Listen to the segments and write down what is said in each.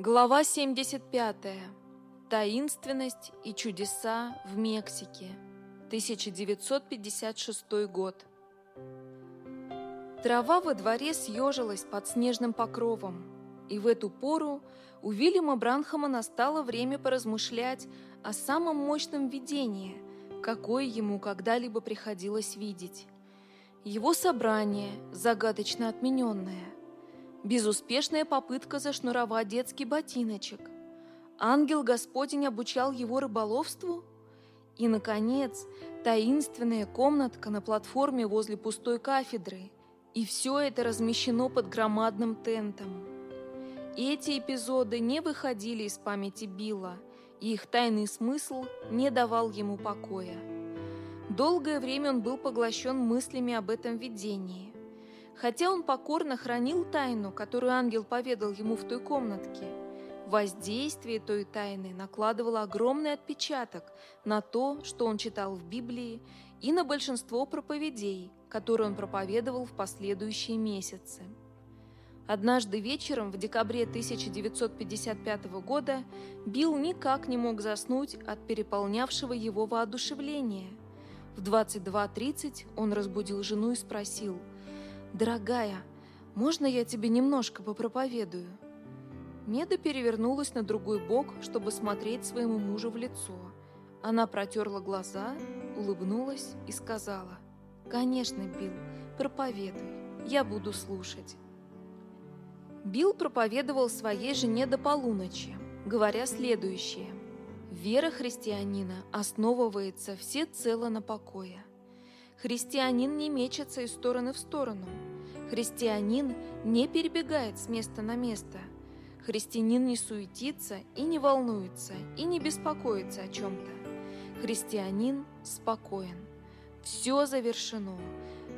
Глава 75. Таинственность и чудеса в Мексике. 1956 год. Трава во дворе съежилась под снежным покровом, и в эту пору у Вильяма Бранхама настало время поразмышлять о самом мощном видении, какое ему когда-либо приходилось видеть. Его собрание, загадочно отмененное – Безуспешная попытка зашнуровать детский ботиночек. Ангел Господень обучал его рыболовству? И, наконец, таинственная комнатка на платформе возле пустой кафедры. И все это размещено под громадным тентом. Эти эпизоды не выходили из памяти Билла, и их тайный смысл не давал ему покоя. Долгое время он был поглощен мыслями об этом видении – Хотя он покорно хранил тайну, которую ангел поведал ему в той комнатке, воздействие той тайны накладывало огромный отпечаток на то, что он читал в Библии, и на большинство проповедей, которые он проповедовал в последующие месяцы. Однажды вечером в декабре 1955 года Билл никак не мог заснуть от переполнявшего его воодушевления. В 22.30 он разбудил жену и спросил – «Дорогая, можно я тебе немножко попроповедую?» Меда перевернулась на другой бок, чтобы смотреть своему мужу в лицо. Она протерла глаза, улыбнулась и сказала, «Конечно, Билл, проповедуй, я буду слушать». Билл проповедовал своей жене до полуночи, говоря следующее. «Вера христианина основывается всецело на покое. Христианин не мечется из стороны в сторону. Христианин не перебегает с места на место. Христианин не суетится и не волнуется, и не беспокоится о чем-то. Христианин спокоен. Все завершено.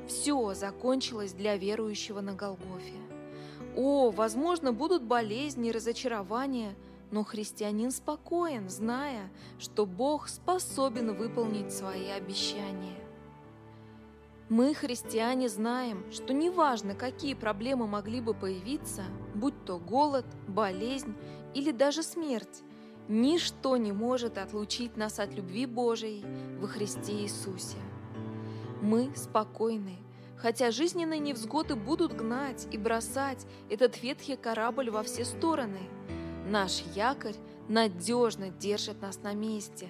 Все закончилось для верующего на Голгофе. О, возможно, будут болезни разочарования, но христианин спокоен, зная, что Бог способен выполнить свои обещания. Мы, христиане, знаем, что неважно, какие проблемы могли бы появиться, будь то голод, болезнь или даже смерть, ничто не может отлучить нас от любви Божией во Христе Иисусе. Мы спокойны, хотя жизненные невзгоды будут гнать и бросать этот ветхий корабль во все стороны. Наш якорь надежно держит нас на месте.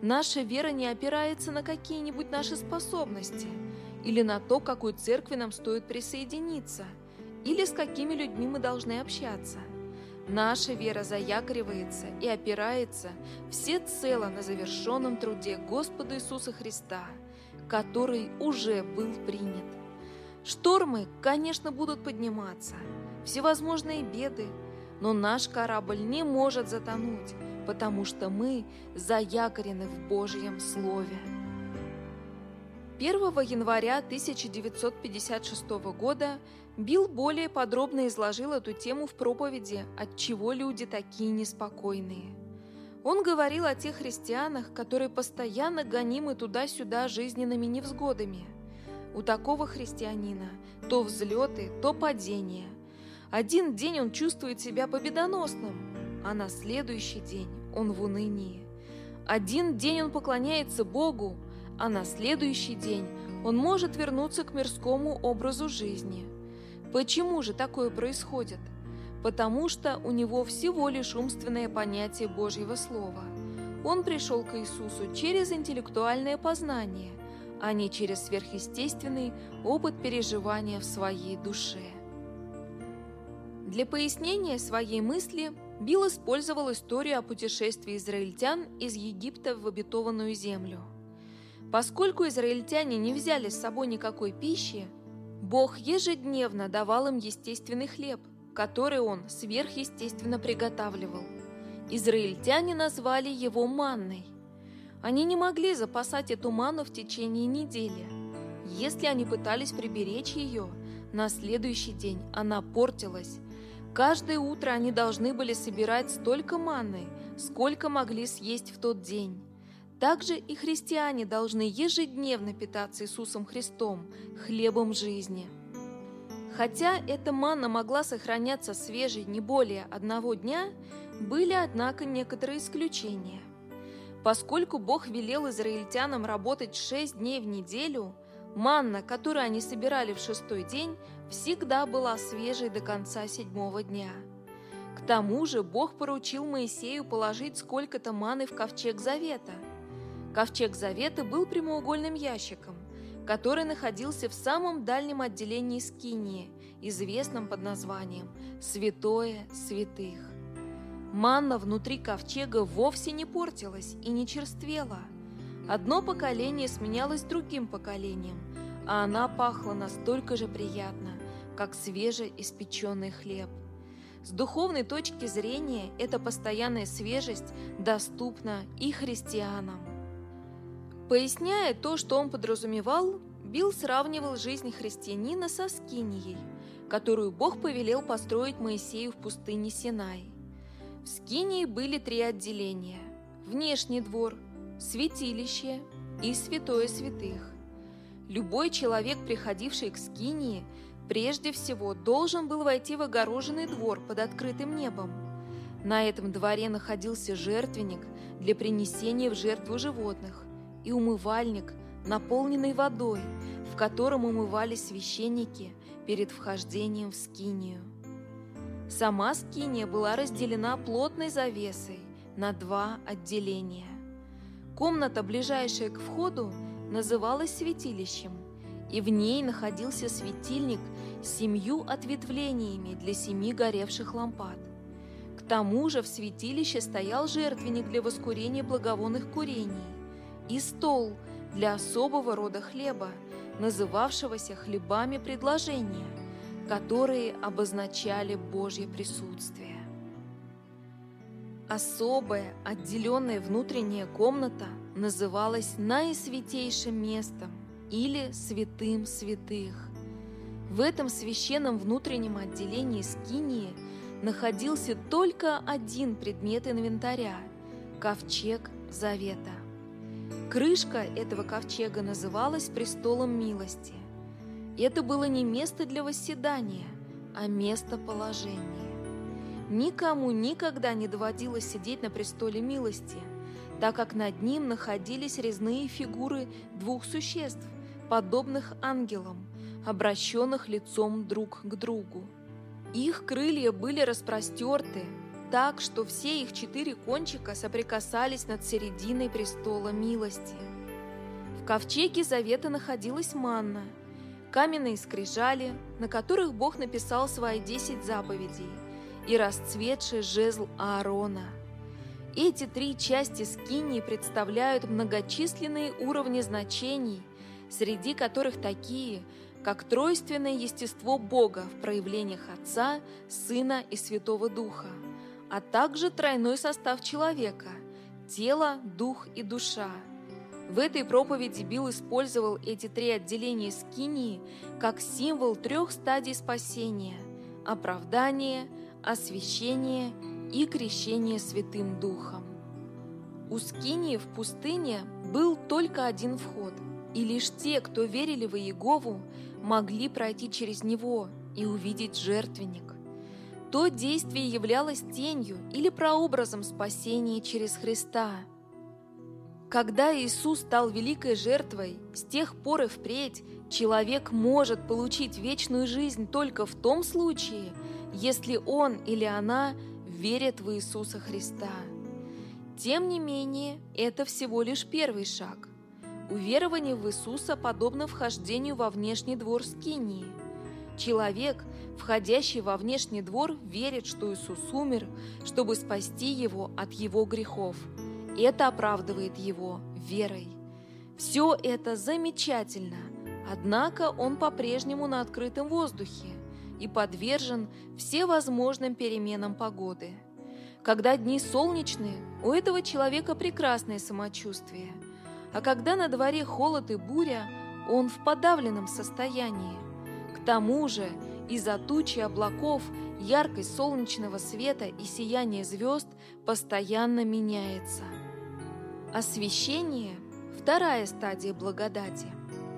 Наша вера не опирается на какие-нибудь наши способности – или на то, к какой церкви нам стоит присоединиться, или с какими людьми мы должны общаться. Наша вера заякоривается и опирается всецело на завершенном труде Господа Иисуса Христа, который уже был принят. Штормы, конечно, будут подниматься, всевозможные беды, но наш корабль не может затонуть, потому что мы заякорены в Божьем Слове. 1 января 1956 года Билл более подробно изложил эту тему в проповеди «От чего люди такие неспокойные?». Он говорил о тех христианах, которые постоянно гонимы туда-сюда жизненными невзгодами. У такого христианина то взлеты, то падения. Один день он чувствует себя победоносным, а на следующий день он в унынии. Один день он поклоняется Богу, а на следующий день он может вернуться к мирскому образу жизни. Почему же такое происходит? Потому что у него всего лишь умственное понятие Божьего Слова. Он пришел к Иисусу через интеллектуальное познание, а не через сверхъестественный опыт переживания в своей душе. Для пояснения своей мысли Билл использовал историю о путешествии израильтян из Египта в обетованную землю – Поскольку израильтяне не взяли с собой никакой пищи, Бог ежедневно давал им естественный хлеб, который Он сверхъестественно приготавливал. Израильтяне назвали его манной. Они не могли запасать эту ману в течение недели. Если они пытались приберечь ее, на следующий день она портилась. Каждое утро они должны были собирать столько манны, сколько могли съесть в тот день. Также и христиане должны ежедневно питаться Иисусом Христом, хлебом жизни. Хотя эта манна могла сохраняться свежей не более одного дня, были, однако, некоторые исключения. Поскольку Бог велел израильтянам работать шесть дней в неделю, манна, которую они собирали в шестой день, всегда была свежей до конца седьмого дня. К тому же Бог поручил Моисею положить сколько-то маны в ковчег Завета. Ковчег Завета был прямоугольным ящиком, который находился в самом дальнем отделении Скинии, известном под названием «Святое святых». Манна внутри ковчега вовсе не портилась и не черствела. Одно поколение сменялось другим поколением, а она пахла настолько же приятно, как свежеиспеченный хлеб. С духовной точки зрения эта постоянная свежесть доступна и христианам. Поясняя то, что он подразумевал, Билл сравнивал жизнь христианина со Скинией, которую Бог повелел построить Моисею в пустыне Синай. В Скинии были три отделения – внешний двор, святилище и святое святых. Любой человек, приходивший к Скинии, прежде всего должен был войти в огороженный двор под открытым небом. На этом дворе находился жертвенник для принесения в жертву животных, и умывальник, наполненный водой, в котором умывались священники перед вхождением в скинию. Сама скиния была разделена плотной завесой на два отделения. Комната, ближайшая к входу, называлась святилищем, и в ней находился светильник с семью ответвлениями для семи горевших лампад. К тому же в святилище стоял жертвенник для воскурения благовонных курений, и стол для особого рода хлеба, называвшегося хлебами предложения, которые обозначали Божье присутствие. Особая, отделенная внутренняя комната называлась наисвятейшим местом или святым святых. В этом священном внутреннем отделении скинии находился только один предмет инвентаря – ковчег Завета. Крышка этого ковчега называлась престолом милости. Это было не место для восседания, а место положения. Никому никогда не доводилось сидеть на престоле милости, так как над ним находились резные фигуры двух существ, подобных ангелам, обращенных лицом друг к другу. Их крылья были распростерты, так, что все их четыре кончика соприкасались над серединой престола милости. В ковчеге завета находилась манна, каменные скрижали, на которых Бог написал свои десять заповедей, и расцветший жезл Аарона. Эти три части скинии представляют многочисленные уровни значений, среди которых такие, как тройственное естество Бога в проявлениях Отца, Сына и Святого Духа – а также тройной состав человека – тело, дух и душа. В этой проповеди Билл использовал эти три отделения скинии как символ трех стадий спасения – оправдание, освящение и крещение Святым Духом. У скинии в пустыне был только один вход, и лишь те, кто верили в Иегову, могли пройти через него и увидеть жертвенник. То действие являлось тенью или прообразом спасения через Христа. Когда Иисус стал великой жертвой, с тех пор и впредь человек может получить вечную жизнь только в том случае, если он или она верит в Иисуса Христа. Тем не менее, это всего лишь первый шаг. Уверование в Иисуса подобно вхождению во внешний двор Скинии. Человек – Входящий во внешний двор верит, что Иисус умер, чтобы спасти его от его грехов. Это оправдывает его верой. Все это замечательно, однако он по-прежнему на открытом воздухе и подвержен всевозможным переменам погоды. Когда дни солнечные, у этого человека прекрасное самочувствие, а когда на дворе холод и буря, он в подавленном состоянии. Тому же из-за тучи облаков, яркость солнечного света и сияние звезд постоянно меняется. Освещение – вторая стадия благодати.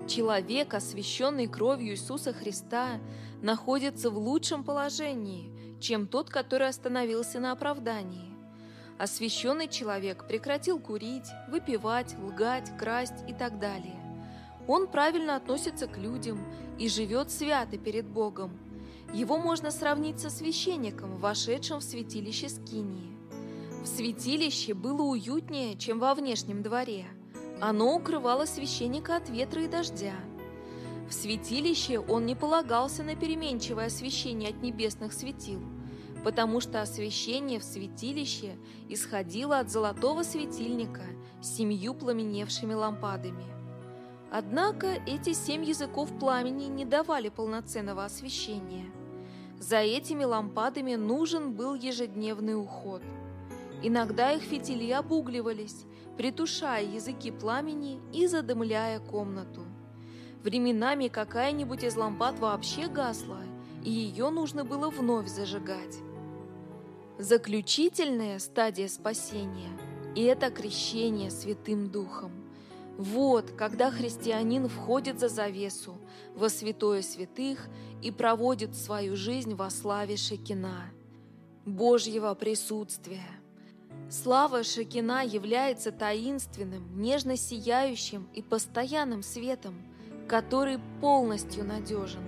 Человек, освященный кровью Иисуса Христа, находится в лучшем положении, чем тот, который остановился на оправдании. Освященный человек прекратил курить, выпивать, лгать, красть и так далее. Он правильно относится к людям и живет свято перед Богом. Его можно сравнить со священником, вошедшим в святилище Скинии. В святилище было уютнее, чем во внешнем дворе – оно укрывало священника от ветра и дождя. В святилище он не полагался на переменчивое освещение от небесных светил, потому что освещение в святилище исходило от золотого светильника с семью пламеневшими лампадами. Однако эти семь языков пламени не давали полноценного освещения. За этими лампадами нужен был ежедневный уход. Иногда их фитили обугливались, притушая языки пламени и задымляя комнату. Временами какая-нибудь из лампад вообще гасла, и ее нужно было вновь зажигать. Заключительная стадия спасения – это крещение Святым Духом. Вот, когда христианин входит за завесу во святое святых и проводит свою жизнь во славе Шекина, Божьего присутствия – Слава Шекина является таинственным, нежно сияющим и постоянным светом, который полностью надежен.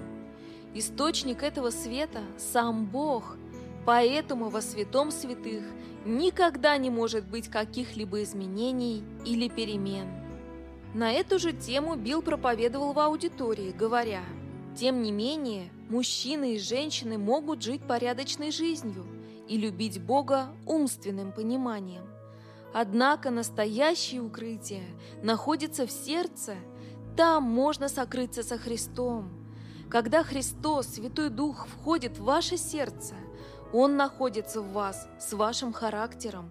Источник этого света – сам Бог, поэтому во святом святых никогда не может быть каких-либо изменений или перемен. На эту же тему Билл проповедовал в аудитории, говоря, «Тем не менее, мужчины и женщины могут жить порядочной жизнью – и любить Бога умственным пониманием. Однако настоящее укрытие находится в сердце, там можно сокрыться со Христом. Когда Христос, Святой Дух, входит в ваше сердце, Он находится в вас с вашим характером,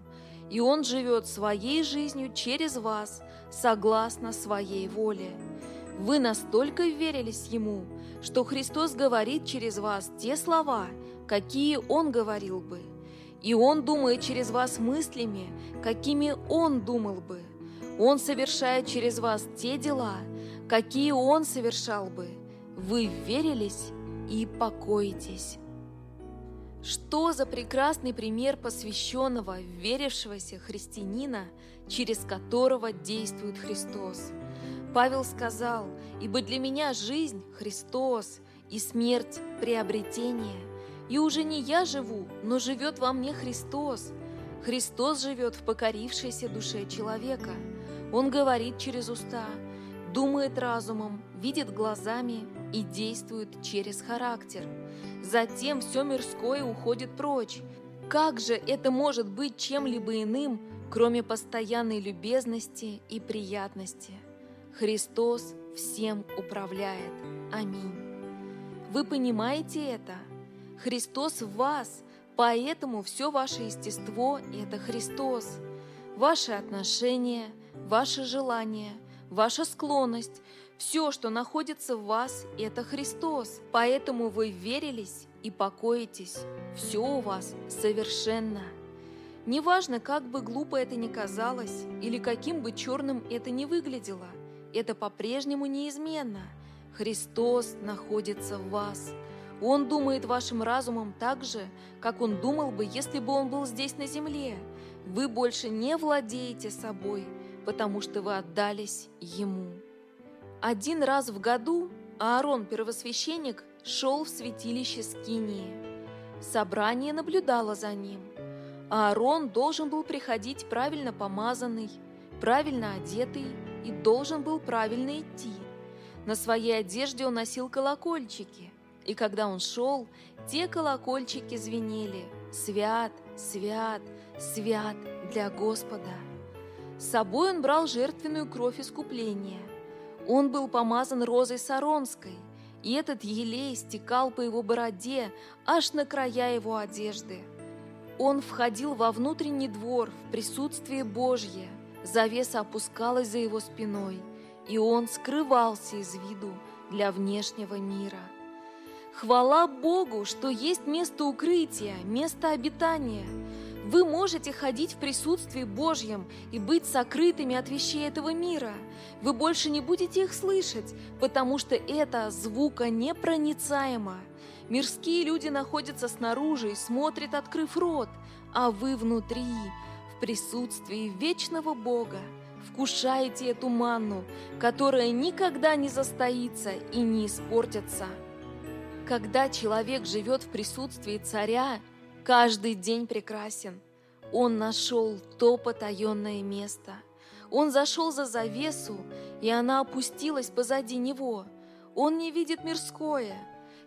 и Он живет своей жизнью через вас, согласно своей воле. Вы настолько верились Ему, что Христос говорит через вас те слова, какие Он говорил бы – и Он думает через вас мыслями, какими Он думал бы. Он совершает через вас те дела, какие Он совершал бы. Вы верились и покоитесь. Что за прекрасный пример посвященного, верившегося христианина, через которого действует Христос. Павел сказал, «Ибо для меня жизнь – Христос, и смерть – приобретение». И уже не я живу, но живет во мне Христос. Христос живет в покорившейся душе человека. Он говорит через уста, думает разумом, видит глазами и действует через характер. Затем все мирское уходит прочь. Как же это может быть чем-либо иным, кроме постоянной любезности и приятности? Христос всем управляет. Аминь. Вы понимаете это? Христос в вас, поэтому все ваше естество – это Христос. Ваши отношения, ваши желания, ваша склонность – все, что находится в вас, это Христос. Поэтому вы верились и покоитесь. Все у вас совершенно. Неважно, как бы глупо это ни казалось, или каким бы черным это ни выглядело, это по-прежнему неизменно. Христос находится в вас. Он думает вашим разумом так же, как он думал бы, если бы он был здесь на земле. Вы больше не владеете собой, потому что вы отдались ему. Один раз в году Аарон, первосвященник, шел в святилище Скинии. Собрание наблюдало за ним. Аарон должен был приходить правильно помазанный, правильно одетый и должен был правильно идти. На своей одежде он носил колокольчики. И когда он шел, те колокольчики звенели «Свят, свят, свят для Господа». С собой он брал жертвенную кровь искупления. Он был помазан розой саронской, и этот елей стекал по его бороде аж на края его одежды. Он входил во внутренний двор в присутствие Божье, завеса опускалась за его спиной, и он скрывался из виду для внешнего мира. Хвала Богу, что есть место укрытия, место обитания. Вы можете ходить в присутствии Божьем и быть сокрытыми от вещей этого мира. Вы больше не будете их слышать, потому что это звука непроницаемо. Мирские люди находятся снаружи и смотрят, открыв рот, а вы внутри, в присутствии вечного Бога, вкушаете эту манну, которая никогда не застоится и не испортится. Когда человек живет в присутствии царя, каждый день прекрасен. Он нашел то потаенное место. Он зашел за завесу, и она опустилась позади него. Он не видит мирское.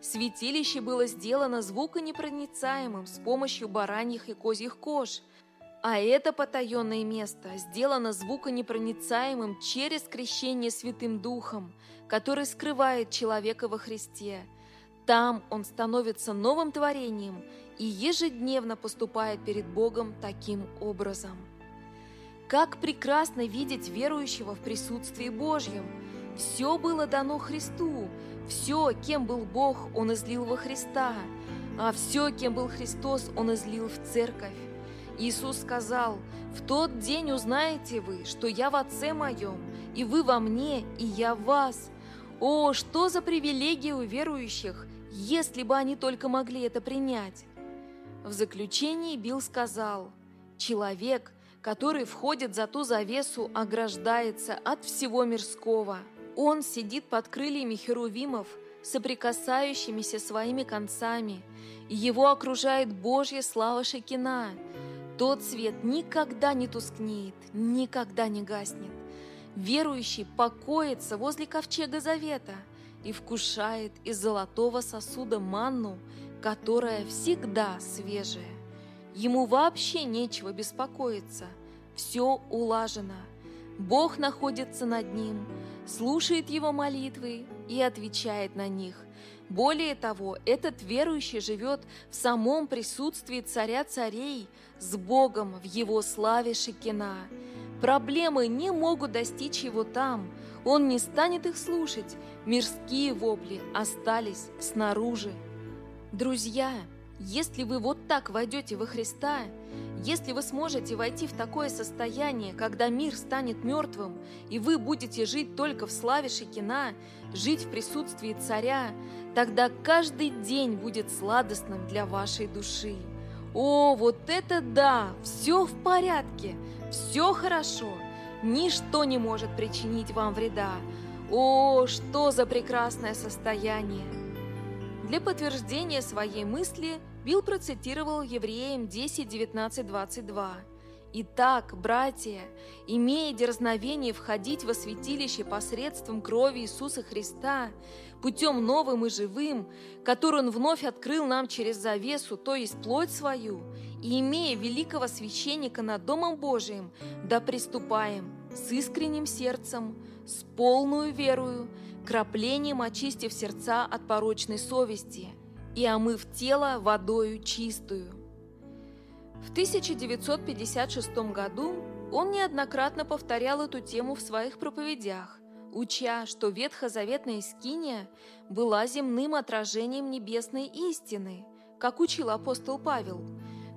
Святилище было сделано звуконепроницаемым с помощью бараньих и козьих кож – а это потаенное место сделано звуконепроницаемым через крещение Святым Духом, который скрывает человека во Христе. Там он становится новым творением и ежедневно поступает перед Богом таким образом. Как прекрасно видеть верующего в присутствии Божьем! Все было дано Христу, все, кем был Бог, Он излил во Христа, а все, кем был Христос, Он излил в Церковь. Иисус сказал, «В тот день узнаете вы, что я в Отце моем, и вы во мне, и я в вас». О, что за привилегия у верующих, если бы они только могли это принять! В заключении Билл сказал, «Человек, который входит за ту завесу, ограждается от всего мирского. Он сидит под крыльями херувимов, соприкасающимися своими концами, его окружает Божья слава Шекина – тот свет никогда не тускнеет, никогда не гаснет. Верующий покоится возле ковчега завета и вкушает из золотого сосуда манну, которая всегда свежая. Ему вообще нечего беспокоиться, все улажено. Бог находится над ним, слушает его молитвы и отвечает на них. Более того, этот верующий живет в самом присутствии царя царей, с Богом в его славе Шекина. Проблемы не могут достичь его там, он не станет их слушать, мирские вопли остались снаружи. Друзья, если вы вот так войдете во Христа, если вы сможете войти в такое состояние, когда мир станет мертвым, и вы будете жить только в славе Шекина, жить в присутствии царя, тогда каждый день будет сладостным для вашей души. О, вот это да! Все в порядке, все хорошо, ничто не может причинить вам вреда. О, что за прекрасное состояние! Для подтверждения своей мысли Билл процитировал Евреям 10, 19, 22. Итак, братья, имея дерзновение входить во святилище посредством крови Иисуса Христа, путем новым и живым, который Он вновь открыл нам через завесу, то есть плоть свою, и имея великого священника над Домом Божиим, да приступаем с искренним сердцем, с полную верою, краплением очистив сердца от порочной совести и омыв тело водою чистую. В 1956 году он неоднократно повторял эту тему в своих проповедях, уча, что ветхозаветная скиния была земным отражением небесной истины, как учил апостол Павел,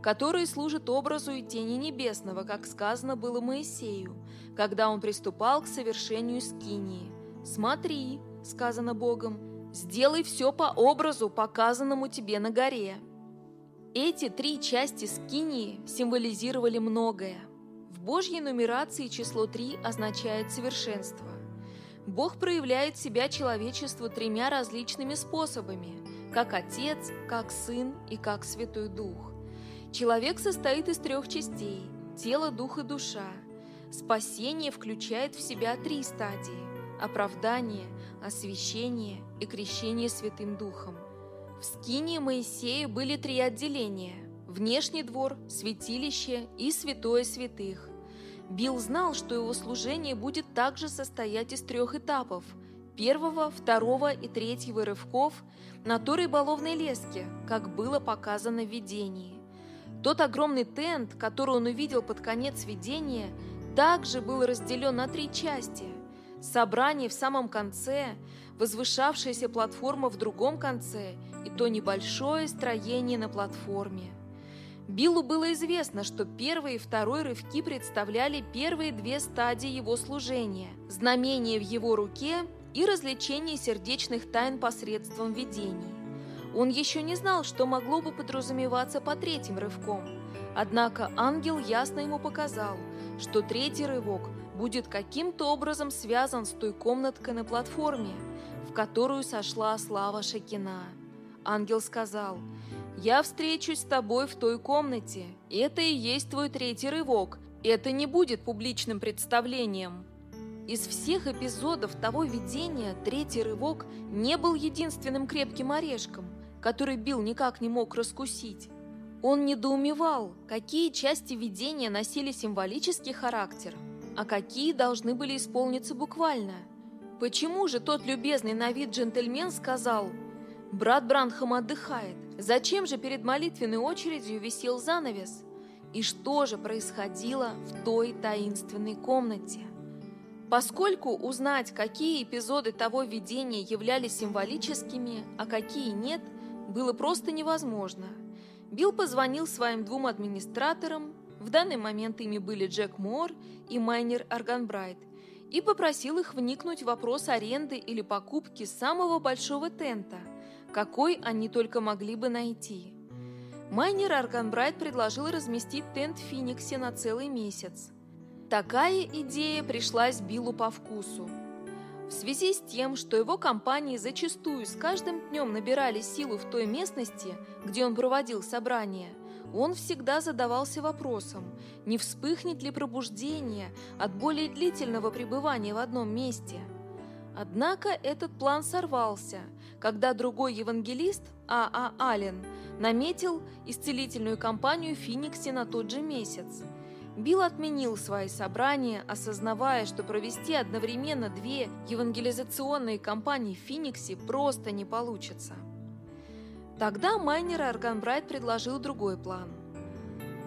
который служит образу и тени небесного, как сказано было Моисею, когда он приступал к совершению скинии. «Смотри», — сказано Богом, — «сделай все по образу, показанному тебе на горе». Эти три части скинии символизировали многое. В Божьей нумерации число три означает совершенство. Бог проявляет себя человечеству тремя различными способами, как Отец, как Сын и как Святой Дух. Человек состоит из трех частей – тело, дух и душа. Спасение включает в себя три стадии – оправдание, освящение и крещение Святым Духом. В скине Моисея были три отделения – внешний двор, святилище и святое святых. Билл знал, что его служение будет также состоять из трех этапов – первого, второго и третьего рывков на той рыболовной леске, как было показано в видении. Тот огромный тент, который он увидел под конец видения, также был разделен на три части. Собрание в самом конце, возвышавшаяся платформа в другом конце и то небольшое строение на платформе. Биллу было известно, что первый и второй рывки представляли первые две стадии его служения – знамение в его руке и развлечение сердечных тайн посредством видений. Он еще не знал, что могло бы подразумеваться по третьим рывком. Однако ангел ясно ему показал, что третий рывок будет каким-то образом связан с той комнаткой на платформе, в которую сошла слава Шакина. Ангел сказал, «Я встречусь с тобой в той комнате. Это и есть твой третий рывок. Это не будет публичным представлением». Из всех эпизодов того видения третий рывок не был единственным крепким орешком, который Билл никак не мог раскусить. Он недоумевал, какие части видения носили символический характер, а какие должны были исполниться буквально. Почему же тот любезный на вид джентльмен сказал «Брат Бранхам отдыхает, зачем же перед молитвенной очередью висел занавес?» И что же происходило в той таинственной комнате? Поскольку узнать, какие эпизоды того видения являлись символическими, а какие нет, было просто невозможно – Билл позвонил своим двум администраторам, в данный момент ими были Джек Мор и Майнер Арганбрайт, и попросил их вникнуть в вопрос аренды или покупки самого большого тента, какой они только могли бы найти. Майнер Арганбрайт предложил разместить тент в Фениксе на целый месяц. Такая идея пришлась Биллу по вкусу. В связи с тем, что его компании зачастую с каждым днем набирали силу в той местности, где он проводил собрания, он всегда задавался вопросом, не вспыхнет ли пробуждение от более длительного пребывания в одном месте. Однако этот план сорвался, когда другой евангелист, А.А. А. Аллен, наметил исцелительную кампанию в Фениксе на тот же месяц – Билл отменил свои собрания, осознавая, что провести одновременно две евангелизационные кампании в Фениксе просто не получится. Тогда Майнер Арганбрайт предложил другой план.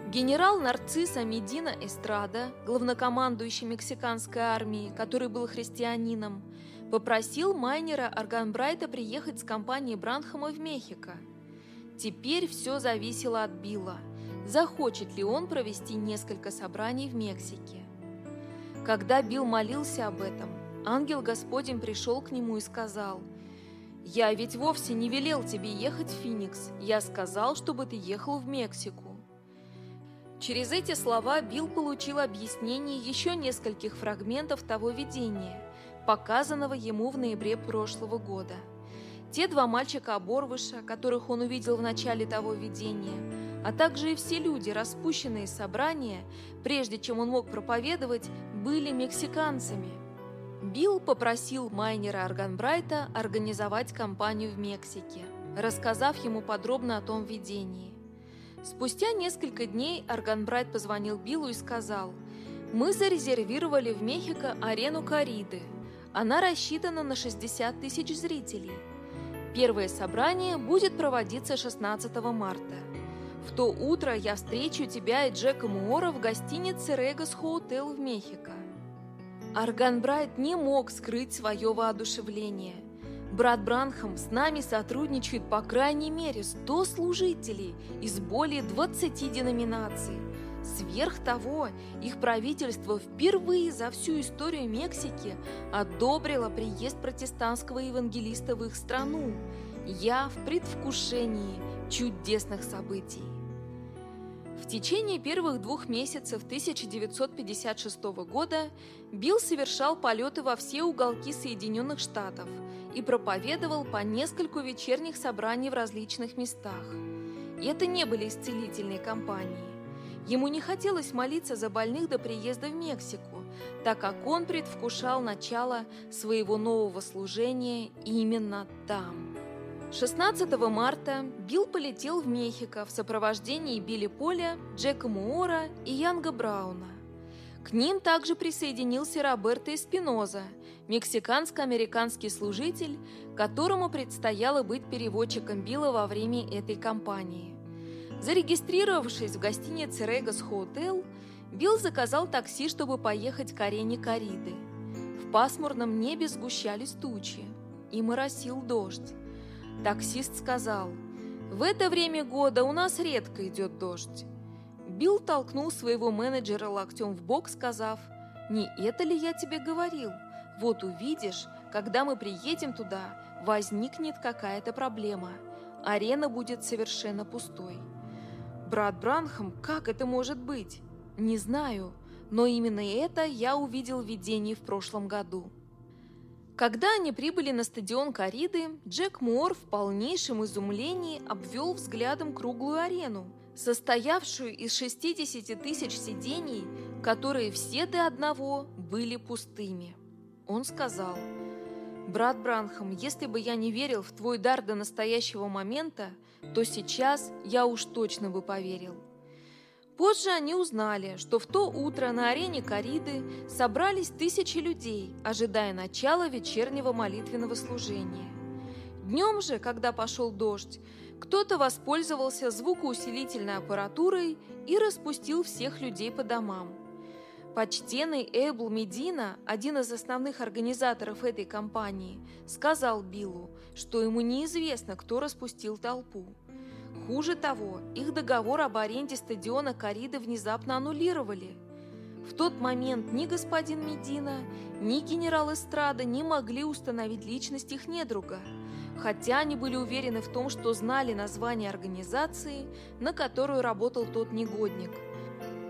Генерал Нарцисса Медина Эстрада, главнокомандующий мексиканской армией, который был христианином, попросил Майнера Арганбрайта приехать с компанией Бранхама в Мехико. Теперь все зависело от Билла – захочет ли он провести несколько собраний в Мексике. Когда Билл молился об этом, ангел Господень пришел к нему и сказал, «Я ведь вовсе не велел тебе ехать в Феникс, я сказал, чтобы ты ехал в Мексику». Через эти слова Билл получил объяснение еще нескольких фрагментов того видения, показанного ему в ноябре прошлого года. Те два мальчика-оборвыша, которых он увидел в начале того видения – а также и все люди, распущенные собрания, прежде чем он мог проповедовать, были мексиканцами. Билл попросил майнера Арганбрайта организовать кампанию в Мексике, рассказав ему подробно о том видении. Спустя несколько дней Арганбрайт позвонил Биллу и сказал, «Мы зарезервировали в Мехико арену Кариды. Она рассчитана на 60 тысяч зрителей. Первое собрание будет проводиться 16 марта. В то утро я встречу тебя и Джека Муора в гостинице Регас Хоутел в Мехико. Арган Брайт не мог скрыть свое воодушевление. Брат Бранхам с нами сотрудничает по крайней мере 100 служителей из более 20 деноминаций. Сверх того, их правительство впервые за всю историю Мексики одобрило приезд протестантского евангелиста в их страну. Я в предвкушении чудесных событий. Течение первых двух месяцев 1956 года Билл совершал полеты во все уголки Соединенных Штатов и проповедовал по нескольку вечерних собраний в различных местах. Это не были исцелительные кампании. Ему не хотелось молиться за больных до приезда в Мексику, так как он предвкушал начало своего нового служения именно там. 16 марта Билл полетел в Мехико в сопровождении Билли Поля, Джека Муора и Янга Брауна. К ним также присоединился Роберто Эспиноза, мексиканско-американский служитель, которому предстояло быть переводчиком Билла во время этой кампании. Зарегистрировавшись в гостинице Regis Hotel, Билл заказал такси, чтобы поехать к арене Кариды. В пасмурном небе сгущались тучи, и моросил дождь. Таксист сказал, В это время года у нас редко идет дождь. Билл толкнул своего менеджера локтем в бок, сказав, «Не это ли я тебе говорил? Вот увидишь, когда мы приедем туда, возникнет какая-то проблема. Арена будет совершенно пустой». «Брат Бранхам, как это может быть?» «Не знаю, но именно это я увидел в видении в прошлом году». Когда они прибыли на стадион Кариды, Джек Муор в полнейшем изумлении обвел взглядом круглую арену, состоявшую из 60 тысяч сидений, которые все до одного были пустыми. Он сказал, «Брат Бранхам, если бы я не верил в твой дар до настоящего момента, то сейчас я уж точно бы поверил». Позже они узнали, что в то утро на арене Кариды собрались тысячи людей, ожидая начала вечернего молитвенного служения. Днем же, когда пошел дождь, кто-то воспользовался звукоусилительной аппаратурой и распустил всех людей по домам. Почтенный Эйбл Медина, один из основных организаторов этой кампании, сказал Биллу, что ему неизвестно, кто распустил толпу. Хуже того, их договор об аренде стадиона Кариды внезапно аннулировали. В тот момент ни господин Медина, ни генерал Эстрада не могли установить личность их недруга, хотя они были уверены в том, что знали название организации, на которую работал тот негодник.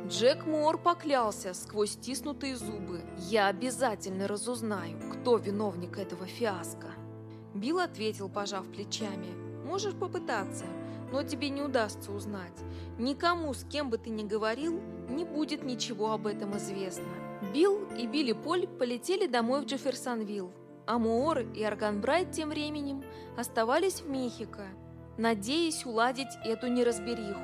Джек Муор поклялся сквозь стиснутые зубы. «Я обязательно разузнаю, кто виновник этого фиаско». Билл ответил, пожав плечами. «Можешь попытаться, но тебе не удастся узнать. Никому, с кем бы ты ни говорил, не будет ничего об этом известно. Билл и Билли Поль полетели домой в Джефферсонвилл, а Муор и Арганбрайт тем временем оставались в Мехико, надеясь уладить эту неразбериху.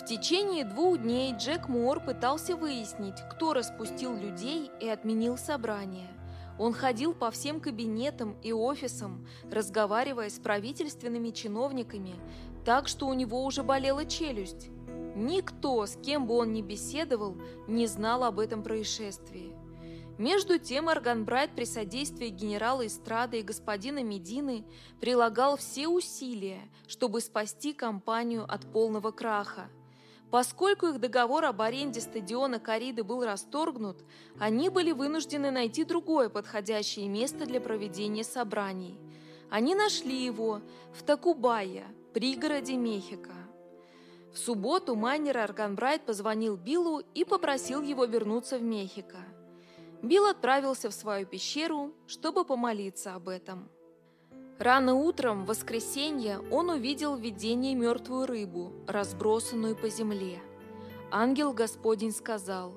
В течение двух дней Джек Муор пытался выяснить, кто распустил людей и отменил собрание. Он ходил по всем кабинетам и офисам, разговаривая с правительственными чиновниками, так что у него уже болела челюсть. Никто, с кем бы он ни беседовал, не знал об этом происшествии. Между тем Арганбрайт при содействии генерала Эстрады и господина Медины прилагал все усилия, чтобы спасти компанию от полного краха. Поскольку их договор об аренде стадиона Кариды был расторгнут, они были вынуждены найти другое подходящее место для проведения собраний. Они нашли его в Такубае, пригороде Мехико. В субботу майнер Арганбрайт позвонил Биллу и попросил его вернуться в Мехико. Билл отправился в свою пещеру, чтобы помолиться об этом. Рано утром, в воскресенье, он увидел в видении мертвую рыбу, разбросанную по земле. Ангел Господень сказал,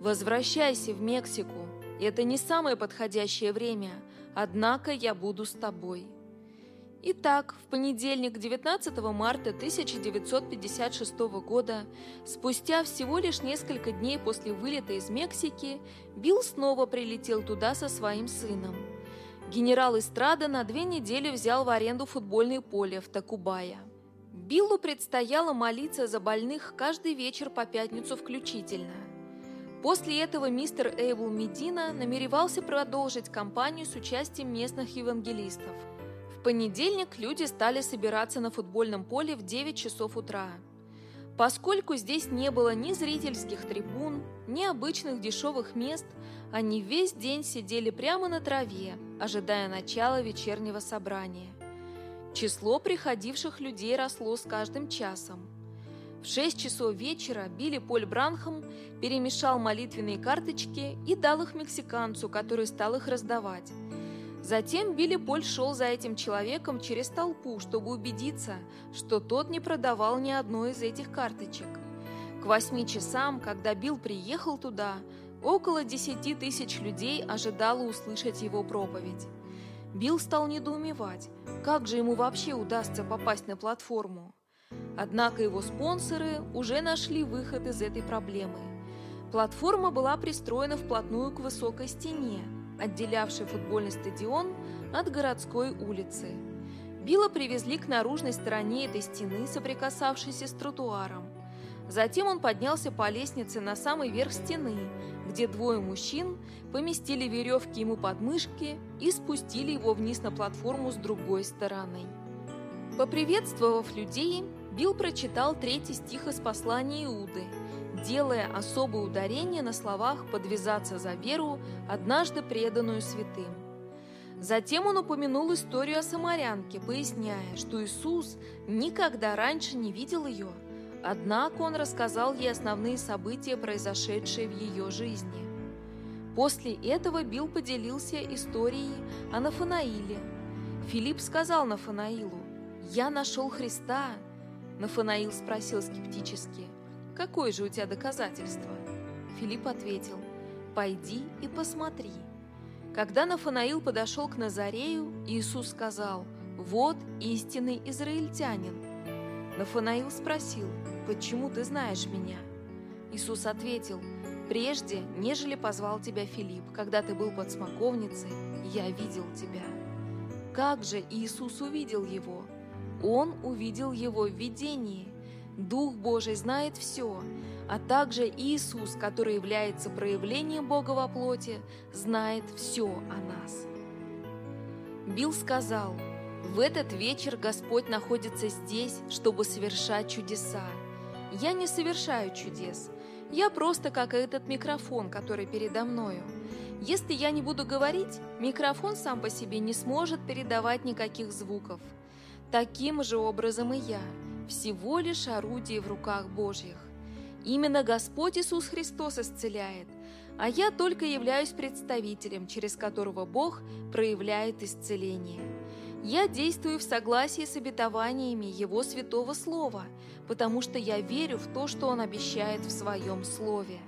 «Возвращайся в Мексику, это не самое подходящее время, однако я буду с тобой». Итак, в понедельник, 19 марта 1956 года, спустя всего лишь несколько дней после вылета из Мексики, Билл снова прилетел туда со своим сыном – Генерал Эстрада на две недели взял в аренду футбольное поле в Такубая. Биллу предстояло молиться за больных каждый вечер по пятницу включительно. После этого мистер Эйбл Медина намеревался продолжить кампанию с участием местных евангелистов. Понедельник люди стали собираться на футбольном поле в 9 часов утра. Поскольку здесь не было ни зрительских трибун, ни обычных дешевых мест – они весь день сидели прямо на траве, ожидая начала вечернего собрания. Число приходивших людей росло с каждым часом. В шесть часов вечера Билли Поль Бранхам перемешал молитвенные карточки и дал их мексиканцу, который стал их раздавать. Затем Билли Поль шел за этим человеком через толпу, чтобы убедиться, что тот не продавал ни одной из этих карточек. К восьми часам, когда Билл приехал туда, Около десяти тысяч людей ожидало услышать его проповедь. Билл стал недоумевать, как же ему вообще удастся попасть на платформу. Однако его спонсоры уже нашли выход из этой проблемы. Платформа была пристроена вплотную к высокой стене, отделявшей футбольный стадион от городской улицы. Билла привезли к наружной стороне этой стены, соприкасавшейся с тротуаром. Затем он поднялся по лестнице на самый верх стены, где двое мужчин поместили веревки ему под мышки и спустили его вниз на платформу с другой стороны. Поприветствовав людей, Билл прочитал третий стих из послания Иуды, делая особое ударение на словах «подвязаться за веру, однажды преданную святым». Затем он упомянул историю о самарянке, поясняя, что Иисус никогда раньше не видел ее, однако он рассказал ей основные события, произошедшие в ее жизни. После этого Билл поделился историей о Нафанаиле. Филипп сказал Нафанаилу, «Я нашел Христа». Нафанаил спросил скептически, «Какое же у тебя доказательство?» Филипп ответил, «Пойди и посмотри». Когда Нафанаил подошел к Назарею, Иисус сказал, «Вот истинный израильтянин». Нафанаил спросил, «Почему ты знаешь меня?» Иисус ответил, «Прежде, нежели позвал тебя Филипп, когда ты был под смоковницей, я видел тебя». Как же Иисус увидел его? Он увидел его в видении. Дух Божий знает все, а также Иисус, который является проявлением Бога во плоти, знает все о нас. Билл сказал, «В этот вечер Господь находится здесь, чтобы совершать чудеса. Я не совершаю чудес, я просто как этот микрофон, который передо мною. Если я не буду говорить, микрофон сам по себе не сможет передавать никаких звуков. Таким же образом и я, всего лишь орудие в руках Божьих. Именно Господь Иисус Христос исцеляет, а я только являюсь представителем, через которого Бог проявляет исцеление. Я действую в согласии с обетованиями Его Святого Слова, потому что я верю в то, что Он обещает в Своем Слове.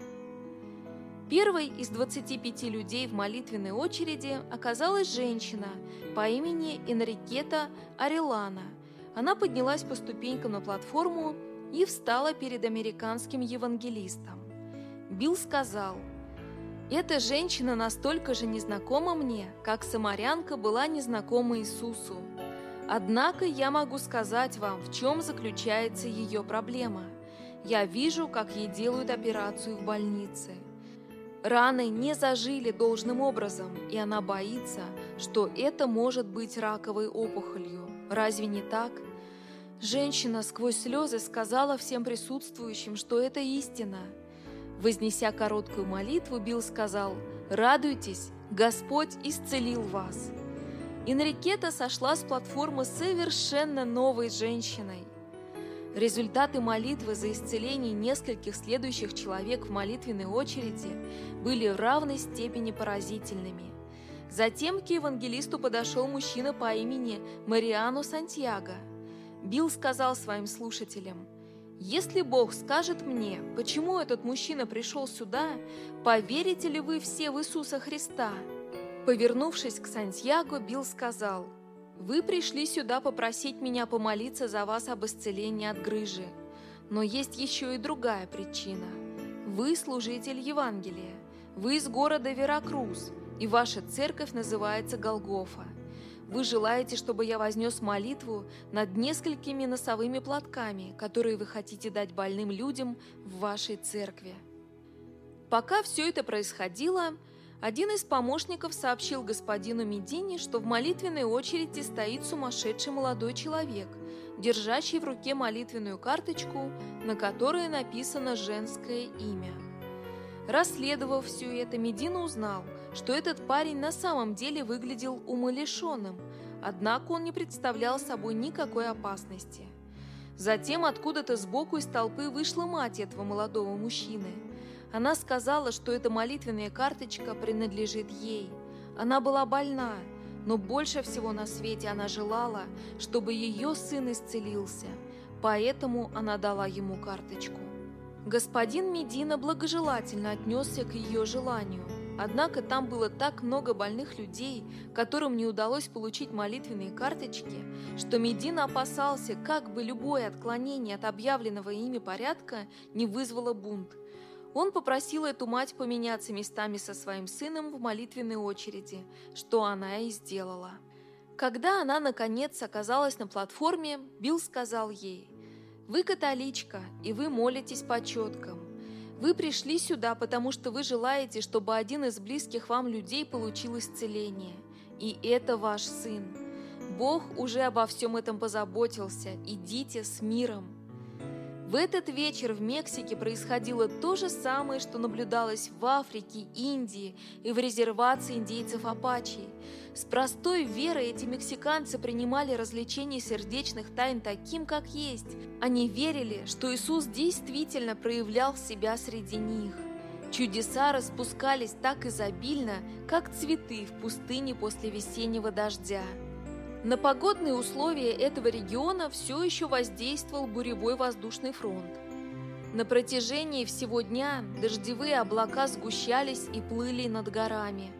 Первой из 25 людей в молитвенной очереди оказалась женщина по имени Энрикета Арилана. Она поднялась по ступенькам на платформу и встала перед американским евангелистом. Билл сказал, «Эта женщина настолько же незнакома мне, как самарянка была незнакома Иисусу. Однако я могу сказать вам, в чем заключается ее проблема. Я вижу, как ей делают операцию в больнице. Раны не зажили должным образом, и она боится, что это может быть раковой опухолью. Разве не так?» Женщина сквозь слезы сказала всем присутствующим, что это истина. Вознеся короткую молитву, Билл сказал «Радуйтесь, Господь исцелил вас». Инрикета сошла с платформы совершенно новой женщиной. Результаты молитвы за исцеление нескольких следующих человек в молитвенной очереди были в равной степени поразительными. Затем к евангелисту подошел мужчина по имени Мариано Сантьяго – Билл сказал своим слушателям, «Если Бог скажет мне, почему этот мужчина пришел сюда, поверите ли вы все в Иисуса Христа?» Повернувшись к Сантьяго, Билл сказал, «Вы пришли сюда попросить меня помолиться за вас об исцелении от грыжи. Но есть еще и другая причина. Вы служитель Евангелия. Вы из города Веракрус, и ваша церковь называется Голгофа. Вы желаете, чтобы я вознес молитву над несколькими носовыми платками, которые вы хотите дать больным людям в вашей церкви. Пока все это происходило, один из помощников сообщил господину Медини, что в молитвенной очереди стоит сумасшедший молодой человек, держащий в руке молитвенную карточку, на которой написано женское имя. Расследовав все это, Медина узнал, что этот парень на самом деле выглядел умалишенным, однако он не представлял собой никакой опасности. Затем откуда-то сбоку из толпы вышла мать этого молодого мужчины. Она сказала, что эта молитвенная карточка принадлежит ей. Она была больна, но больше всего на свете она желала, чтобы ее сын исцелился, поэтому она дала ему карточку. Господин Медина благожелательно отнесся к ее желанию, однако там было так много больных людей, которым не удалось получить молитвенные карточки, что Медина опасался, как бы любое отклонение от объявленного ими порядка не вызвало бунт. Он попросил эту мать поменяться местами со своим сыном в молитвенной очереди, что она и сделала. Когда она, наконец, оказалась на платформе, Билл сказал ей – вы католичка, и вы молитесь по четкам. Вы пришли сюда, потому что вы желаете, чтобы один из близких вам людей получил исцеление. И это ваш сын. Бог уже обо всем этом позаботился. Идите с миром. В этот вечер в Мексике происходило то же самое, что наблюдалось в Африке, Индии и в резервации индейцев Апачи. С простой верой эти мексиканцы принимали развлечение сердечных тайн таким, как есть. Они верили, что Иисус действительно проявлял себя среди них. Чудеса распускались так изобильно, как цветы в пустыне после весеннего дождя. На погодные условия этого региона все еще воздействовал буревой воздушный фронт. На протяжении всего дня дождевые облака сгущались и плыли над горами.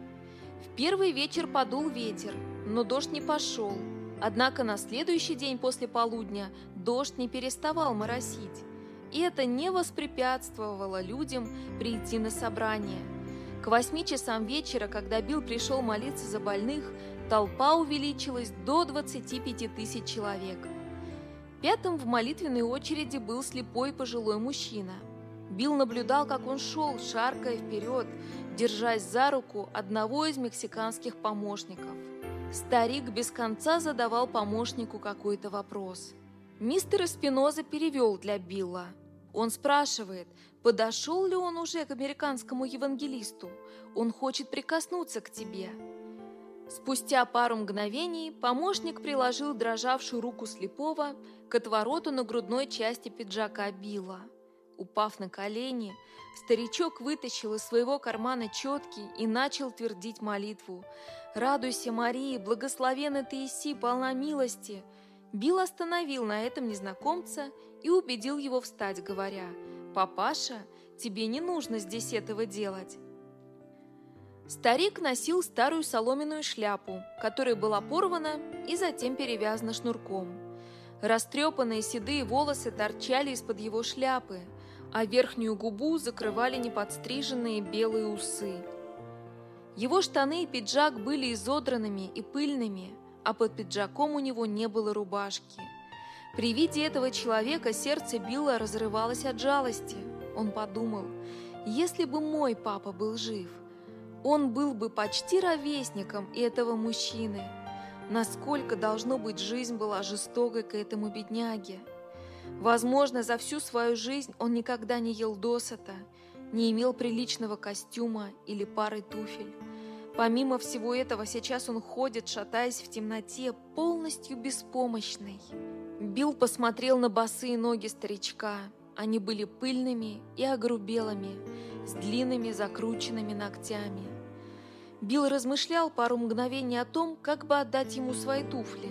В первый вечер подул ветер, но дождь не пошел. Однако на следующий день после полудня дождь не переставал моросить. И это не воспрепятствовало людям прийти на собрание. К восьми часам вечера, когда Билл пришел молиться за больных, толпа увеличилась до 25 тысяч человек. Пятым в молитвенной очереди был слепой пожилой мужчина. Билл наблюдал, как он шел, шаркая вперед, держась за руку одного из мексиканских помощников. Старик без конца задавал помощнику какой-то вопрос. Мистер Эспиноза перевел для Билла. Он спрашивает, подошел ли он уже к американскому евангелисту. Он хочет прикоснуться к тебе. Спустя пару мгновений помощник приложил дрожавшую руку слепого к отвороту на грудной части пиджака Билла. Упав на колени, старичок вытащил из своего кармана четки и начал твердить молитву. «Радуйся, Марии, благословенна ты Иси, полна милости!» Билл остановил на этом незнакомца и убедил его встать, говоря, «Папаша, тебе не нужно здесь этого делать. Старик носил старую соломенную шляпу, которая была порвана и затем перевязана шнурком. Растрепанные седые волосы торчали из-под его шляпы, а верхнюю губу закрывали неподстриженные белые усы. Его штаны и пиджак были изодранными и пыльными, а под пиджаком у него не было рубашки. При виде этого человека сердце Билла разрывалось от жалости. Он подумал, если бы мой папа был жив – он был бы почти ровесником этого мужчины. Насколько, должно быть, жизнь была жестокой к этому бедняге. Возможно, за всю свою жизнь он никогда не ел досыта, не имел приличного костюма или пары туфель. Помимо всего этого, сейчас он ходит, шатаясь в темноте, полностью беспомощный. Билл посмотрел на босые ноги старичка. Они были пыльными и огрубелыми, с длинными закрученными ногтями. Билл размышлял пару мгновений о том, как бы отдать ему свои туфли.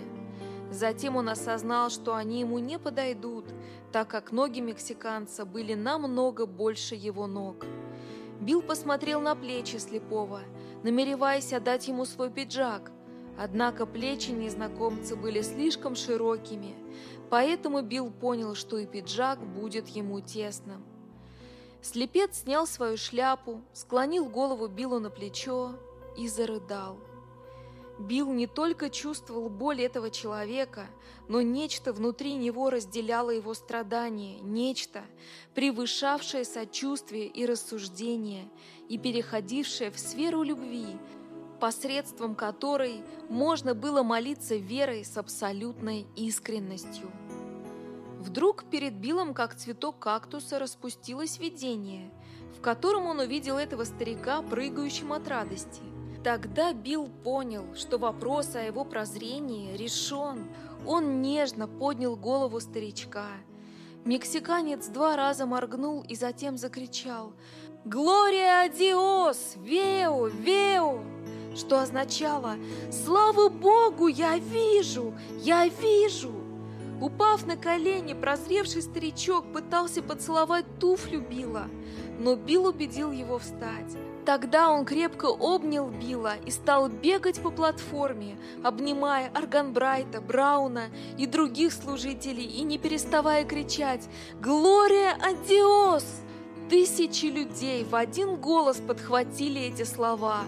Затем он осознал, что они ему не подойдут, так как ноги мексиканца были намного больше его ног. Билл посмотрел на плечи слепого, намереваясь отдать ему свой пиджак, однако плечи незнакомца были слишком широкими, поэтому Билл понял, что и пиджак будет ему тесным. Слепец снял свою шляпу, склонил голову Биллу на плечо и зарыдал. Билл не только чувствовал боль этого человека, но нечто внутри него разделяло его страдания, нечто, превышавшее сочувствие и рассуждение и переходившее в сферу любви, посредством которой можно было молиться верой с абсолютной искренностью. Вдруг перед Биллом, как цветок кактуса, распустилось видение, в котором он увидел этого старика, прыгающим от радости. Тогда Билл понял, что вопрос о его прозрении решен. Он нежно поднял голову старичка. Мексиканец два раза моргнул и затем закричал «Глория Диос! Вео! Вео!» что означало «Слава Богу, я вижу! Я вижу!» Упав на колени, прозревший старичок пытался поцеловать туфлю Билла, но Билл убедил его встать. Тогда он крепко обнял Билла и стал бегать по платформе, обнимая Арганбрайта, Брауна и других служителей и не переставая кричать «Глория Адиос!». Тысячи людей в один голос подхватили эти слова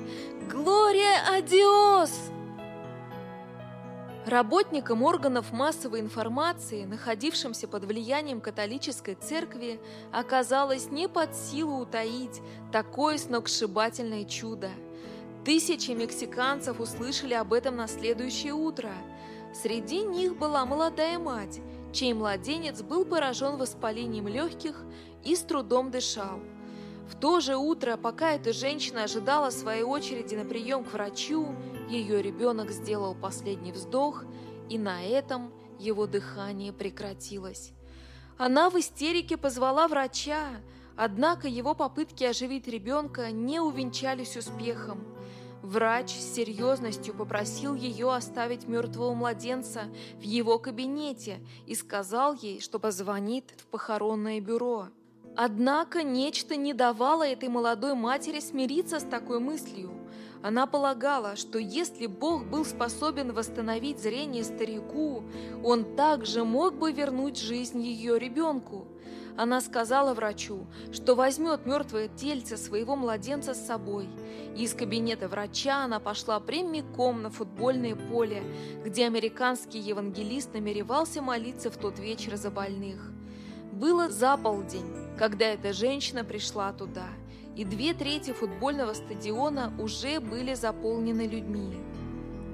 «Глория Адиос!». Работникам органов массовой информации, находившимся под влиянием католической церкви, оказалось не под силу утаить такое сногсшибательное чудо. Тысячи мексиканцев услышали об этом на следующее утро. Среди них была молодая мать, чей младенец был поражен воспалением легких и с трудом дышал. В то же утро, пока эта женщина ожидала своей очереди на прием к врачу, ее ребенок сделал последний вздох, и на этом его дыхание прекратилось. Она в истерике позвала врача, однако его попытки оживить ребенка не увенчались успехом. Врач с серьезностью попросил ее оставить мертвого младенца в его кабинете и сказал ей, что позвонит в похоронное бюро. Однако нечто не давало этой молодой матери смириться с такой мыслью. Она полагала, что если Бог был способен восстановить зрение старику, Он также мог бы вернуть жизнь ее ребенку. Она сказала врачу, что возьмет мертвое тельце своего младенца с собой. Из кабинета врача она пошла прямиком на футбольное поле, где американский евангелист намеревался молиться в тот вечер за больных. Было за полдень, когда эта женщина пришла туда, и две трети футбольного стадиона уже были заполнены людьми.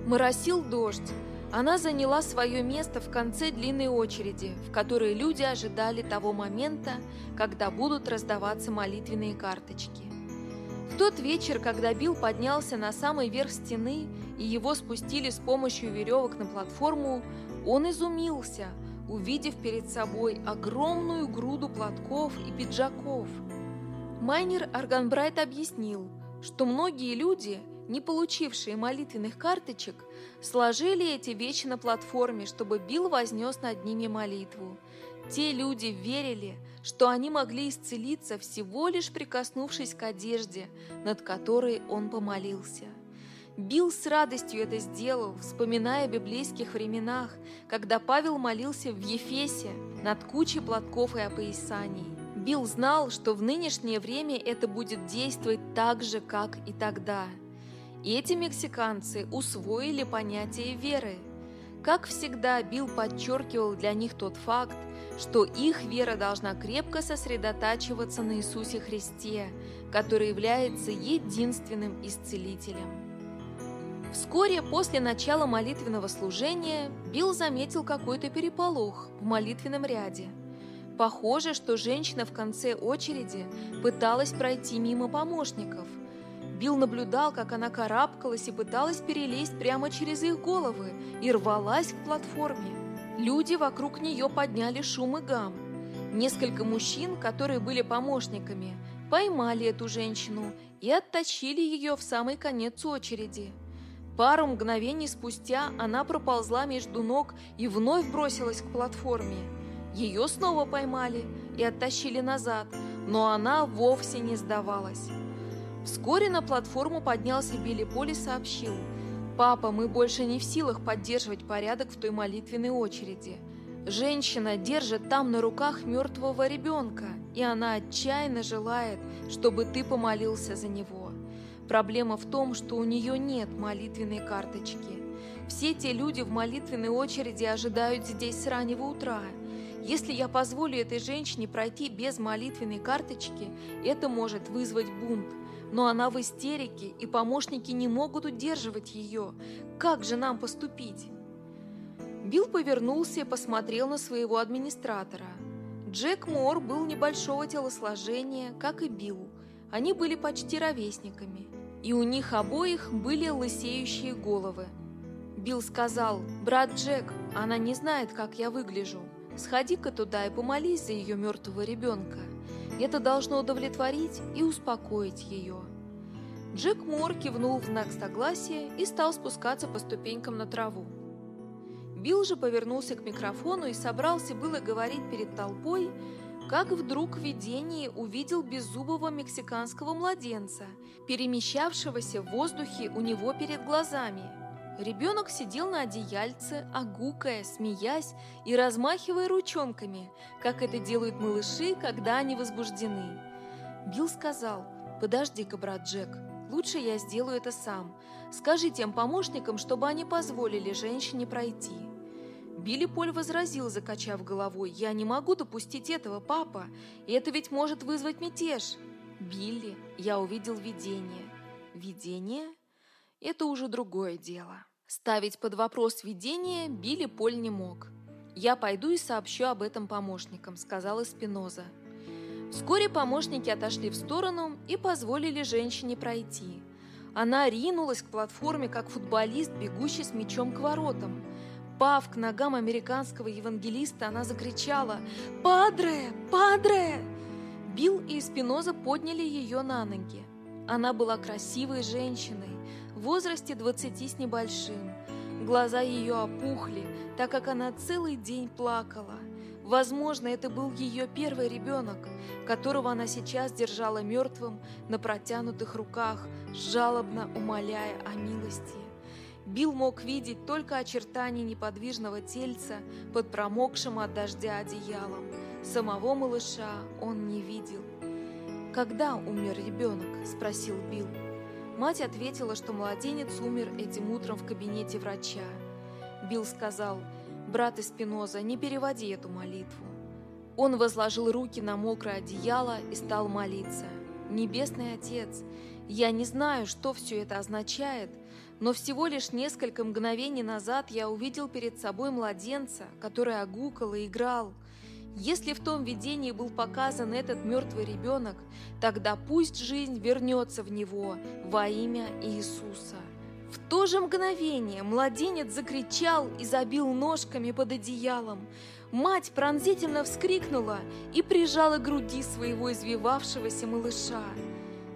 Моросил дождь. Она заняла свое место в конце длинной очереди, в которой люди ожидали того момента, когда будут раздаваться молитвенные карточки. В тот вечер, когда Билл поднялся на самый верх стены и его спустили с помощью веревок на платформу, он изумился – увидев перед собой огромную груду платков и пиджаков. Майнер Арганбрайт объяснил, что многие люди, не получившие молитвенных карточек, сложили эти вещи на платформе, чтобы Билл вознес над ними молитву. Те люди верили, что они могли исцелиться, всего лишь прикоснувшись к одежде, над которой он помолился. Билл с радостью это сделал, вспоминая о библейских временах, когда Павел молился в Ефесе над кучей платков и опоясаний. Билл знал, что в нынешнее время это будет действовать так же, как и тогда. И эти мексиканцы усвоили понятие веры. Как всегда, Билл подчеркивал для них тот факт, что их вера должна крепко сосредотачиваться на Иисусе Христе, который является единственным исцелителем. Вскоре после начала молитвенного служения Билл заметил какой-то переполох в молитвенном ряде. Похоже, что женщина в конце очереди пыталась пройти мимо помощников. Билл наблюдал, как она карабкалась и пыталась перелезть прямо через их головы и рвалась к платформе. Люди вокруг нее подняли шум и гам. Несколько мужчин, которые были помощниками, поймали эту женщину и оттащили ее в самый конец очереди. Пару мгновений спустя она проползла между ног и вновь бросилась к платформе. Ее снова поймали и оттащили назад, но она вовсе не сдавалась. Вскоре на платформу поднялся Билли Поли и сообщил, «Папа, мы больше не в силах поддерживать порядок в той молитвенной очереди. Женщина держит там на руках мертвого ребенка, и она отчаянно желает, чтобы ты помолился за него». Проблема в том, что у нее нет молитвенной карточки. Все те люди в молитвенной очереди ожидают здесь с раннего утра. Если я позволю этой женщине пройти без молитвенной карточки, это может вызвать бунт. Но она в истерике, и помощники не могут удерживать ее. Как же нам поступить? Билл повернулся и посмотрел на своего администратора. Джек Мор был небольшого телосложения, как и Билл. Они были почти ровесниками и у них обоих были лысеющие головы. Билл сказал, «Брат Джек, она не знает, как я выгляжу. Сходи-ка туда и помолись за ее мертвого ребенка. Это должно удовлетворить и успокоить ее». Джек Мор кивнул в знак согласия и стал спускаться по ступенькам на траву. Билл же повернулся к микрофону и собрался было говорить перед толпой, как вдруг в видении увидел беззубого мексиканского младенца, перемещавшегося в воздухе у него перед глазами. Ребенок сидел на одеяльце, огукая, смеясь и размахивая ручонками, как это делают малыши, когда они возбуждены. Билл сказал, «Подожди-ка, брат Джек, лучше я сделаю это сам. Скажи тем помощникам, чтобы они позволили женщине пройти». Билли Поль возразил, закачав головой. «Я не могу допустить этого, папа. Это ведь может вызвать мятеж». «Билли, я увидел видение». «Видение? Это уже другое дело», — Ставить под вопрос видение Билли Поль не мог. «Я пойду и сообщу об этом помощникам», — сказала Спиноза. Вскоре помощники отошли в сторону и позволили женщине пройти. Она ринулась к платформе, как футболист, бегущий с мячом к воротам. Пав к ногам американского евангелиста, она закричала «Падре! Падре!». Билл и Спиноза подняли ее на ноги. Она была красивой женщиной, в возрасте двадцати с небольшим. Глаза ее опухли, так как она целый день плакала. Возможно, это был ее первый ребенок, которого она сейчас держала мертвым на протянутых руках, жалобно умоляя о милости. Билл мог видеть только очертания неподвижного тельца под промокшим от дождя одеялом. Самого малыша он не видел. «Когда умер ребенок?» – спросил Билл. Мать ответила, что младенец умер этим утром в кабинете врача. Билл сказал, «Брат Эспиноза, не переводи эту молитву». Он возложил руки на мокрое одеяло и стал молиться. «Небесный Отец, я не знаю, что все это означает, но всего лишь несколько мгновений назад я увидел перед собой младенца, который огукал и играл. Если в том видении был показан этот мертвый ребенок, тогда пусть жизнь вернется в него во имя Иисуса. В то же мгновение младенец закричал и забил ножками под одеялом. Мать пронзительно вскрикнула и прижала к груди своего извивавшегося малыша.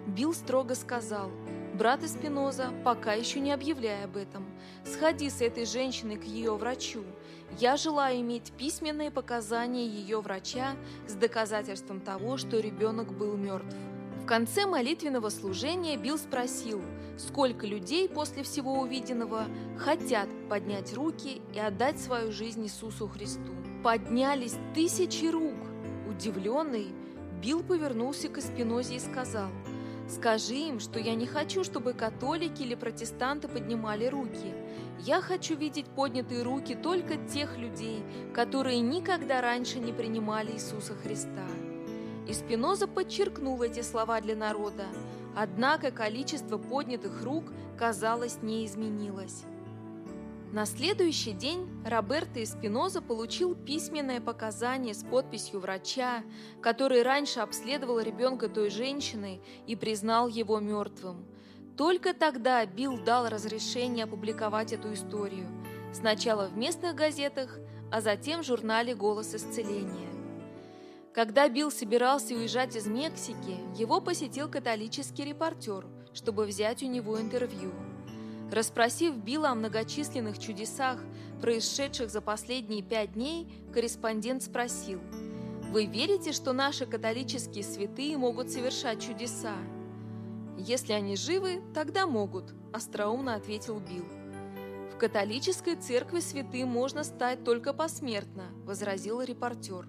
Билл строго сказал, «Брат Эспиноза, пока еще не объявляй об этом. Сходи с этой женщиной к ее врачу. Я желаю иметь письменные показания ее врача с доказательством того, что ребенок был мертв. В конце молитвенного служения Билл спросил, сколько людей после всего увиденного хотят поднять руки и отдать свою жизнь Иисусу Христу. Поднялись тысячи рук. Удивленный, Билл повернулся к Эспинозе и сказал, «Скажи им, что я не хочу, чтобы католики или протестанты поднимали руки. Я хочу видеть поднятые руки только тех людей, которые никогда раньше не принимали Иисуса Христа. И Спиноза подчеркнул эти слова для народа, однако количество поднятых рук, казалось, не изменилось. На следующий день Роберто Спиноза получил письменное показание с подписью врача, который раньше обследовал ребенка той женщины и признал его мертвым – только тогда Билл дал разрешение опубликовать эту историю. Сначала в местных газетах, а затем в журнале «Голос исцеления». Когда Билл собирался уезжать из Мексики, его посетил католический репортер, чтобы взять у него интервью. Расспросив Билла о многочисленных чудесах, происшедших за последние пять дней, корреспондент спросил, «Вы верите, что наши католические святые могут совершать чудеса?» «Если они живы, тогда могут», – остроумно ответил Билл. «В католической церкви святым можно стать только посмертно», – возразил репортер.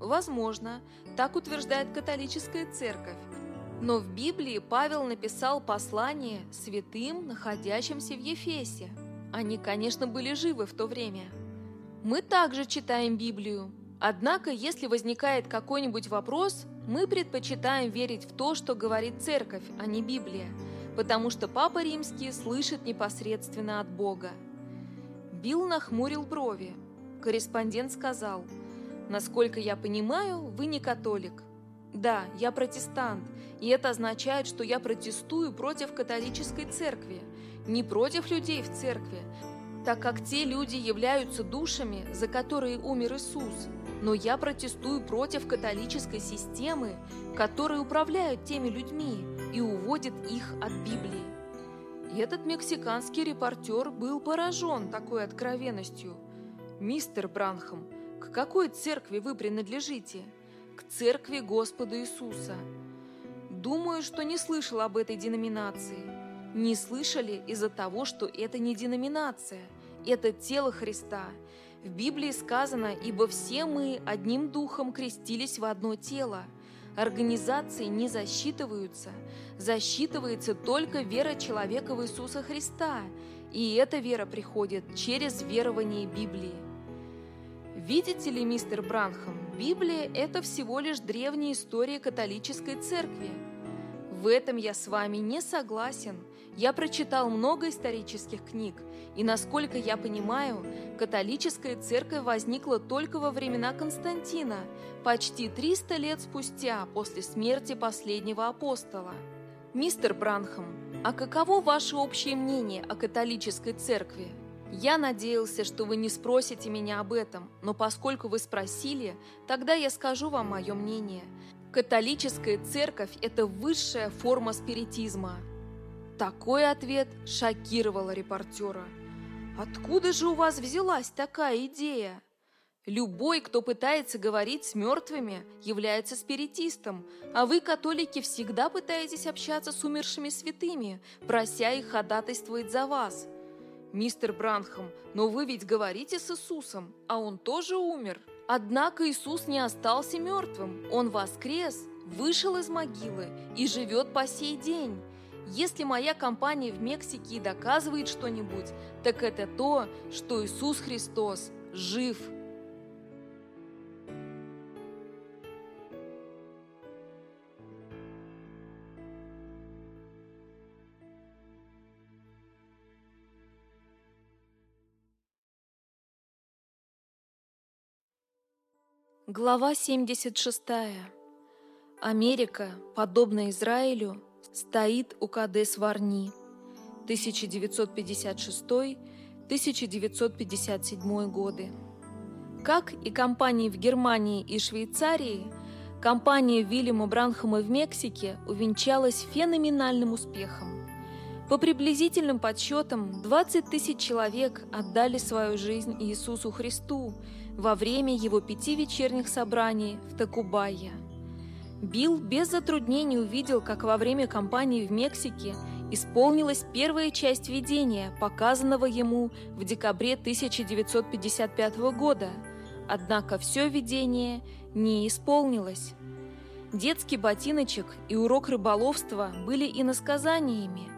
«Возможно, так утверждает католическая церковь. Но в Библии Павел написал послание святым, находящимся в Ефесе. Они, конечно, были живы в то время. Мы также читаем Библию. Однако, если возникает какой-нибудь вопрос, мы предпочитаем верить в то, что говорит церковь, а не Библия, потому что Папа Римский слышит непосредственно от Бога. Билл нахмурил брови. Корреспондент сказал, «Насколько я понимаю, вы не католик». «Да, я протестант, и это означает, что я протестую против католической церкви, не против людей в церкви, так как те люди являются душами, за которые умер Иисус, но я протестую против католической системы, которая управляет теми людьми и уводит их от Библии. И этот мексиканский репортер был поражен такой откровенностью. «Мистер Бранхам, к какой церкви вы принадлежите?» «К церкви Господа Иисуса». Думаю, что не слышал об этой деноминации. Не слышали из-за того, что это не деноминация, это тело Христа – в Библии сказано, ибо все мы одним духом крестились в одно тело. Организации не засчитываются. Засчитывается только вера человека в Иисуса Христа. И эта вера приходит через верование Библии. Видите ли, мистер Бранхам, Библия – это всего лишь древняя история католической церкви. В этом я с вами не согласен. Я прочитал много исторических книг, и, насколько я понимаю, католическая церковь возникла только во времена Константина, почти 300 лет спустя после смерти последнего апостола. Мистер Бранхам, а каково ваше общее мнение о католической церкви? Я надеялся, что вы не спросите меня об этом, но поскольку вы спросили, тогда я скажу вам мое мнение. Католическая церковь – это высшая форма спиритизма. Такой ответ шокировал репортера. Откуда же у вас взялась такая идея? Любой, кто пытается говорить с мертвыми, является спиритистом, а вы, католики, всегда пытаетесь общаться с умершими святыми, прося их ходатайствовать за вас. Мистер Бранхам, но вы ведь говорите с Иисусом, а он тоже умер. Однако Иисус не остался мертвым, он воскрес, вышел из могилы и живет по сей день. Если моя компания в Мексике доказывает что-нибудь, так это то, что Иисус Христос жив. Глава 76. Америка, подобно Израилю, стоит у Кадес-Варни. 1956-1957 годы. Как и компании в Германии и Швейцарии, компания Вильяма Бранхама в Мексике увенчалась феноменальным успехом. По приблизительным подсчетам, 20 тысяч человек отдали свою жизнь Иисусу Христу – во время его пяти вечерних собраний в Такубайе. Билл без затруднений увидел, как во время кампании в Мексике исполнилась первая часть видения, показанного ему в декабре 1955 года, однако все видение не исполнилось. Детский ботиночек и урок рыболовства были иносказаниями,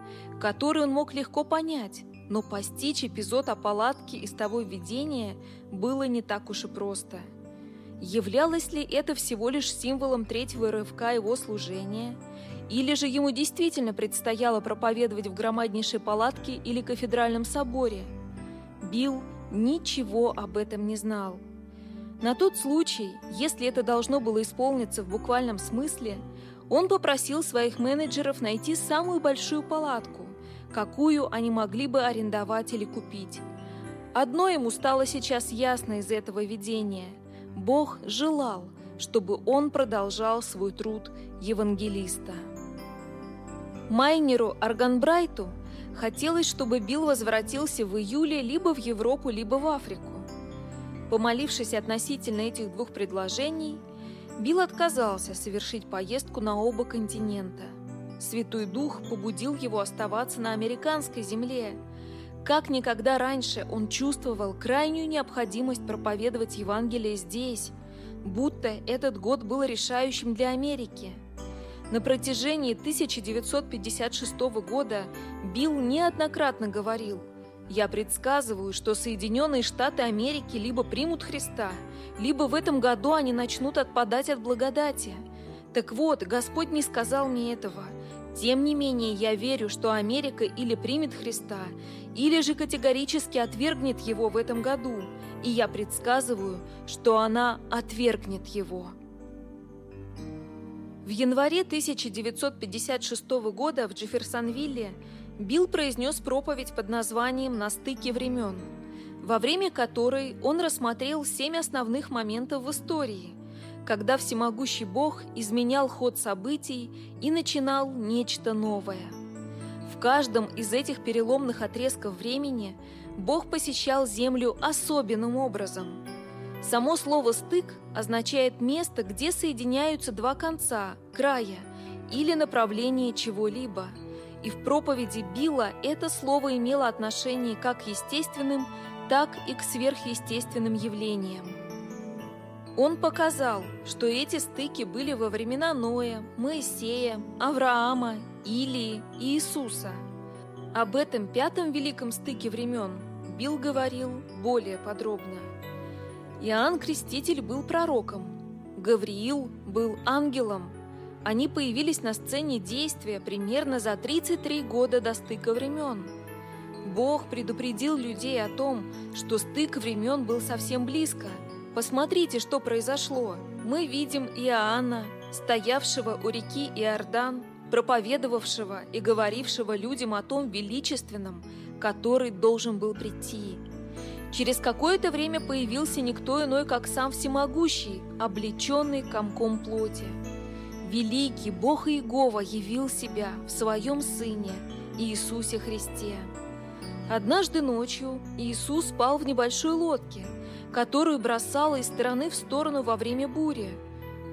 которые он мог легко понять, но постичь эпизод о палатке из того видения было не так уж и просто. Являлось ли это всего лишь символом третьего рывка его служения, или же ему действительно предстояло проповедовать в громаднейшей палатке или кафедральном соборе? Билл ничего об этом не знал. На тот случай, если это должно было исполниться в буквальном смысле, он попросил своих менеджеров найти самую большую палатку, какую они могли бы арендовать или купить. Одно ему стало сейчас ясно из этого видения. Бог желал, чтобы он продолжал свой труд евангелиста. Майнеру Арганбрайту хотелось, чтобы Билл возвратился в июле либо в Европу, либо в Африку. Помолившись относительно этих двух предложений, Билл отказался совершить поездку на оба континента – Святой Дух побудил его оставаться на американской земле. Как никогда раньше он чувствовал крайнюю необходимость проповедовать Евангелие здесь, будто этот год был решающим для Америки. На протяжении 1956 года Билл неоднократно говорил «Я предсказываю, что Соединенные Штаты Америки либо примут Христа, либо в этом году они начнут отпадать от благодати». Так вот, Господь не сказал мне этого – тем не менее, я верю, что Америка или примет Христа, или же категорически отвергнет его в этом году, и я предсказываю, что она отвергнет его. В январе 1956 года в Джефферсонвилле Билл произнес проповедь под названием «На стыке времен», во время которой он рассмотрел семь основных моментов в истории – когда всемогущий Бог изменял ход событий и начинал нечто новое. В каждом из этих переломных отрезков времени Бог посещал Землю особенным образом. Само слово «стык» означает место, где соединяются два конца, края или направление чего-либо. И в проповеди Билла это слово имело отношение как к естественным, так и к сверхъестественным явлениям. Он показал, что эти стыки были во времена Ноя, Моисея, Авраама, Илии и Иисуса. Об этом пятом великом стыке времен Билл говорил более подробно. Иоанн Креститель был пророком, Гавриил был ангелом, Они появились на сцене действия примерно за 33 года до стыка времен. Бог предупредил людей о том, что стык времен был совсем близко. Посмотрите, что произошло. Мы видим Иоанна, стоявшего у реки Иордан, проповедовавшего и говорившего людям о том величественном, который должен был прийти. Через какое-то время появился никто иной, как сам Всемогущий, облеченный комком плоти. Великий Бог Иегова явил себя в своем Сыне Иисусе Христе. Однажды ночью Иисус спал в небольшой лодке, которую бросало из стороны в сторону во время бури.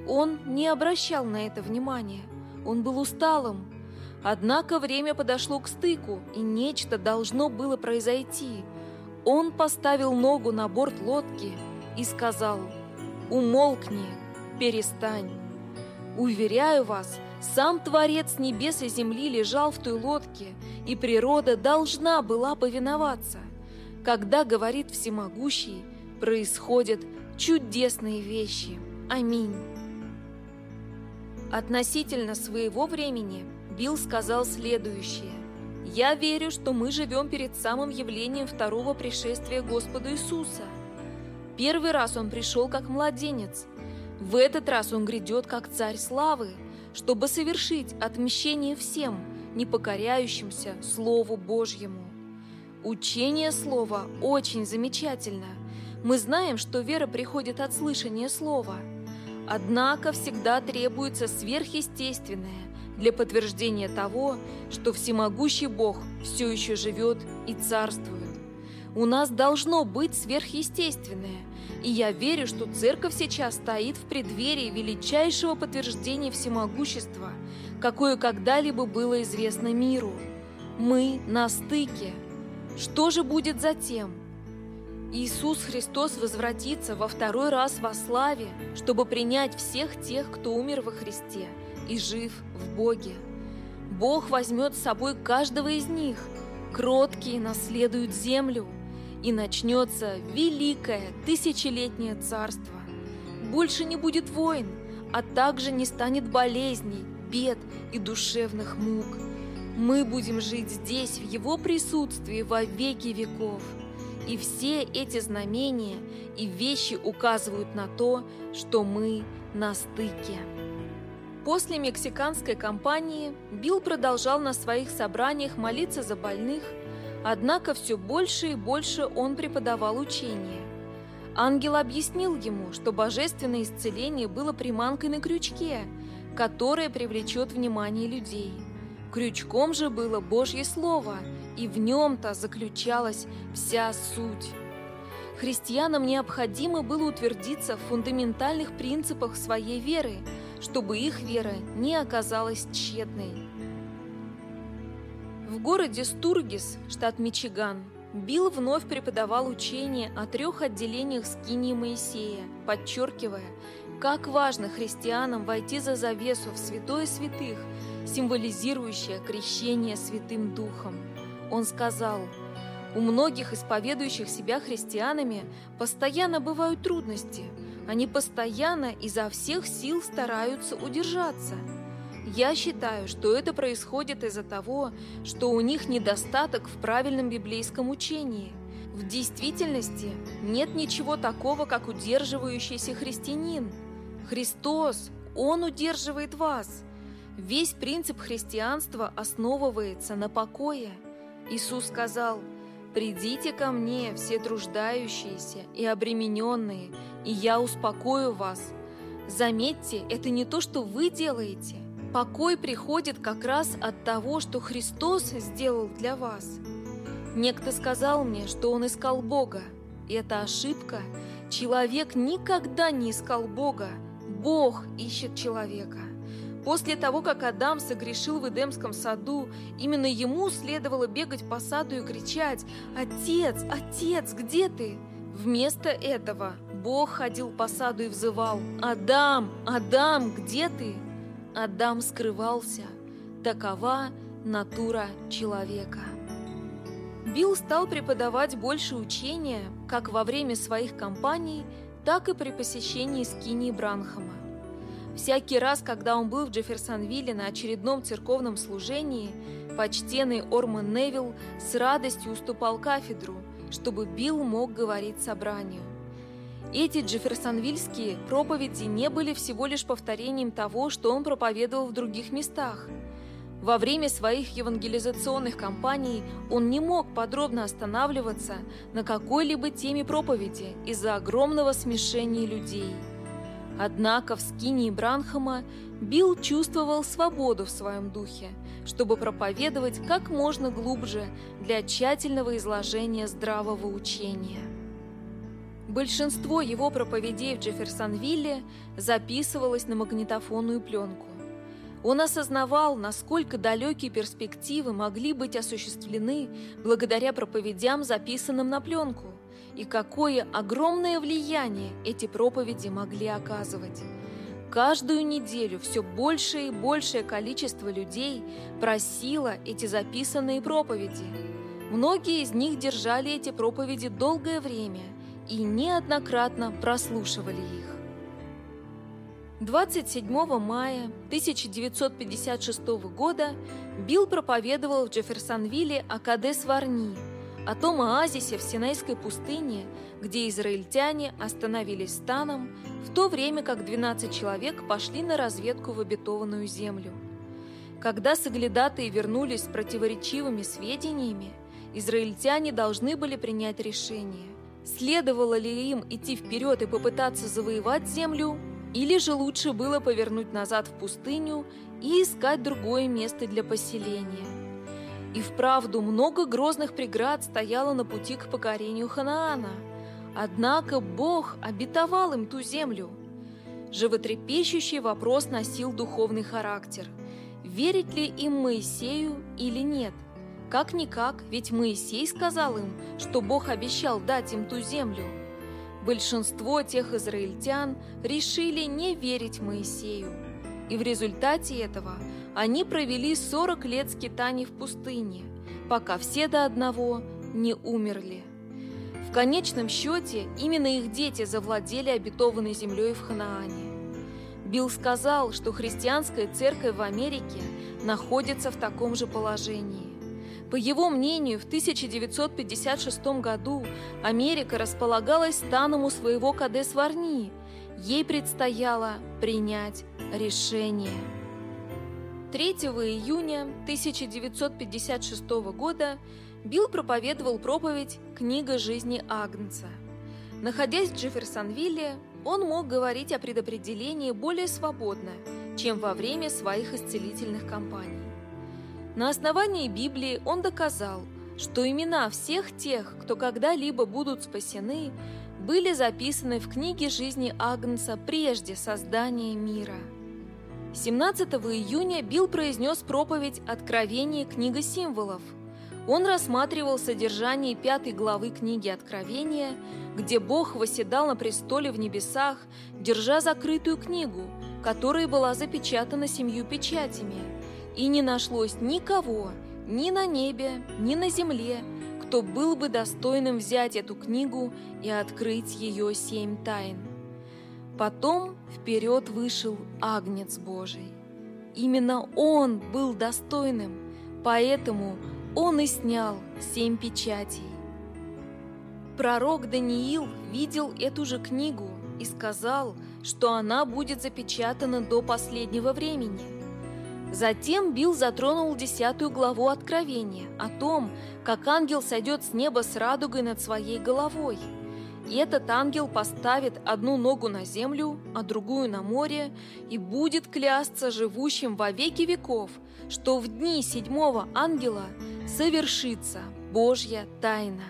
Он не обращал на это внимания, он был усталым. Однако время подошло к стыку, и нечто должно было произойти. Он поставил ногу на борт лодки и сказал «Умолкни, перестань». Уверяю вас, сам Творец небес и земли лежал в той лодке, и природа должна была повиноваться. Когда говорит Всемогущий, происходят чудесные вещи. Аминь. Относительно своего времени Билл сказал следующее. «Я верю, что мы живем перед самым явлением второго пришествия Господа Иисуса. Первый раз Он пришел как младенец, в этот раз он грядет как царь славы, чтобы совершить отмщение всем, не покоряющимся Слову Божьему. Учение Слова очень замечательно. Мы знаем, что вера приходит от слышания Слова. Однако всегда требуется сверхъестественное для подтверждения того, что всемогущий Бог все еще живет и царствует. У нас должно быть сверхъестественное, и я верю, что церковь сейчас стоит в преддверии величайшего подтверждения всемогущества, какое когда-либо было известно миру. Мы на стыке. Что же будет затем? Иисус Христос возвратится во второй раз во славе, чтобы принять всех тех, кто умер во Христе и жив в Боге. Бог возьмет с собой каждого из них. Кроткие наследуют землю – и начнется великое тысячелетнее царство. Больше не будет войн, а также не станет болезней, бед и душевных мук. Мы будем жить здесь, в Его присутствии во веки веков. И все эти знамения и вещи указывают на то, что мы на стыке. После мексиканской кампании Билл продолжал на своих собраниях молиться за больных – Однако все больше и больше он преподавал учение. Ангел объяснил ему, что божественное исцеление было приманкой на крючке, которая привлечет внимание людей. Крючком же было Божье Слово, и в нем-то заключалась вся суть. Христианам необходимо было утвердиться в фундаментальных принципах своей веры, чтобы их вера не оказалась тщетной. В городе Стургис, штат Мичиган, Билл вновь преподавал учение о трех отделениях скинии Моисея, подчеркивая, как важно христианам войти за завесу в святое святых, символизирующее крещение Святым Духом. Он сказал, «У многих исповедующих себя христианами постоянно бывают трудности. Они постоянно изо всех сил стараются удержаться – я считаю, что это происходит из-за того, что у них недостаток в правильном библейском учении. В действительности нет ничего такого, как удерживающийся христианин. Христос, Он удерживает вас. Весь принцип христианства основывается на покое. Иисус сказал, «Придите ко мне, все труждающиеся и обремененные, и я успокою вас». Заметьте, это не то, что вы делаете – Покой приходит как раз от того, что Христос сделал для вас. Некто сказал мне, что он искал Бога. Это ошибка. Человек никогда не искал Бога. Бог ищет человека. После того, как Адам согрешил в Эдемском саду, именно ему следовало бегать по саду и кричать «Отец, отец, где ты?» Вместо этого Бог ходил по саду и взывал «Адам, Адам, где ты?» Адам скрывался. Такова натура человека. Билл стал преподавать больше учения как во время своих кампаний, так и при посещении скини Бранхама. Всякий раз, когда он был в Джефферсонвилле на очередном церковном служении, почтенный Орман Невилл с радостью уступал кафедру, чтобы Билл мог говорить собранию. Эти джефферсонвильские проповеди не были всего лишь повторением того, что он проповедовал в других местах. Во время своих евангелизационных кампаний он не мог подробно останавливаться на какой-либо теме проповеди из-за огромного смешения людей. Однако в скинии Бранхама Билл чувствовал свободу в своем духе, чтобы проповедовать как можно глубже для тщательного изложения здравого учения. Большинство его проповедей в Джефферсонвилле записывалось на магнитофонную пленку. Он осознавал, насколько далекие перспективы могли быть осуществлены благодаря проповедям, записанным на пленку, и какое огромное влияние эти проповеди могли оказывать. Каждую неделю все большее и большее количество людей просило эти записанные проповеди. Многие из них держали эти проповеди долгое время – и неоднократно прослушивали их. 27 мая 1956 года Билл проповедовал в Джефферсонвилле о Кадес-Варни, о том оазисе в Синайской пустыне, где израильтяне остановились станом, в то время как 12 человек пошли на разведку в обетованную землю. Когда соглядатые вернулись с противоречивыми сведениями, израильтяне должны были принять решение – Следовало ли им идти вперед и попытаться завоевать землю, или же лучше было повернуть назад в пустыню и искать другое место для поселения? И вправду много грозных преград стояло на пути к покорению Ханаана. Однако Бог обетовал им ту землю. Животрепещущий вопрос носил духовный характер. Верить ли им Моисею или нет – как-никак, ведь Моисей сказал им, что Бог обещал дать им ту землю. Большинство тех израильтян решили не верить Моисею. И в результате этого они провели 40 лет скитаний в пустыне, пока все до одного не умерли. В конечном счете, именно их дети завладели обетованной землей в Ханаане. Билл сказал, что христианская церковь в Америке находится в таком же положении. По его мнению, в 1956 году Америка располагалась станом у своего Кадес-Варни. Ей предстояло принять решение. 3 июня 1956 года Билл проповедовал проповедь «Книга жизни Агнца». Находясь в Джефферсонвилле, он мог говорить о предопределении более свободно, чем во время своих исцелительных кампаний. На основании Библии он доказал, что имена всех тех, кто когда-либо будут спасены, были записаны в книге жизни Агнца прежде создания мира. 17 июня Билл произнес проповедь «Откровение. Книга символов». Он рассматривал содержание пятой главы книги Откровения, где Бог восседал на престоле в небесах, держа закрытую книгу, которая была запечатана семью печатями – и не нашлось никого, ни на небе, ни на земле, кто был бы достойным взять эту книгу и открыть ее семь тайн. Потом вперед вышел Агнец Божий. Именно он был достойным, поэтому он и снял семь печатей. Пророк Даниил видел эту же книгу и сказал, что она будет запечатана до последнего времени – Затем Билл затронул десятую главу Откровения о том, как ангел сойдет с неба с радугой над своей головой. И этот ангел поставит одну ногу на землю, а другую на море, и будет клясться живущим во веки веков, что в дни седьмого ангела совершится Божья тайна.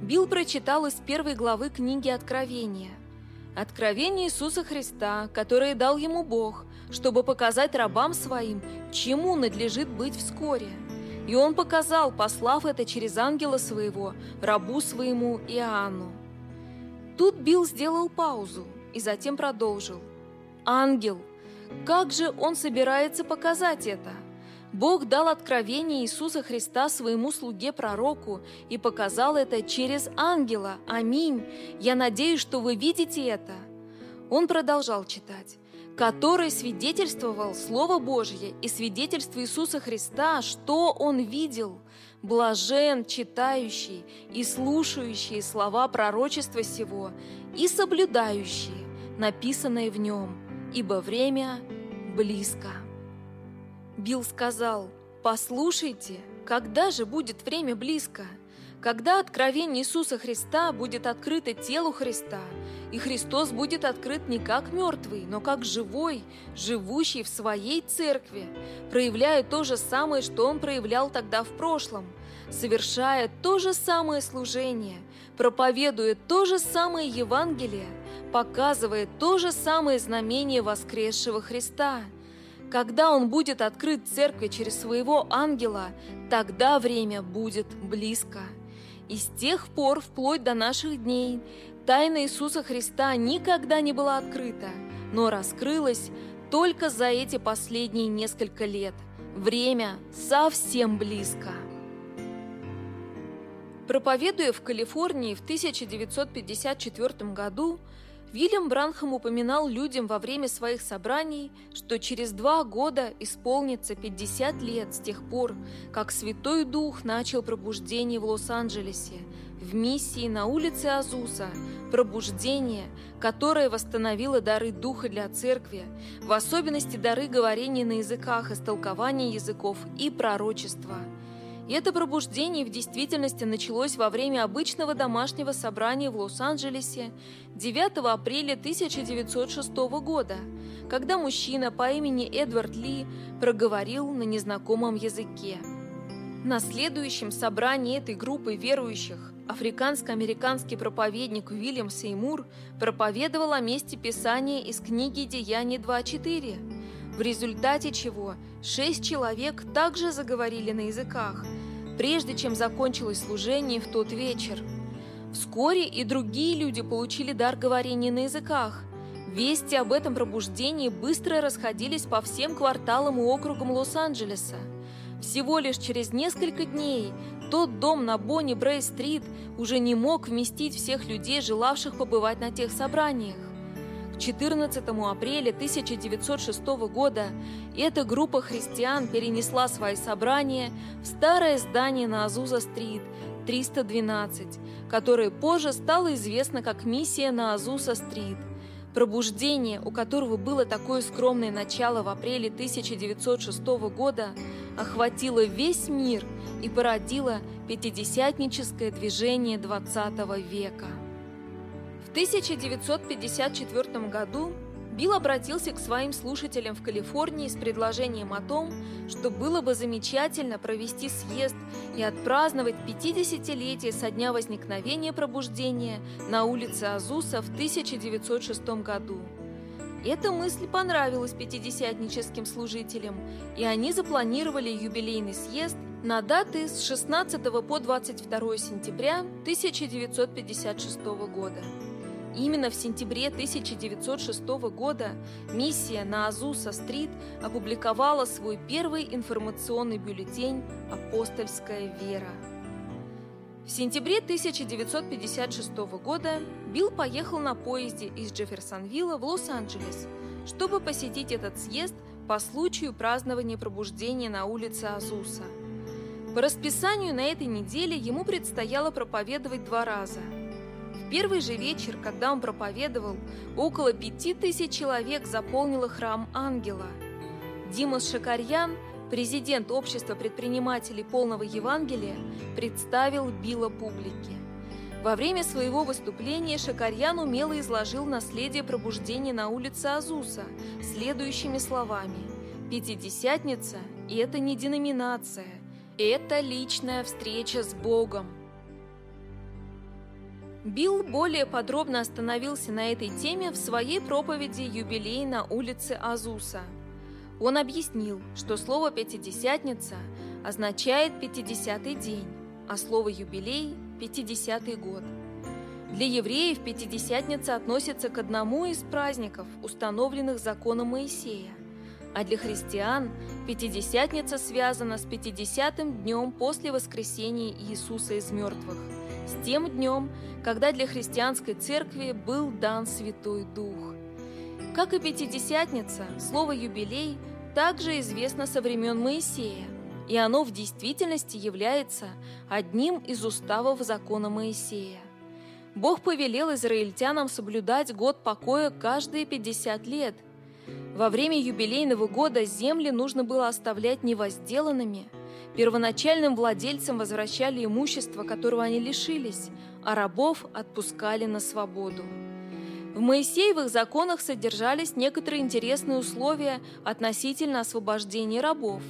Билл прочитал из первой главы книги Откровения. Откровение Иисуса Христа, которое дал ему Бог, чтобы показать рабам своим, чему надлежит быть вскоре. И он показал, послав это через ангела своего, рабу своему Иоанну. Тут Билл сделал паузу и затем продолжил. «Ангел, как же он собирается показать это?» Бог дал откровение Иисуса Христа своему слуге-пророку и показал это через ангела. Аминь. Я надеюсь, что вы видите это. Он продолжал читать. Который свидетельствовал Слово Божье и свидетельство Иисуса Христа, что Он видел. Блажен читающий и слушающий слова пророчества сего и соблюдающие, написанное в нем, ибо время близко. Билл сказал, «Послушайте, когда же будет время близко?» Когда откровение Иисуса Христа будет открыто телу Христа, и Христос будет открыт не как мертвый, но как живой, живущий в своей церкви, проявляя то же самое, что Он проявлял тогда в прошлом, совершая то же самое служение, проповедуя то же самое Евангелие, показывая то же самое знамение воскресшего Христа. Когда Он будет открыт церкви через своего ангела, тогда время будет близко. И с тех пор, вплоть до наших дней, тайна Иисуса Христа никогда не была открыта, но раскрылась только за эти последние несколько лет. Время совсем близко. Проповедуя в Калифорнии в 1954 году, Вильям Бранхам упоминал людям во время своих собраний, что через два года исполнится 50 лет с тех пор, как Святой Дух начал пробуждение в Лос-Анджелесе, в миссии на улице Азуса, пробуждение, которое восстановило дары Духа для Церкви, в особенности дары говорения на языках, истолкования языков и пророчества – и это пробуждение в действительности началось во время обычного домашнего собрания в Лос-Анджелесе 9 апреля 1906 года, когда мужчина по имени Эдвард Ли проговорил на незнакомом языке. На следующем собрании этой группы верующих африканско-американский проповедник Уильям Сеймур проповедовал о месте Писания из книги «Деяния 2.4», в результате чего шесть человек также заговорили на языках, прежде чем закончилось служение в тот вечер. Вскоре и другие люди получили дар говорения на языках. Вести об этом пробуждении быстро расходились по всем кварталам и округам Лос-Анджелеса. Всего лишь через несколько дней тот дом на Бонни Брей-стрит уже не мог вместить всех людей, желавших побывать на тех собраниях. 14 апреля 1906 года эта группа христиан перенесла свои собрания в старое здание на Азуза-стрит 312, которое позже стало известно как миссия на Азуса-стрит. Пробуждение, у которого было такое скромное начало в апреле 1906 года, охватило весь мир и породило пятидесятническое движение XX века. 1954 году Билл обратился к своим слушателям в Калифорнии с предложением о том, что было бы замечательно провести съезд и отпраздновать 50-летие со дня возникновения пробуждения на улице Азуса в 1906 году. Эта мысль понравилась пятидесятническим служителям, и они запланировали юбилейный съезд на даты с 16 по 22 сентября 1956 года. Именно в сентябре 1906 года миссия на Азуса-стрит опубликовала свой первый информационный бюллетень «Апостольская вера». В сентябре 1956 года Билл поехал на поезде из Джефферсонвилла в Лос-Анджелес, чтобы посетить этот съезд по случаю празднования пробуждения на улице Азуса. По расписанию на этой неделе ему предстояло проповедовать два раза – первый же вечер, когда он проповедовал, около пяти тысяч человек заполнило храм ангела. Димас Шакарьян, президент общества предпринимателей полного Евангелия, представил Билла публике. Во время своего выступления Шакарьян умело изложил наследие пробуждения на улице Азуса следующими словами. «Пятидесятница – это не деноминация, это личная встреча с Богом». Билл более подробно остановился на этой теме в своей проповеди «Юбилей на улице Азуса». Он объяснил, что слово «пятидесятница» означает «пятидесятый день», а слово «юбилей» – «пятидесятый год». Для евреев Пятидесятница относится к одному из праздников, установленных законом Моисея, а для христиан Пятидесятница связана с пятидесятым днем после воскресения Иисуса из мертвых – с тем днем, когда для христианской церкви был дан Святой Дух. Как и Пятидесятница, слово «юбилей» также известно со времен Моисея, и оно в действительности является одним из уставов закона Моисея. Бог повелел израильтянам соблюдать год покоя каждые 50 лет. Во время юбилейного года земли нужно было оставлять невозделанными. Первоначальным владельцам возвращали имущество, которого они лишились, а рабов отпускали на свободу. В Моисеевых законах содержались некоторые интересные условия относительно освобождения рабов.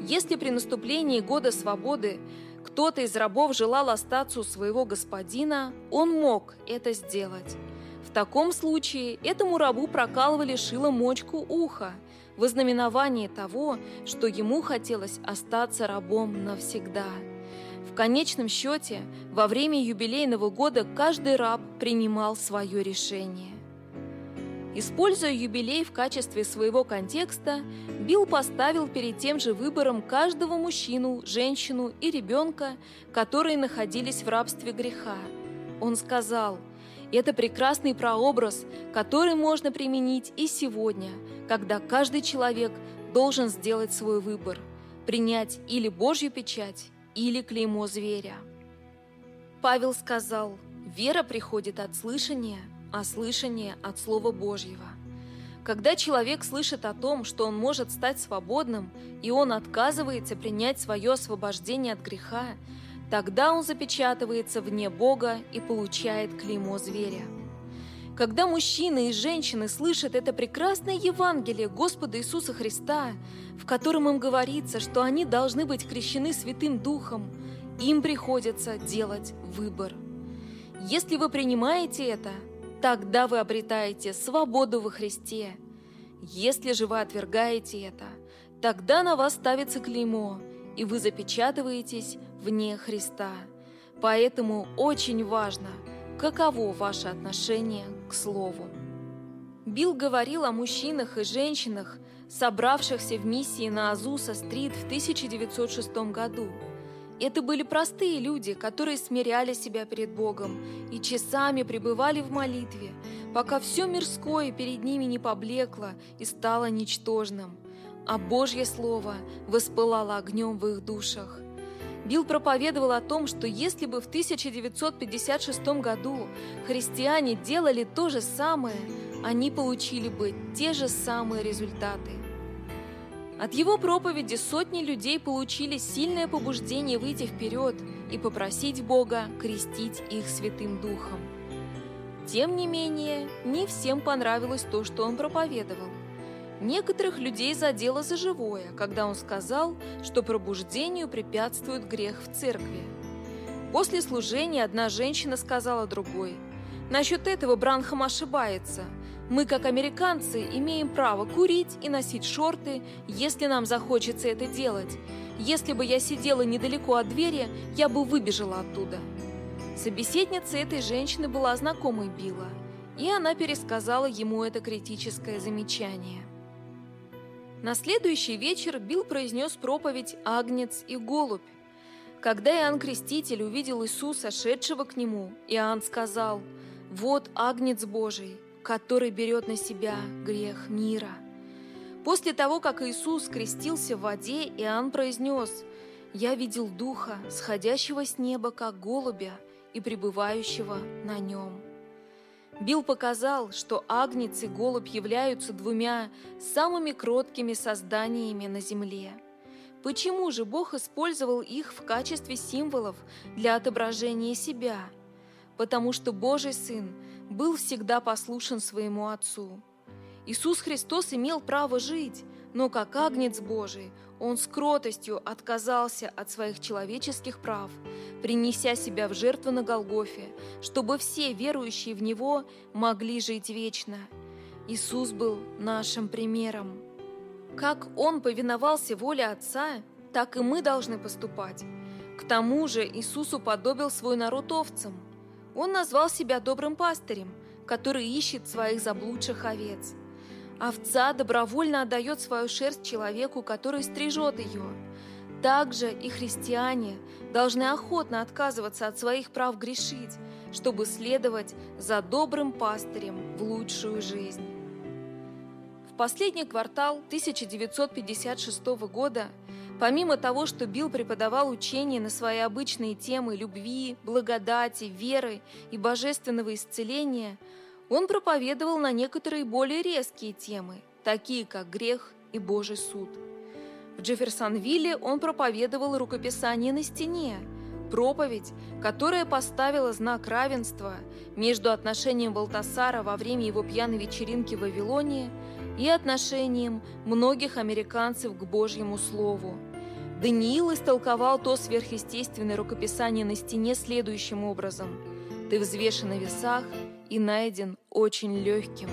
Если при наступлении года свободы кто-то из рабов желал остаться у своего господина, он мог это сделать. В таком случае этому рабу прокалывали шило мочку уха, в знаменование того, что ему хотелось остаться рабом навсегда конечном счете, во время юбилейного года каждый раб принимал свое решение. Используя юбилей в качестве своего контекста, Билл поставил перед тем же выбором каждого мужчину, женщину и ребенка, которые находились в рабстве греха. Он сказал, это прекрасный прообраз, который можно применить и сегодня, когда каждый человек должен сделать свой выбор – принять или Божью печать, или клеймо зверя. Павел сказал, вера приходит от слышания, а слышание от Слова Божьего. Когда человек слышит о том, что он может стать свободным, и он отказывается принять свое освобождение от греха, тогда он запечатывается вне Бога и получает клеймо зверя. Когда мужчины и женщины слышат это прекрасное Евангелие Господа Иисуса Христа, в котором им говорится, что они должны быть крещены Святым Духом, им приходится делать выбор. Если вы принимаете это, тогда вы обретаете свободу во Христе. Если же вы отвергаете это, тогда на вас ставится клеймо, и вы запечатываетесь вне Христа. Поэтому очень важно – Каково ваше отношение к слову? Билл говорил о мужчинах и женщинах, собравшихся в миссии на Азуса-стрит в 1906 году. Это были простые люди, которые смиряли себя перед Богом и часами пребывали в молитве, пока все мирское перед ними не поблекло и стало ничтожным, а Божье Слово воспылало огнем в их душах. Билл проповедовал о том, что если бы в 1956 году христиане делали то же самое, они получили бы те же самые результаты. От его проповеди сотни людей получили сильное побуждение выйти вперед и попросить Бога крестить их Святым Духом. Тем не менее, не всем понравилось то, что он проповедовал – Некоторых людей задело за живое, когда он сказал, что пробуждению препятствует грех в церкви. После служения одна женщина сказала другой, «Насчет этого Бранхам ошибается. Мы, как американцы, имеем право курить и носить шорты, если нам захочется это делать. Если бы я сидела недалеко от двери, я бы выбежала оттуда». Собеседница этой женщины была знакомой Билла, и она пересказала ему это критическое замечание. На следующий вечер Билл произнес проповедь «Агнец и голубь». Когда Иоанн Креститель увидел Иисуса, шедшего к нему, Иоанн сказал «Вот Агнец Божий, который берет на себя грех мира». После того, как Иисус крестился в воде, Иоанн произнес «Я видел Духа, сходящего с неба, как голубя, и пребывающего на нем». Билл показал, что агнец и голубь являются двумя самыми кроткими созданиями на Земле. Почему же Бог использовал их в качестве символов для отображения себя? Потому что Божий Сын был всегда послушен своему Отцу. Иисус Христос имел право жить, но как агнец Божий он с кротостью отказался от своих человеческих прав, принеся себя в жертву на Голгофе, чтобы все верующие в Него могли жить вечно. Иисус был нашим примером. Как Он повиновался воле Отца, так и мы должны поступать. К тому же Иисус уподобил свой народ овцам. Он назвал себя добрым пастырем, который ищет своих заблудших овец – Овца добровольно отдает свою шерсть человеку, который стрижет ее. Также и христиане должны охотно отказываться от своих прав грешить, чтобы следовать за добрым пастырем в лучшую жизнь. последний квартал 1956 года, помимо того, что Билл преподавал учения на свои обычные темы любви, благодати, веры и божественного исцеления, он проповедовал на некоторые более резкие темы, такие как грех и Божий суд. В Джефферсонвилле он проповедовал рукописание на стене, проповедь, которая поставила знак равенства между отношением Балтасара во время его пьяной вечеринки в Вавилоне и отношением многих американцев к Божьему Слову. Даниил истолковал то сверхъестественное рукописание на стене следующим образом. «Ты взвешен на весах и найден очень легким».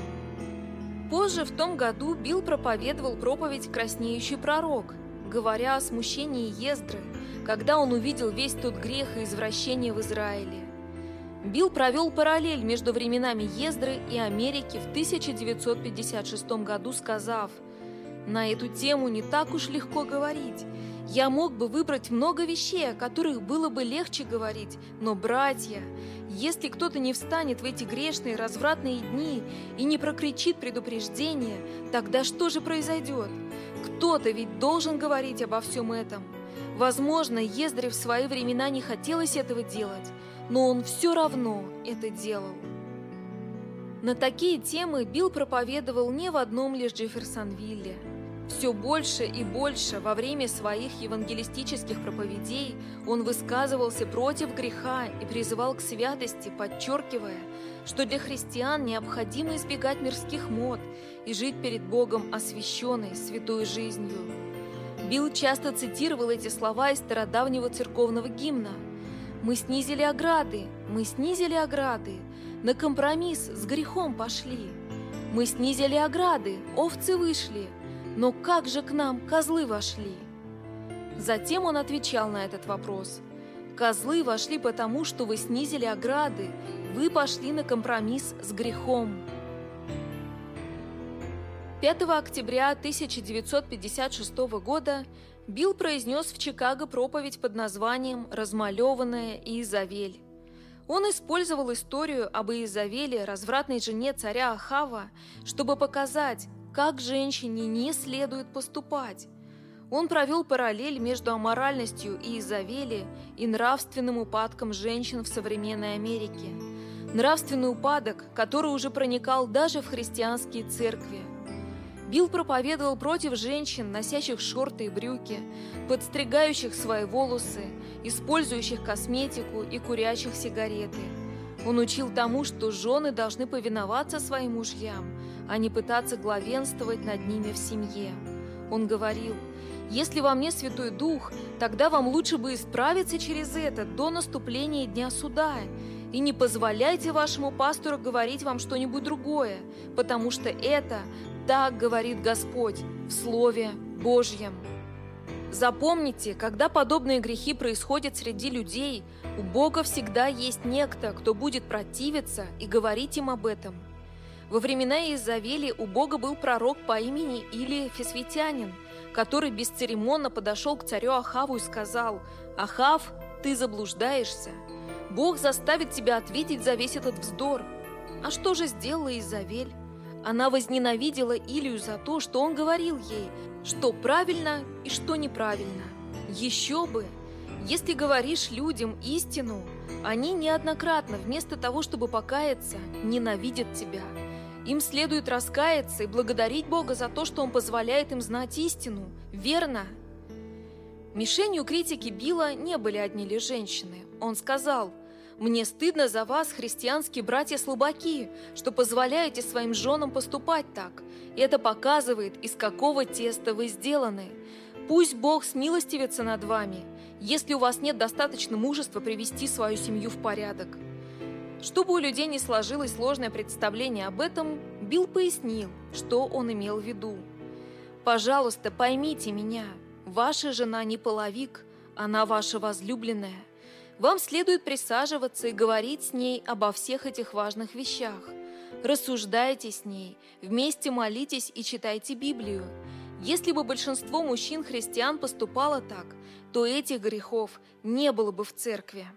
Позже в том году Билл проповедовал проповедь «Краснеющий пророк», говоря о смущении Ездры, когда он увидел весь тот грех и извращение в Израиле. Билл провел параллель между временами Ездры и Америки в 1956 году, сказав, «На эту тему не так уж легко говорить. Я мог бы выбрать много вещей, о которых было бы легче говорить, но, братья, если кто-то не встанет в эти грешные, развратные дни и не прокричит предупреждение, тогда что же произойдет? Кто-то ведь должен говорить обо всем этом. Возможно, Ездре в свои времена не хотелось этого делать, но он все равно это делал. На такие темы Билл проповедовал не в одном лишь Джефферсонвилле. Все больше и больше во время своих евангелистических проповедей он высказывался против греха и призывал к святости, подчеркивая, что для христиан необходимо избегать мирских мод и жить перед Богом освященной святой жизнью. Билл часто цитировал эти слова из стародавнего церковного гимна – мы снизили ограды, мы снизили ограды, на компромисс с грехом пошли. Мы снизили ограды, овцы вышли, но как же к нам козлы вошли? Затем он отвечал на этот вопрос. Козлы вошли потому, что вы снизили ограды, вы пошли на компромисс с грехом. 5 октября 1956 года Билл произнес в Чикаго проповедь под названием «Размалеванная Иезавель». Он использовал историю об Иезавеле, развратной жене царя Ахава, чтобы показать, как женщине не следует поступать. Он провел параллель между аморальностью Иезавели и нравственным упадком женщин в современной Америке. Нравственный упадок, который уже проникал даже в христианские церкви – Билл проповедовал против женщин, носящих шорты и брюки, подстригающих свои волосы, использующих косметику и курящих сигареты. Он учил тому, что жены должны повиноваться своим мужьям, а не пытаться главенствовать над ними в семье. Он говорил, «Если во мне Святой Дух, тогда вам лучше бы исправиться через это до наступления Дня Суда, и не позволяйте вашему пастору говорить вам что-нибудь другое, потому что это так говорит Господь в Слове Божьем. Запомните, когда подобные грехи происходят среди людей, у Бога всегда есть некто, кто будет противиться и говорить им об этом. Во времена Иезавели у Бога был пророк по имени Илия Фесвитянин, который бесцеремонно подошел к царю Ахаву и сказал, «Ахав, ты заблуждаешься. Бог заставит тебя ответить за весь этот вздор». А что же сделала Иезавель? Она возненавидела Илью за то, что он говорил ей, что правильно и что неправильно. Еще бы! Если говоришь людям истину, они неоднократно, вместо того, чтобы покаяться, ненавидят тебя. Им следует раскаяться и благодарить Бога за то, что Он позволяет им знать истину. Верно? Мишенью критики Билла не были одни лишь женщины. Он сказал – мне стыдно за вас, христианские братья-слабаки, что позволяете своим женам поступать так. И это показывает, из какого теста вы сделаны. Пусть Бог смилостивится над вами, если у вас нет достаточно мужества привести свою семью в порядок. Чтобы у людей не сложилось сложное представление об этом, Билл пояснил, что он имел в виду. «Пожалуйста, поймите меня. Ваша жена не половик, она ваша возлюбленная. Вам следует присаживаться и говорить с ней обо всех этих важных вещах. Рассуждайте с ней, вместе молитесь и читайте Библию. Если бы большинство мужчин-христиан поступало так, то этих грехов не было бы в церкви.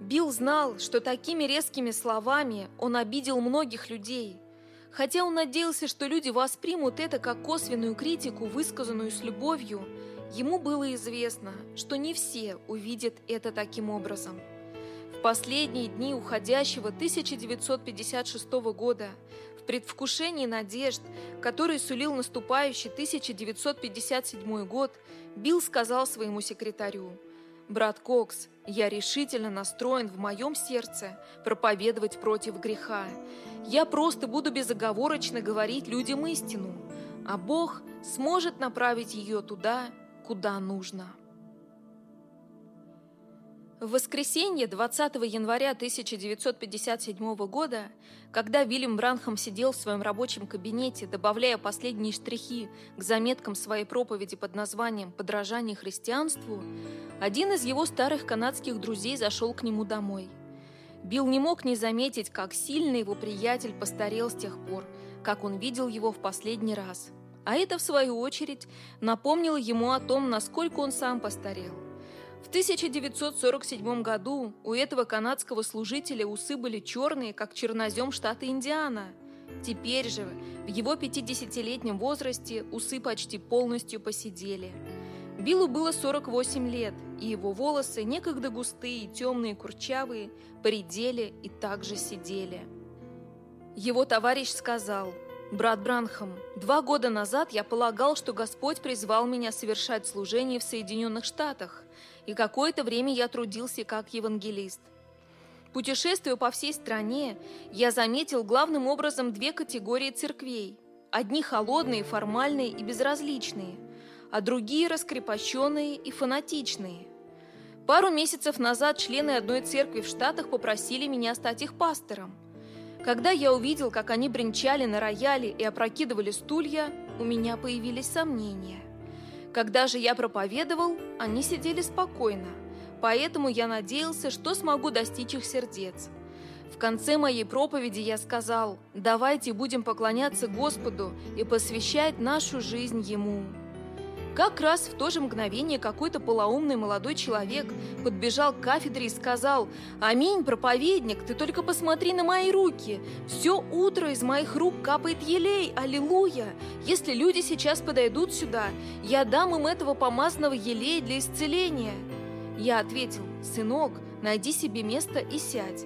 Билл знал, что такими резкими словами он обидел многих людей. Хотя он надеялся, что люди воспримут это как косвенную критику, высказанную с любовью, ему было известно, что не все увидят это таким образом. В последние дни уходящего 1956 года, в предвкушении надежд, который сулил наступающий 1957 год, Билл сказал своему секретарю, «Брат Кокс, я решительно настроен в моем сердце проповедовать против греха. Я просто буду безоговорочно говорить людям истину, а Бог сможет направить ее туда, куда нужно. В воскресенье 20 января 1957 года, когда Вильям Бранхам сидел в своем рабочем кабинете, добавляя последние штрихи к заметкам своей проповеди под названием «Подражание христианству», один из его старых канадских друзей зашел к нему домой – Билл не мог не заметить, как сильно его приятель постарел с тех пор, как он видел его в последний раз. А это, в свою очередь, напомнило ему о том, насколько он сам постарел. В 1947 году у этого канадского служителя усы были черные, как чернозем штата Индиана. Теперь же, в его 50-летнем возрасте, усы почти полностью посидели – Биллу было 48 лет, и его волосы, некогда густые, темные, курчавые, поредели и также сидели. Его товарищ сказал, «Брат Бранхам, два года назад я полагал, что Господь призвал меня совершать служение в Соединенных Штатах, и какое-то время я трудился как евангелист. Путешествуя по всей стране, я заметил главным образом две категории церквей. Одни холодные, формальные и безразличные – а другие раскрепощенные и фанатичные. Пару месяцев назад члены одной церкви в Штатах попросили меня стать их пастором. Когда я увидел, как они бренчали на рояле и опрокидывали стулья, у меня появились сомнения. Когда же я проповедовал, они сидели спокойно, поэтому я надеялся, что смогу достичь их сердец. В конце моей проповеди я сказал, давайте будем поклоняться Господу и посвящать нашу жизнь Ему. Как раз в то же мгновение какой-то полоумный молодой человек подбежал к кафедре и сказал «Аминь, проповедник, ты только посмотри на мои руки! Все утро из моих рук капает елей, аллилуйя! Если люди сейчас подойдут сюда, я дам им этого помазанного елея для исцеления!» Я ответил «Сынок, найди себе место и сядь».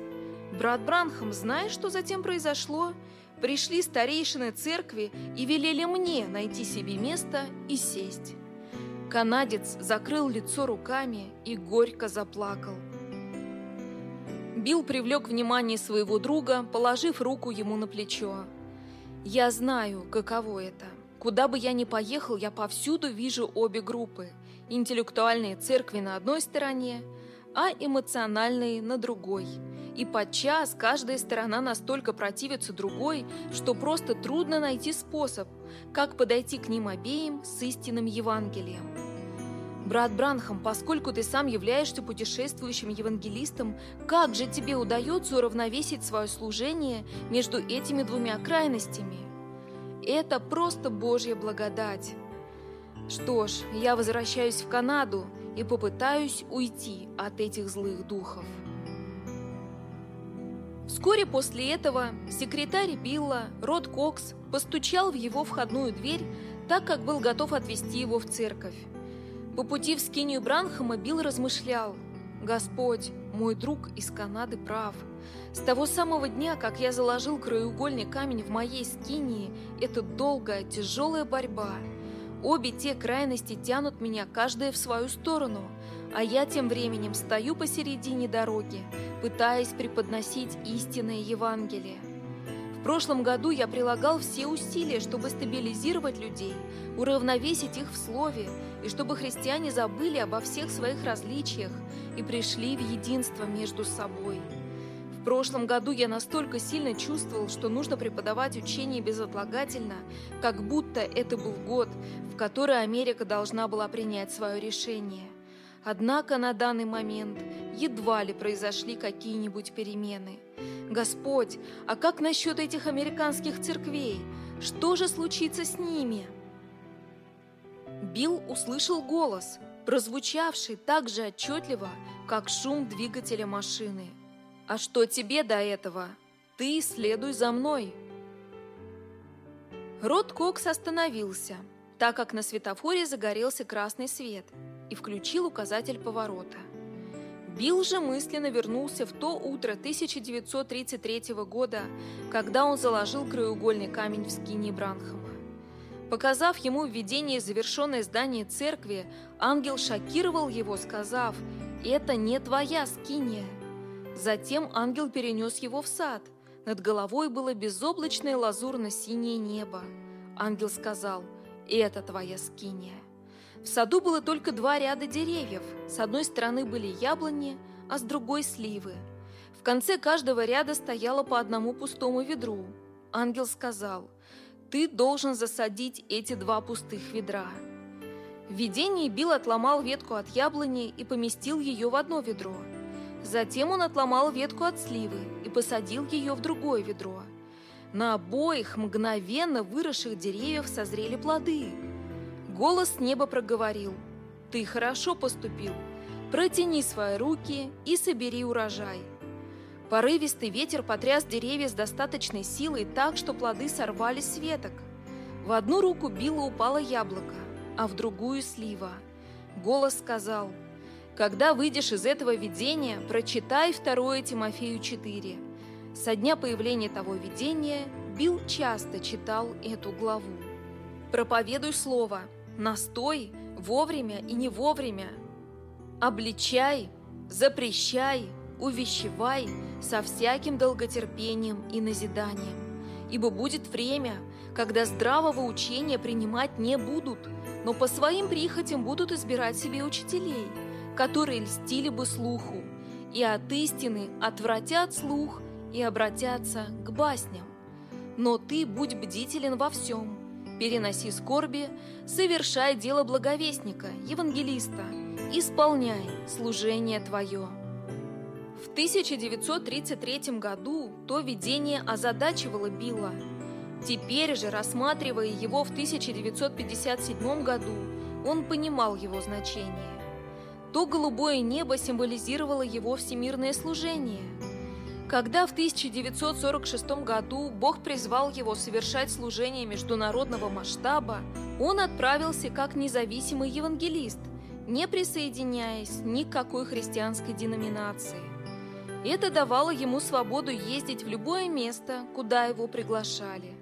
Брат Бранхам, знаешь, что затем произошло? Пришли старейшины церкви и велели мне найти себе место и сесть. Канадец закрыл лицо руками и горько заплакал. Билл привлек внимание своего друга, положив руку ему на плечо. «Я знаю, каково это. Куда бы я ни поехал, я повсюду вижу обе группы. Интеллектуальные церкви на одной стороне, а эмоциональные на другой – и подчас каждая сторона настолько противится другой, что просто трудно найти способ, как подойти к ним обеим с истинным Евангелием. Брат Бранхам, поскольку ты сам являешься путешествующим евангелистом, как же тебе удается уравновесить свое служение между этими двумя крайностями? Это просто Божья благодать. Что ж, я возвращаюсь в Канаду и попытаюсь уйти от этих злых духов. Вскоре после этого секретарь Билла, Род Кокс, постучал в его входную дверь, так как был готов отвезти его в церковь. По пути в скинию Бранхама Билл размышлял. «Господь, мой друг из Канады прав. С того самого дня, как я заложил краеугольный камень в моей скинии, это долгая, тяжелая борьба. Обе те крайности тянут меня каждая в свою сторону, а я тем временем стою посередине дороги, пытаясь преподносить истинное Евангелие. В прошлом году я прилагал все усилия, чтобы стабилизировать людей, уравновесить их в слове, и чтобы христиане забыли обо всех своих различиях и пришли в единство между собой. В прошлом году я настолько сильно чувствовал, что нужно преподавать учение безотлагательно, как будто это был год, в который Америка должна была принять свое решение. Однако на данный момент едва ли произошли какие-нибудь перемены. Господь, а как насчет этих американских церквей? Что же случится с ними? Билл услышал голос, прозвучавший так же отчетливо, как шум двигателя машины. «А что тебе до этого? Ты следуй за мной!» Рот Кокс остановился, так как на светофоре загорелся красный свет, и включил указатель поворота. Билл же мысленно вернулся в то утро 1933 года, когда он заложил краеугольный камень в скине Бранхама. Показав ему в видении завершенное здание церкви, ангел шокировал его, сказав «Это не твоя скиния». Затем ангел перенес его в сад. Над головой было безоблачное лазурно-синее небо. Ангел сказал «Это твоя скиния». В саду было только два ряда деревьев. С одной стороны были яблони, а с другой – сливы. В конце каждого ряда стояло по одному пустому ведру. Ангел сказал, «Ты должен засадить эти два пустых ведра». В видении Билл отломал ветку от яблони и поместил ее в одно ведро. Затем он отломал ветку от сливы и посадил ее в другое ведро. На обоих мгновенно выросших деревьев созрели плоды – Голос неба проговорил. «Ты хорошо поступил. Протяни свои руки и собери урожай». Порывистый ветер потряс деревья с достаточной силой так, что плоды сорвались с веток. В одну руку Билла упало яблоко, а в другую – слива. Голос сказал, «Когда выйдешь из этого видения, прочитай 2 Тимофею 4». Со дня появления того видения Билл часто читал эту главу. «Проповедуй слово, Настой вовремя и не вовремя. Обличай, запрещай, увещевай со всяким долготерпением и назиданием. Ибо будет время, когда здравого учения принимать не будут, но по своим прихотям будут избирать себе учителей, которые льстили бы слуху, и от истины отвратят слух и обратятся к басням. Но ты будь бдителен во всем – переноси скорби, совершай дело благовестника, евангелиста, исполняй служение твое. В 1933 году то видение озадачивало Билла. Теперь же, рассматривая его в 1957 году, он понимал его значение. То голубое небо символизировало его всемирное служение – когда в 1946 году Бог призвал его совершать служение международного масштаба, он отправился как независимый евангелист, не присоединяясь ни к какой христианской деноминации. Это давало ему свободу ездить в любое место, куда его приглашали.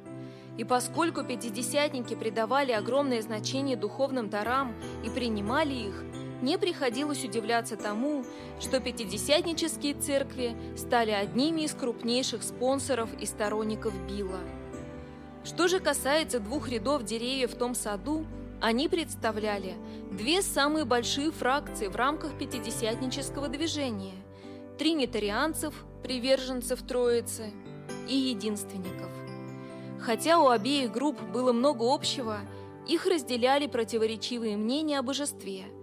И поскольку пятидесятники придавали огромное значение духовным дарам и принимали их, не приходилось удивляться тому, что пятидесятнические церкви стали одними из крупнейших спонсоров и сторонников Билла. Что же касается двух рядов деревьев в том саду, они представляли две самые большие фракции в рамках пятидесятнического движения – тринитарианцев, приверженцев Троицы, и единственников. Хотя у обеих групп было много общего, их разделяли противоречивые мнения о божестве –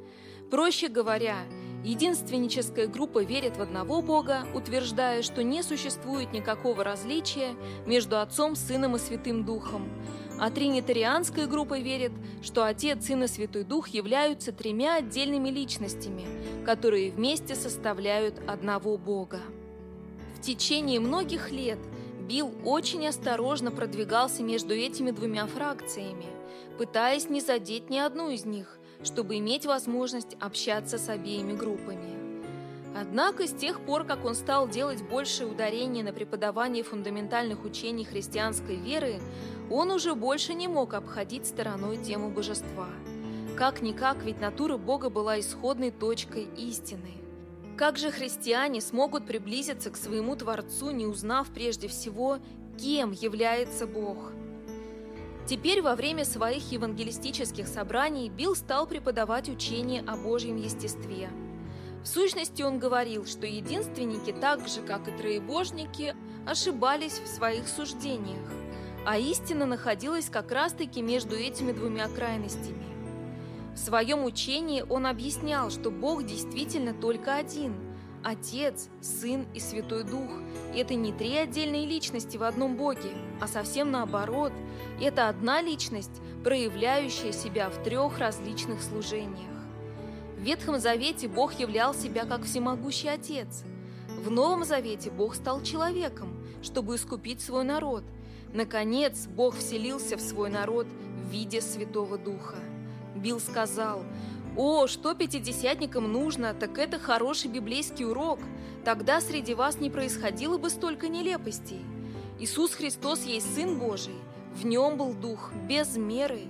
Проще говоря, единственническая группа верит в одного Бога, утверждая, что не существует никакого различия между Отцом, Сыном и Святым Духом, а тринитарианская группа верит, что Отец, Сын и Святой Дух являются тремя отдельными личностями, которые вместе составляют одного Бога. В течение многих лет Билл очень осторожно продвигался между этими двумя фракциями, пытаясь не задеть ни одну из них, чтобы иметь возможность общаться с обеими группами. Однако с тех пор, как он стал делать большее ударение на преподавании фундаментальных учений христианской веры, он уже больше не мог обходить стороной тему божества. Как-никак, ведь натура Бога была исходной точкой истины. Как же христиане смогут приблизиться к своему Творцу, не узнав прежде всего, кем является Бог – Теперь во время своих евангелистических собраний Билл стал преподавать учение о Божьем естестве. В сущности, он говорил, что единственники, так же, как и троебожники, ошибались в своих суждениях, а истина находилась как раз-таки между этими двумя крайностями. В своем учении он объяснял, что Бог действительно только один – Отец, Сын и Святой Дух – это не три отдельные личности в одном Боге, а совсем наоборот. Это одна личность, проявляющая себя в трех различных служениях. В Ветхом Завете Бог являл себя как всемогущий Отец. В Новом Завете Бог стал человеком, чтобы искупить свой народ. Наконец, Бог вселился в свой народ в виде Святого Духа. Билл сказал, «О, что пятидесятникам нужно, так это хороший библейский урок. Тогда среди вас не происходило бы столько нелепостей. Иисус Христос есть Сын Божий, в нем был Дух без меры».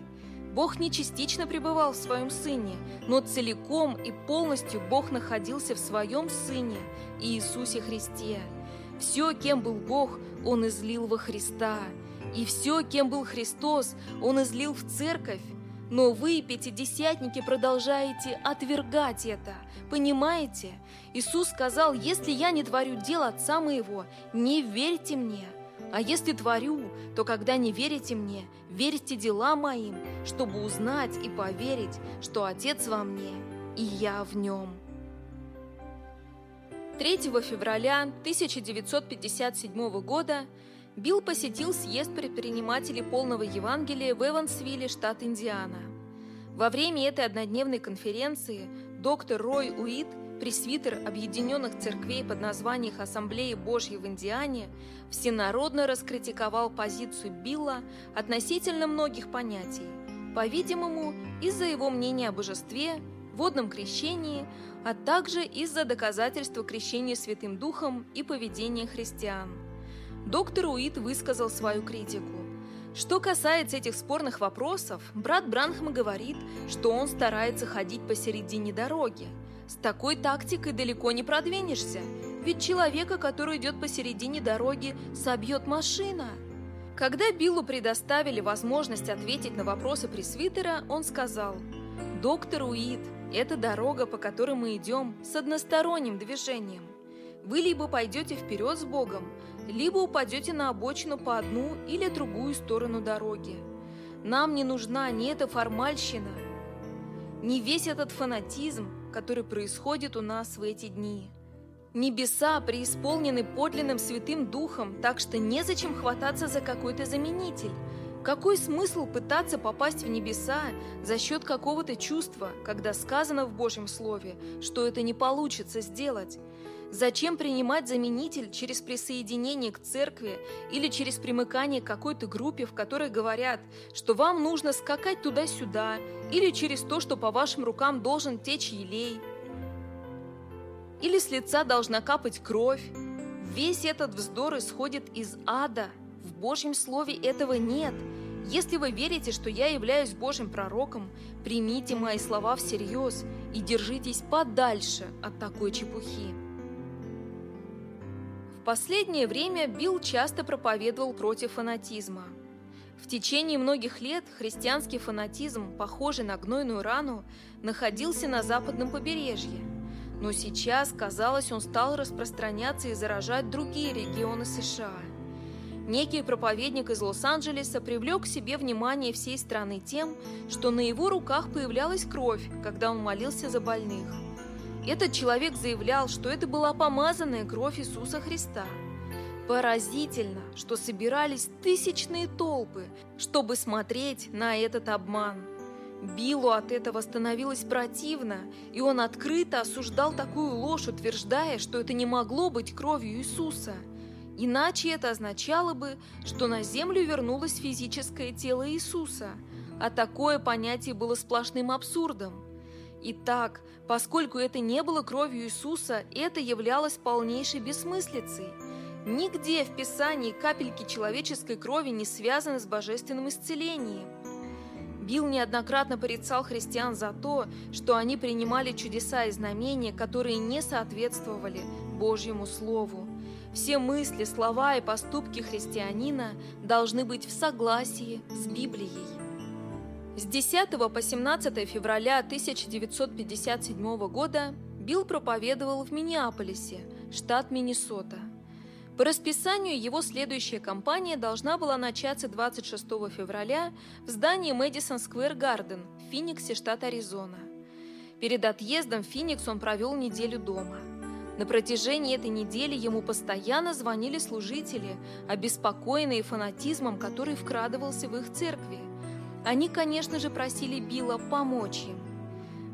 Бог не частично пребывал в своем Сыне, но целиком и полностью Бог находился в своем Сыне, Иисусе Христе. Все, кем был Бог, Он излил во Христа. И все, кем был Христос, Он излил в церковь. Но вы, пятидесятники, продолжаете отвергать это. Понимаете? Иисус сказал, если я не творю дел Отца моего, не верьте мне. А если творю, то когда не верите мне, верьте делам моим, чтобы узнать и поверить, что Отец во мне, и я в нем. 3 февраля 1957 года Билл посетил съезд предпринимателей полного Евангелия в Эвансвилле, штат Индиана. Во время этой однодневной конференции доктор Рой Уит пресвитер Объединенных Церквей под названием Ассамблеи Божьей в Индиане, всенародно раскритиковал позицию Билла относительно многих понятий, по-видимому, из-за его мнения о божестве, водном крещении, а также из-за доказательства крещения Святым Духом и поведения христиан. Доктор Уит высказал свою критику. Что касается этих спорных вопросов, брат Бранхам говорит, что он старается ходить посередине дороги – с такой тактикой далеко не продвинешься, ведь человека, который идет посередине дороги, собьет машина. Когда Биллу предоставили возможность ответить на вопросы пресвитера, он сказал, «Доктор Уит, это дорога, по которой мы идем, с односторонним движением. Вы либо пойдете вперед с Богом, либо упадете на обочину по одну или другую сторону дороги. Нам не нужна ни эта формальщина, ни весь этот фанатизм, который происходит у нас в эти дни. Небеса преисполнены подлинным Святым Духом, так что незачем хвататься за какой-то заменитель. Какой смысл пытаться попасть в небеса за счет какого-то чувства, когда сказано в Божьем Слове, что это не получится сделать? Зачем принимать заменитель через присоединение к церкви или через примыкание к какой-то группе, в которой говорят, что вам нужно скакать туда-сюда, или через то, что по вашим рукам должен течь елей, или с лица должна капать кровь? Весь этот вздор исходит из ада. В Божьем Слове этого нет. Если вы верите, что я являюсь Божьим пророком, примите мои слова всерьез и держитесь подальше от такой чепухи последнее время Билл часто проповедовал против фанатизма. В течение многих лет христианский фанатизм, похожий на гнойную рану, находился на западном побережье. Но сейчас, казалось, он стал распространяться и заражать другие регионы США. Некий проповедник из Лос-Анджелеса привлек к себе внимание всей страны тем, что на его руках появлялась кровь, когда он молился за больных – этот человек заявлял, что это была помазанная кровь Иисуса Христа. Поразительно, что собирались тысячные толпы, чтобы смотреть на этот обман. Биллу от этого становилось противно, и он открыто осуждал такую ложь, утверждая, что это не могло быть кровью Иисуса. Иначе это означало бы, что на землю вернулось физическое тело Иисуса, а такое понятие было сплошным абсурдом. Итак, поскольку это не было кровью Иисуса, это являлось полнейшей бессмыслицей. Нигде в Писании капельки человеческой крови не связаны с божественным исцелением. Билл неоднократно порицал христиан за то, что они принимали чудеса и знамения, которые не соответствовали Божьему Слову. Все мысли, слова и поступки христианина должны быть в согласии с Библией. С 10 по 17 февраля 1957 года Билл проповедовал в Миннеаполисе, штат Миннесота. По расписанию его следующая кампания должна была начаться 26 февраля в здании Мэдисон Сквер Гарден в Финиксе, штат Аризона. Перед отъездом в Финикс он провел неделю дома. На протяжении этой недели ему постоянно звонили служители, обеспокоенные фанатизмом, который вкрадывался в их церкви. Они, конечно же, просили Билла помочь им.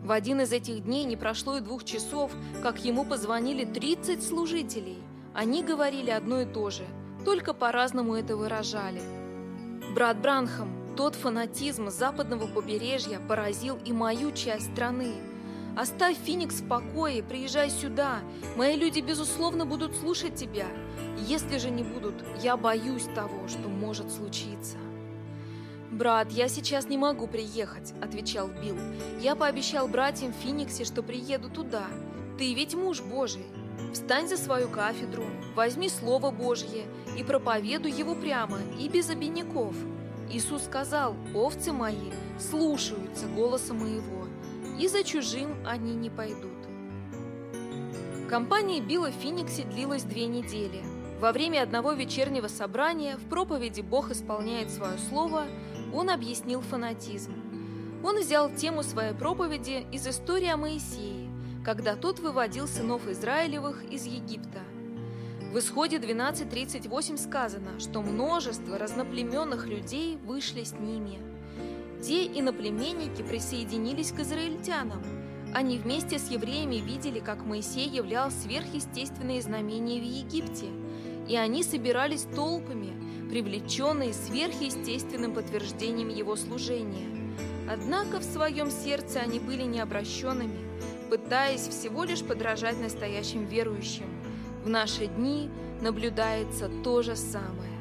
В один из этих дней не прошло и двух часов, как ему позвонили 30 служителей. Они говорили одно и то же. только по-разному это выражали. Брат Бранхам, тот фанатизм западного побережья поразил и мою часть страны. Оставь Феникс в покое, приезжай сюда. Мои люди, безусловно, будут слушать тебя. Если же не будут, я боюсь того, что может случиться. «Брат, я сейчас не могу приехать», — отвечал Билл. «Я пообещал братьям в Фениксе, что приеду туда. Ты ведь муж Божий. Встань за свою кафедру, возьми Слово Божье и проповедуй его прямо и без обиняков. Иисус сказал, овцы мои слушаются голоса моего, и за чужим они не пойдут. Компания Билла в Фениксе длилась две недели. Во время одного вечернего собрания в проповеди «Бог исполняет свое слово» он объяснил фанатизм. Он взял тему своей проповеди из истории о Моисее, когда тот выводил сынов Израилевых из Египта. В исходе 12.38 сказано, что множество разноплеменных людей вышли с ними. Те иноплеменники присоединились к израильтянам. Они вместе с евреями видели, как Моисей являл сверхъестественные знамения в Египте, и они собирались толпами, привлеченные сверхъестественным подтверждением его служения. Однако в своем сердце они были необращенными, пытаясь всего лишь подражать настоящим верующим. В наши дни наблюдается то же самое.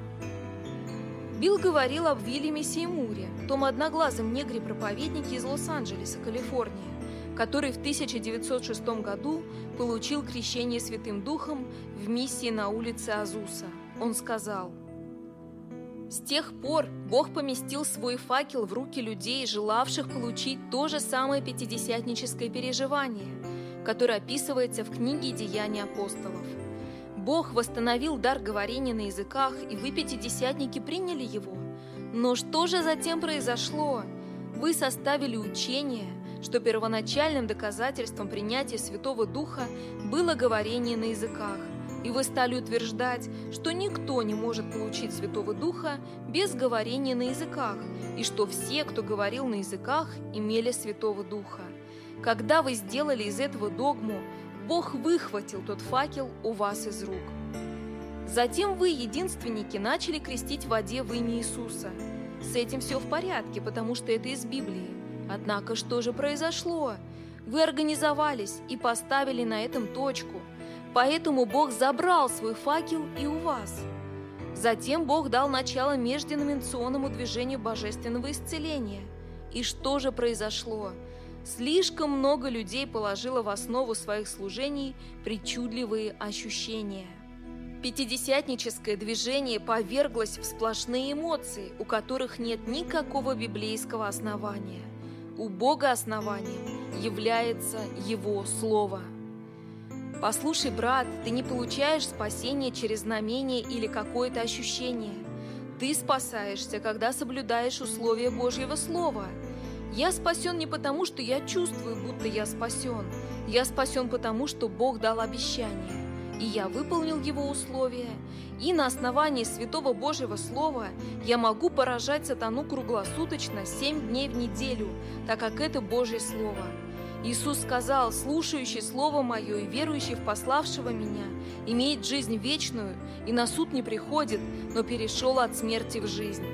Билл говорил об Вильяме Сеймуре, том одноглазом негре-проповеднике из Лос-Анджелеса, Калифорния, который в 1906 году получил крещение Святым Духом в миссии на улице Азуса. Он сказал, «С тех пор Бог поместил свой факел в руки людей, желавших получить то же самое пятидесятническое переживание, которое описывается в книге «Деяния апостолов». Бог восстановил дар говорения на языках, и вы, пятидесятники, приняли его. Но что же затем произошло? Вы составили учение, что первоначальным доказательством принятия Святого Духа было говорение на языках, и вы стали утверждать, что никто не может получить Святого Духа без говорения на языках, и что все, кто говорил на языках, имели Святого Духа. Когда вы сделали из этого догму, Бог выхватил тот факел у вас из рук. Затем вы, единственники, начали крестить в воде в имя Иисуса. С этим все в порядке, потому что это из Библии. Однако что же произошло? Вы организовались и поставили на этом точку – Поэтому Бог забрал свой факел и у вас. Затем Бог дал начало межденоминационному движению божественного исцеления. И что же произошло? Слишком много людей положило в основу своих служений причудливые ощущения. Пятидесятническое движение поверглось в сплошные эмоции, у которых нет никакого библейского основания. У Бога основанием является Его Слово – Послушай, брат, ты не получаешь спасение через знамение или какое-то ощущение. Ты спасаешься, когда соблюдаешь условия Божьего Слова. Я спасен не потому, что я чувствую, будто я спасен. Я спасен потому, что Бог дал обещание. И я выполнил его условия. И на основании Святого Божьего Слова я могу поражать сатану круглосуточно семь дней в неделю, так как это Божье Слово. Иисус сказал, слушающий Слово Мое и верующий в пославшего Меня имеет жизнь вечную и на суд не приходит, но перешел от смерти в жизнь.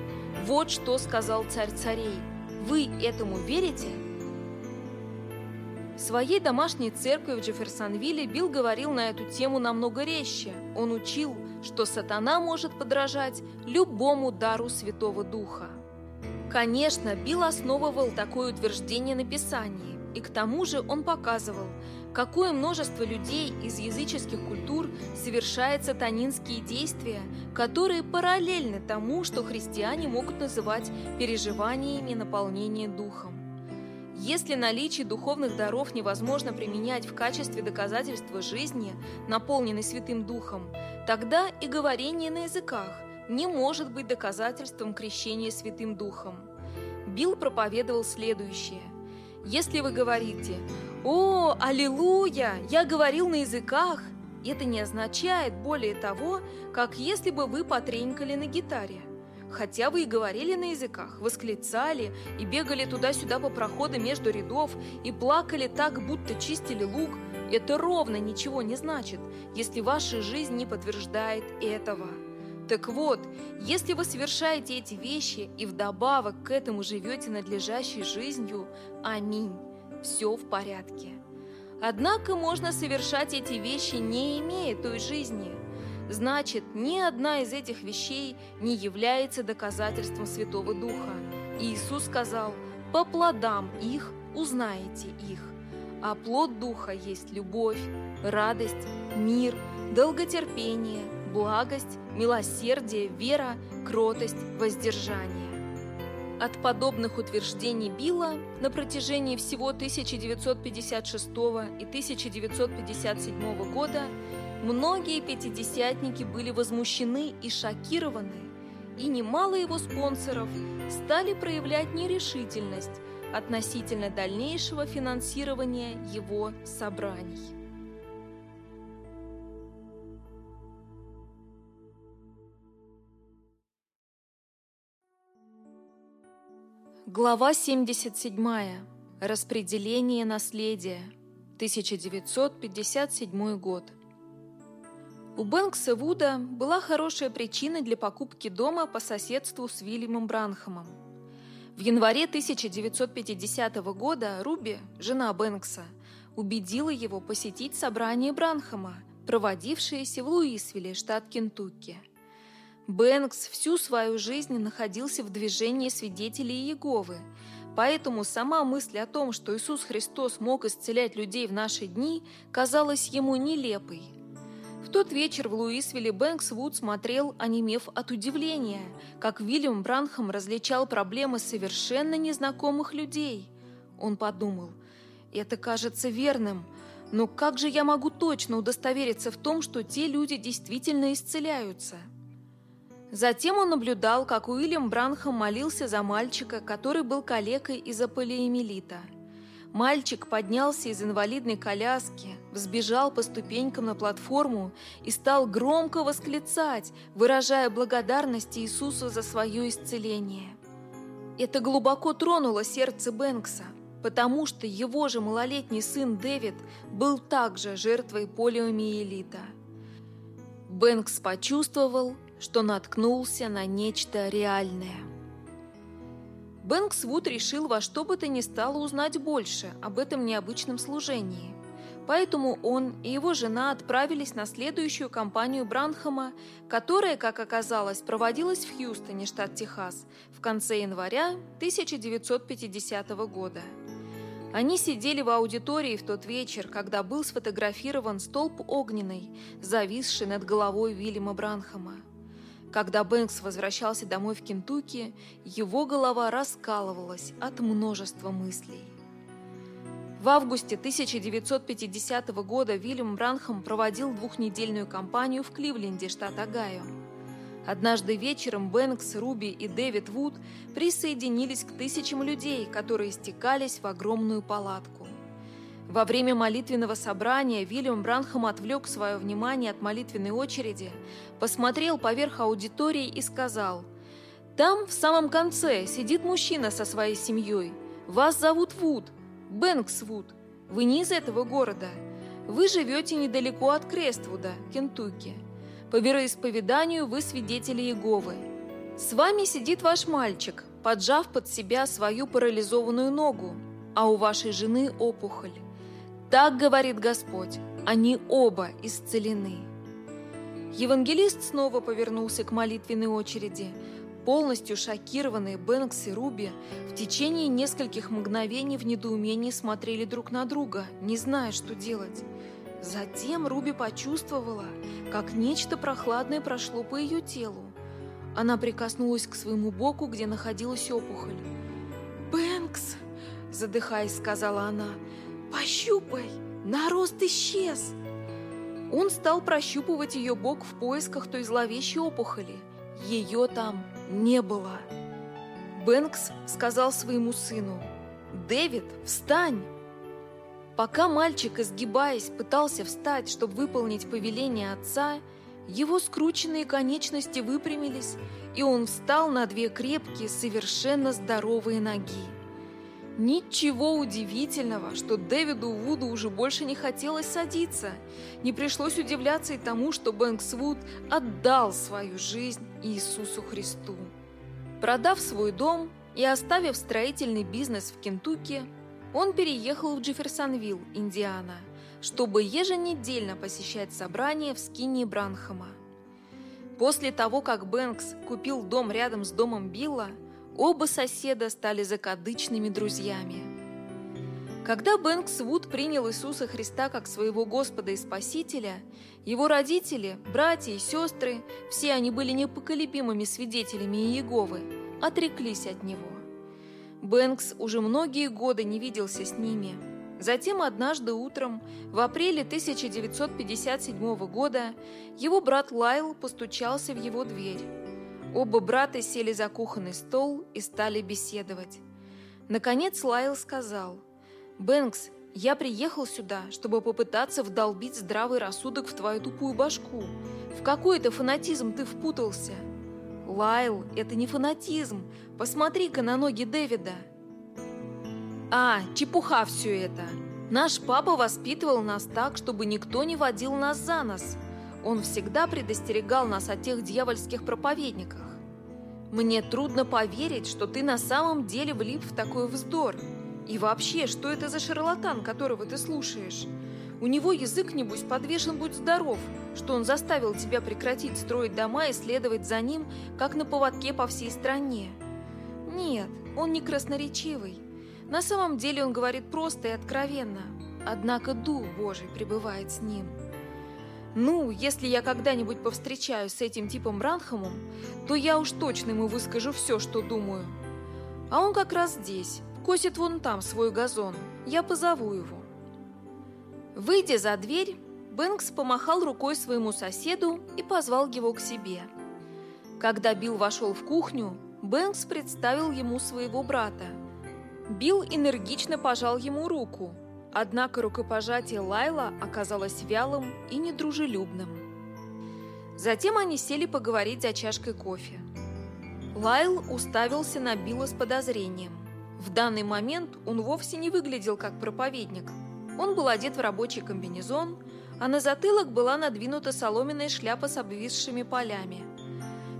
Вот что сказал царь царей. Вы этому верите? В своей домашней церкви в Джефферсонвилле Билл говорил на эту тему намного резче. Он учил, что сатана может подражать любому дару Святого Духа. Конечно, Билл основывал такое утверждение на Писании. И к тому же он показывал, какое множество людей из языческих культур совершает сатанинские действия, которые параллельны тому, что христиане могут называть переживаниями наполнения духом. Если наличие духовных даров невозможно применять в качестве доказательства жизни, наполненной Святым Духом, тогда и говорение на языках не может быть доказательством крещения Святым Духом. Билл проповедовал следующее. Если вы говорите «О, аллилуйя, я говорил на языках», это не означает более того, как если бы вы потренькали на гитаре. Хотя вы и говорили на языках, восклицали и бегали туда-сюда по проходу между рядов и плакали так, будто чистили лук, это ровно ничего не значит, если ваша жизнь не подтверждает этого. Так вот, если вы совершаете эти вещи и вдобавок к этому живете надлежащей жизнью, аминь, все в порядке. Однако можно совершать эти вещи, не имея той жизни. Значит, ни одна из этих вещей не является доказательством Святого Духа. Иисус сказал, «По плодам их узнаете их». А плод Духа есть любовь, радость, мир, долготерпение, благость, милосердие, вера, кротость, воздержание. От подобных утверждений Билла на протяжении всего 1956 и 1957 года многие пятидесятники были возмущены и шокированы, и немало его спонсоров стали проявлять нерешительность относительно дальнейшего финансирования его собраний. Глава 77. Распределение наследия. 1957 год. У Бэнкса Вуда была хорошая причина для покупки дома по соседству с Вильямом Бранхамом. В январе 1950 года Руби, жена Бэнкса, убедила его посетить собрание Бранхама, проводившееся в Луисвилле, штат Кентукки – Бэнкс всю свою жизнь находился в движении свидетелей Иеговы, поэтому сама мысль о том, что Иисус Христос мог исцелять людей в наши дни, казалась ему нелепой. В тот вечер в Луисвилле Бэнкс Вуд смотрел, онемев от удивления, как Вильям Бранхам различал проблемы совершенно незнакомых людей. Он подумал, это кажется верным, но как же я могу точно удостовериться в том, что те люди действительно исцеляются? Затем он наблюдал, как Уильям Бранхам молился за мальчика, который был калекой из-за полиэмилита. Мальчик поднялся из инвалидной коляски, взбежал по ступенькам на платформу и стал громко восклицать, выражая благодарность Иисусу за свое исцеление. Это глубоко тронуло сердце Бэнкса, потому что его же малолетний сын Дэвид был также жертвой полиомиелита. Бэнкс почувствовал, что наткнулся на нечто реальное. Бэнксвуд решил во что бы то ни стало узнать больше об этом необычном служении. Поэтому он и его жена отправились на следующую кампанию Бранхама, которая, как оказалось, проводилась в Хьюстоне, штат Техас, в конце января 1950 года. Они сидели в аудитории в тот вечер, когда был сфотографирован столб огненный, зависший над головой Вильяма Бранхама. Когда Бэнкс возвращался домой в Кентукки, его голова раскалывалась от множества мыслей. В августе 1950 года Вильям Бранхам проводил двухнедельную кампанию в Кливленде, штат Огайо. Однажды вечером Бэнкс, Руби и Дэвид Вуд присоединились к тысячам людей, которые стекались в огромную палатку. Во время молитвенного собрания Вильям Бранхам отвлек свое внимание от молитвенной очереди, посмотрел поверх аудитории и сказал, «Там, в самом конце, сидит мужчина со своей семьей. Вас зовут Вуд, Бэнкс Вуд. Вы не из этого города. Вы живете недалеко от Крествуда, Кентукки. По вероисповеданию вы свидетели Иеговы. С вами сидит ваш мальчик, поджав под себя свою парализованную ногу, а у вашей жены опухоль. Так говорит Господь, они оба исцелены. Евангелист снова повернулся к молитвенной очереди. Полностью шокированные Бэнкс и Руби в течение нескольких мгновений в недоумении смотрели друг на друга, не зная, что делать. Затем Руби почувствовала, как нечто прохладное прошло по ее телу. Она прикоснулась к своему боку, где находилась опухоль. «Бэнкс!» – задыхаясь, сказала она – «Пощупай! Нарост исчез!» Он стал прощупывать ее бок в поисках той зловещей опухоли. Ее там не было. Бэнкс сказал своему сыну, «Дэвид, встань!» Пока мальчик, изгибаясь, пытался встать, чтобы выполнить повеление отца, его скрученные конечности выпрямились, и он встал на две крепкие, совершенно здоровые ноги. Ничего удивительного, что Дэвиду Вуду уже больше не хотелось садиться. Не пришлось удивляться и тому, что Бэнкс Вуд отдал свою жизнь Иисусу Христу. Продав свой дом и оставив строительный бизнес в Кентукки, он переехал в Джефферсонвилл, Индиана, чтобы еженедельно посещать собрания в скине Бранхама. После того, как Бэнкс купил дом рядом с домом Билла, Оба соседа стали закадычными друзьями. Когда Бэнкс Вуд принял Иисуса Христа как своего Господа и Спасителя, его родители, братья и сестры, все они были непоколебимыми свидетелями Иеговы, отреклись от него. Бэнкс уже многие годы не виделся с ними. Затем однажды утром, в апреле 1957 года, его брат Лайл постучался в его дверь. Оба брата сели за кухонный стол и стали беседовать. Наконец Лайл сказал, «Бэнкс, я приехал сюда, чтобы попытаться вдолбить здравый рассудок в твою тупую башку. В какой это фанатизм ты впутался?» «Лайл, это не фанатизм. Посмотри-ка на ноги Дэвида». «А, чепуха все это. Наш папа воспитывал нас так, чтобы никто не водил нас за нос. Он всегда предостерегал нас о тех дьявольских проповедниках. Мне трудно поверить, что ты на самом деле влип в такой вздор. И вообще, что это за шарлатан, которого ты слушаешь? У него язык, небось, подвешен будь здоров, что он заставил тебя прекратить строить дома и следовать за ним, как на поводке по всей стране. Нет, он не красноречивый. На самом деле он говорит просто и откровенно. Однако Дух Божий пребывает с ним. Ну, если я когда-нибудь повстречаюсь с этим типом Бранхамом, то я уж точно ему выскажу все, что думаю. А он как раз здесь, косит вон там свой газон. Я позову его. Выйдя за дверь, Бэнкс помахал рукой своему соседу и позвал его к себе. Когда Билл вошел в кухню, Бэнкс представил ему своего брата. Билл энергично пожал ему руку – Однако рукопожатие Лайла оказалось вялым и недружелюбным. Затем они сели поговорить за чашкой кофе. Лайл уставился на Билла с подозрением. В данный момент он вовсе не выглядел как проповедник. Он был одет в рабочий комбинезон, а на затылок была надвинута соломенная шляпа с обвисшими полями.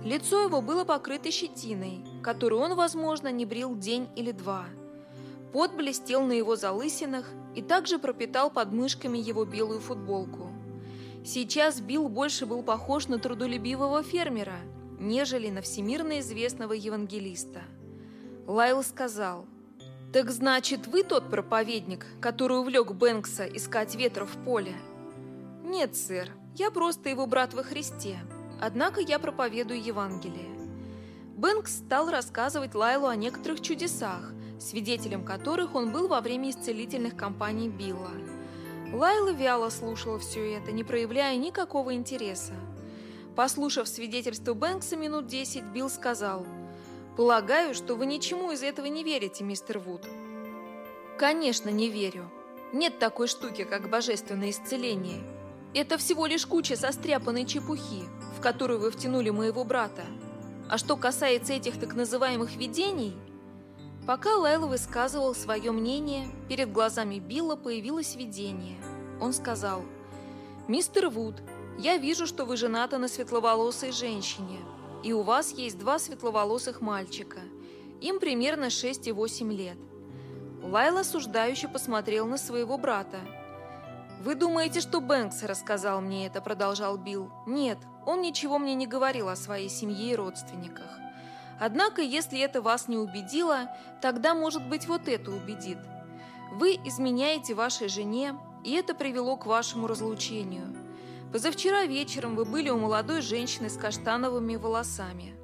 Лицо его было покрыто щетиной, которую он, возможно, не брил день или два. Пот блестел на его залысинах, и также пропитал подмышками его белую футболку. Сейчас Билл больше был похож на трудолюбивого фермера, нежели на всемирно известного евангелиста. Лайл сказал, «Так значит, вы тот проповедник, который увлек Бэнкса искать ветра в поле?» «Нет, сэр, я просто его брат во Христе, однако я проповедую Евангелие». Бэнкс стал рассказывать Лайлу о некоторых чудесах, свидетелем которых он был во время исцелительных кампаний Билла. Лайла вяло слушала все это, не проявляя никакого интереса. Послушав свидетельство Бэнкса минут десять, Билл сказал, «Полагаю, что вы ничему из этого не верите, мистер Вуд». «Конечно, не верю. Нет такой штуки, как божественное исцеление. Это всего лишь куча состряпанной чепухи, в которую вы втянули моего брата. А что касается этих так называемых видений – Пока Лайл высказывал свое мнение, перед глазами Билла появилось видение. Он сказал, «Мистер Вуд, я вижу, что вы женаты на светловолосой женщине, и у вас есть два светловолосых мальчика. Им примерно 6 и 8 лет». Лайл осуждающе посмотрел на своего брата. «Вы думаете, что Бэнкс рассказал мне это?» – продолжал Билл. «Нет, он ничего мне не говорил о своей семье и родственниках. Однако, если это вас не убедило, тогда, может быть, вот это убедит. Вы изменяете вашей жене, и это привело к вашему разлучению. Позавчера вечером вы были у молодой женщины с каштановыми волосами.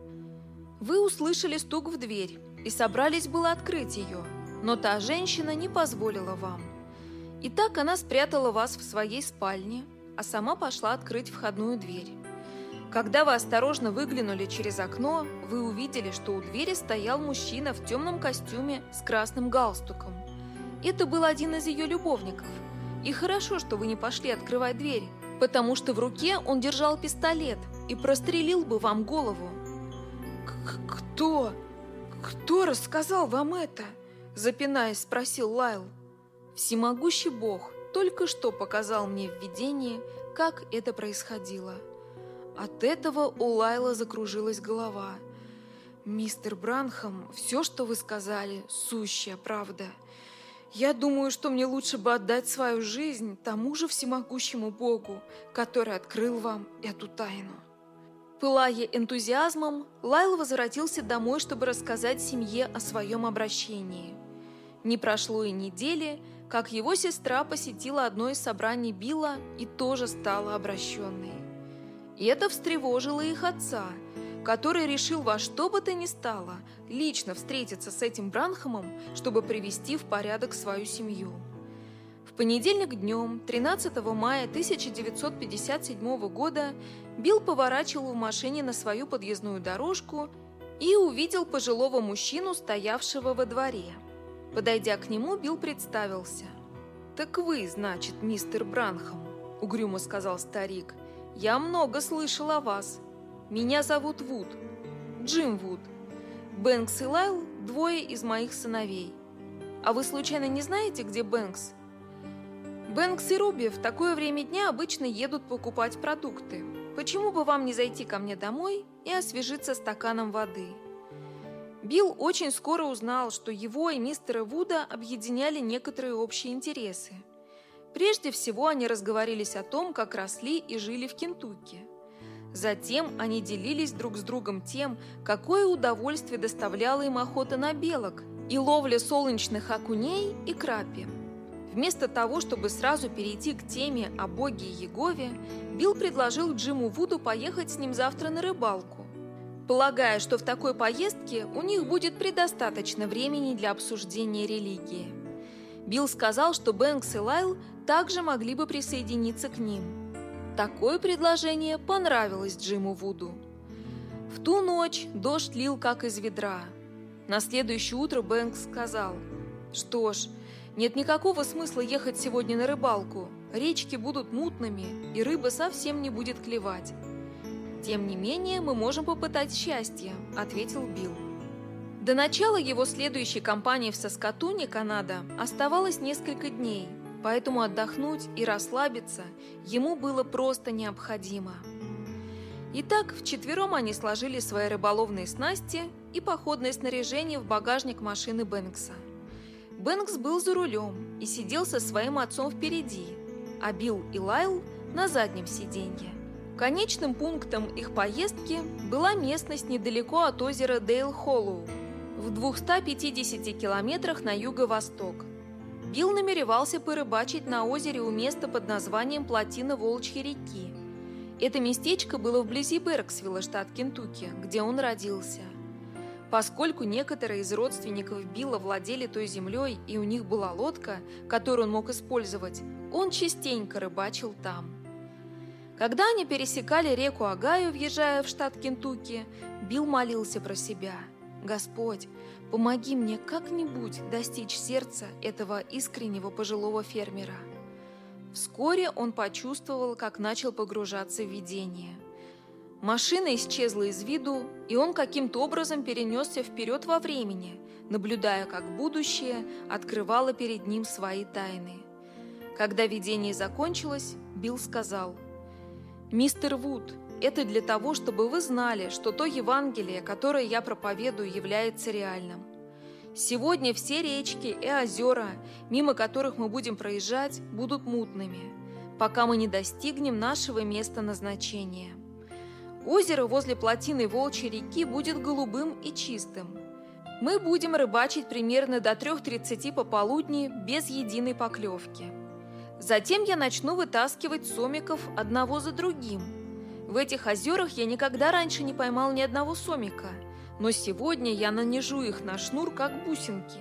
Вы услышали стук в дверь и собрались было открыть ее, но та женщина не позволила вам. И так она спрятала вас в своей спальне, а сама пошла открыть входную дверь. Когда вы осторожно выглянули через окно, вы увидели, что у двери стоял мужчина в темном костюме с красным галстуком. Это был один из ее любовников. И хорошо, что вы не пошли открывать дверь, потому что в руке он держал пистолет и прострелил бы вам голову. «Кто? Кто рассказал вам это? Запинаясь, спросил Лайл. Всемогущий Бог только что показал мне в видении, как это происходило. От этого у Лайла закружилась голова. «Мистер Бранхам, все, что вы сказали, сущая правда. Я думаю, что мне лучше бы отдать свою жизнь тому же всемогущему Богу, который открыл вам эту тайну». Пылая энтузиазмом, Лайл возвратился домой, чтобы рассказать семье о своем обращении. Не прошло и недели, как его сестра посетила одно из собраний Билла и тоже стала обращенной. И это встревожило их отца, который решил во что бы то ни стало лично встретиться с этим Бранхамом, чтобы привести в порядок свою семью. В понедельник днем, 13 мая 1957 года, Билл поворачивал в машине на свою подъездную дорожку и увидел пожилого мужчину, стоявшего во дворе. Подойдя к нему, Билл представился. «Так вы, значит, мистер Бранхам», — угрюмо сказал старик. «Я много слышал о вас. Меня зовут Вуд, Джим Вуд. Бэнкс и Лайл – двое из моих сыновей. А вы случайно не знаете, где Бэнкс?» Бэнкс и Руби в такое время дня обычно едут покупать продукты. Почему бы вам не зайти ко мне домой и освежиться стаканом воды? Билл очень скоро узнал, что его и мистера Вуда объединяли некоторые общие интересы. Прежде всего они разговорились о том, как росли и жили в Кентукки. Затем они делились друг с другом тем, какое удовольствие доставляла им охота на белок и ловля солнечных окуней и крапи. Вместо того, чтобы сразу перейти к теме о боге Егове, Билл предложил Джиму Вуду поехать с ним завтра на рыбалку, полагая, что в такой поездке у них будет предостаточно времени для обсуждения религии. Билл сказал, что Бэнкс и Лайл также могли бы присоединиться к ним. Такое предложение понравилось Джиму Вуду. В ту ночь дождь лил как из ведра. На следующее утро Бэнкс сказал, «Что ж, нет никакого смысла ехать сегодня на рыбалку. Речки будут мутными, и рыба совсем не будет клевать. Тем не менее, мы можем попытать счастье, ответил Билл. До начала его следующей кампании в Саскатуне, Канада, оставалось несколько дней, поэтому отдохнуть и расслабиться ему было просто необходимо. Итак, вчетвером они сложили свои рыболовные снасти и походное снаряжение в багажник машины Бэнкса – Бэнкс был за рулем и сидел со своим отцом впереди, а Билл и Лайл на заднем сиденье. Конечным пунктом их поездки была местность недалеко от озера Дейл-Холлоу, в 250 километрах на юго-восток. Билл намеревался порыбачить на озере у места под названием Плотина Волчьей реки. Это местечко было вблизи Берксвилла, штат Кентукки, где он родился – Поскольку некоторые из родственников Билла владели той землей и у них была лодка, которую он мог использовать, он частенько рыбачил там. Когда они пересекали реку Агаю, въезжая в штат Кентукки, Билл молился про себя. «Господь, помоги мне как-нибудь достичь сердца этого искреннего пожилого фермера». Вскоре он почувствовал, как начал погружаться в видение – Машина исчезла из виду, и он каким-то образом перенесся вперед во времени, наблюдая, как будущее открывало перед ним свои тайны. Когда видение закончилось, Билл сказал, «Мистер Вуд, это для того, чтобы вы знали, что то Евангелие, которое я проповедую, является реальным. Сегодня все речки и озера, мимо которых мы будем проезжать, будут мутными, пока мы не достигнем нашего места назначения». Озеро возле плотины Волчьей реки будет голубым и чистым. Мы будем рыбачить примерно до 3.30 пополудни без единой поклевки. Затем я начну вытаскивать сомиков одного за другим. В этих озерах я никогда раньше не поймал ни одного сомика, но сегодня я нанижу их на шнур, как бусинки,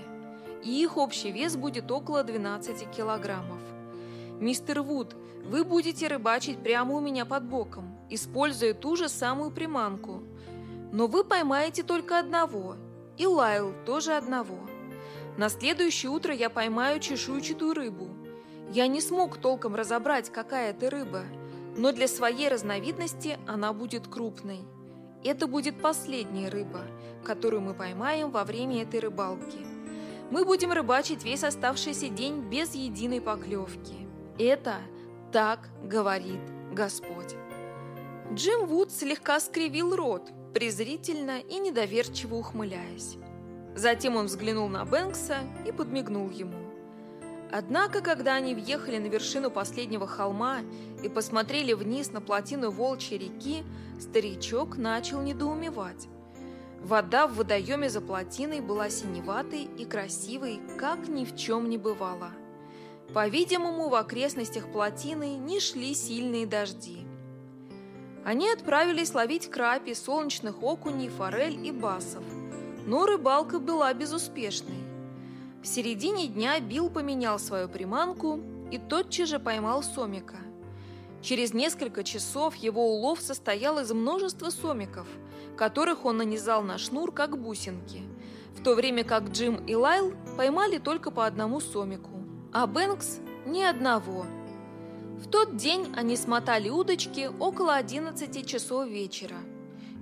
и их общий вес будет около 12 килограммов. Мистер Вуд, вы будете рыбачить прямо у меня под боком используя ту же самую приманку. Но вы поймаете только одного, и Лайл тоже одного. На следующее утро я поймаю чешуйчатую рыбу. Я не смог толком разобрать, какая это рыба, но для своей разновидности она будет крупной. Это будет последняя рыба, которую мы поймаем во время этой рыбалки. мы будем рыбачить весь оставшийся день без единой поклевки. Это так говорит Господь. Джим Вуд слегка скривил рот, презрительно и недоверчиво ухмыляясь. Затем он взглянул на Бэнкса и подмигнул ему. Однако, когда они въехали на вершину последнего холма и посмотрели вниз на плотину Волчьей реки, старичок начал недоумевать. Вода в водоеме за плотиной была синеватой и красивой, как ни в чем не бывало. По-видимому, в окрестностях плотины не шли сильные дожди. Они отправились ловить краби, солнечных окуней, форель и басов. Но рыбалка была безуспешной. В середине дня Билл поменял свою приманку и тотчас же поймал сомика. Через несколько часов его улов состоял из множества сомиков, которых он нанизал на шнур, как бусинки, в то время как Джим и Лайл поймали только по одному сомику, а Бэнкс – ни одного – в тот день они смотали удочки около 11 часов вечера.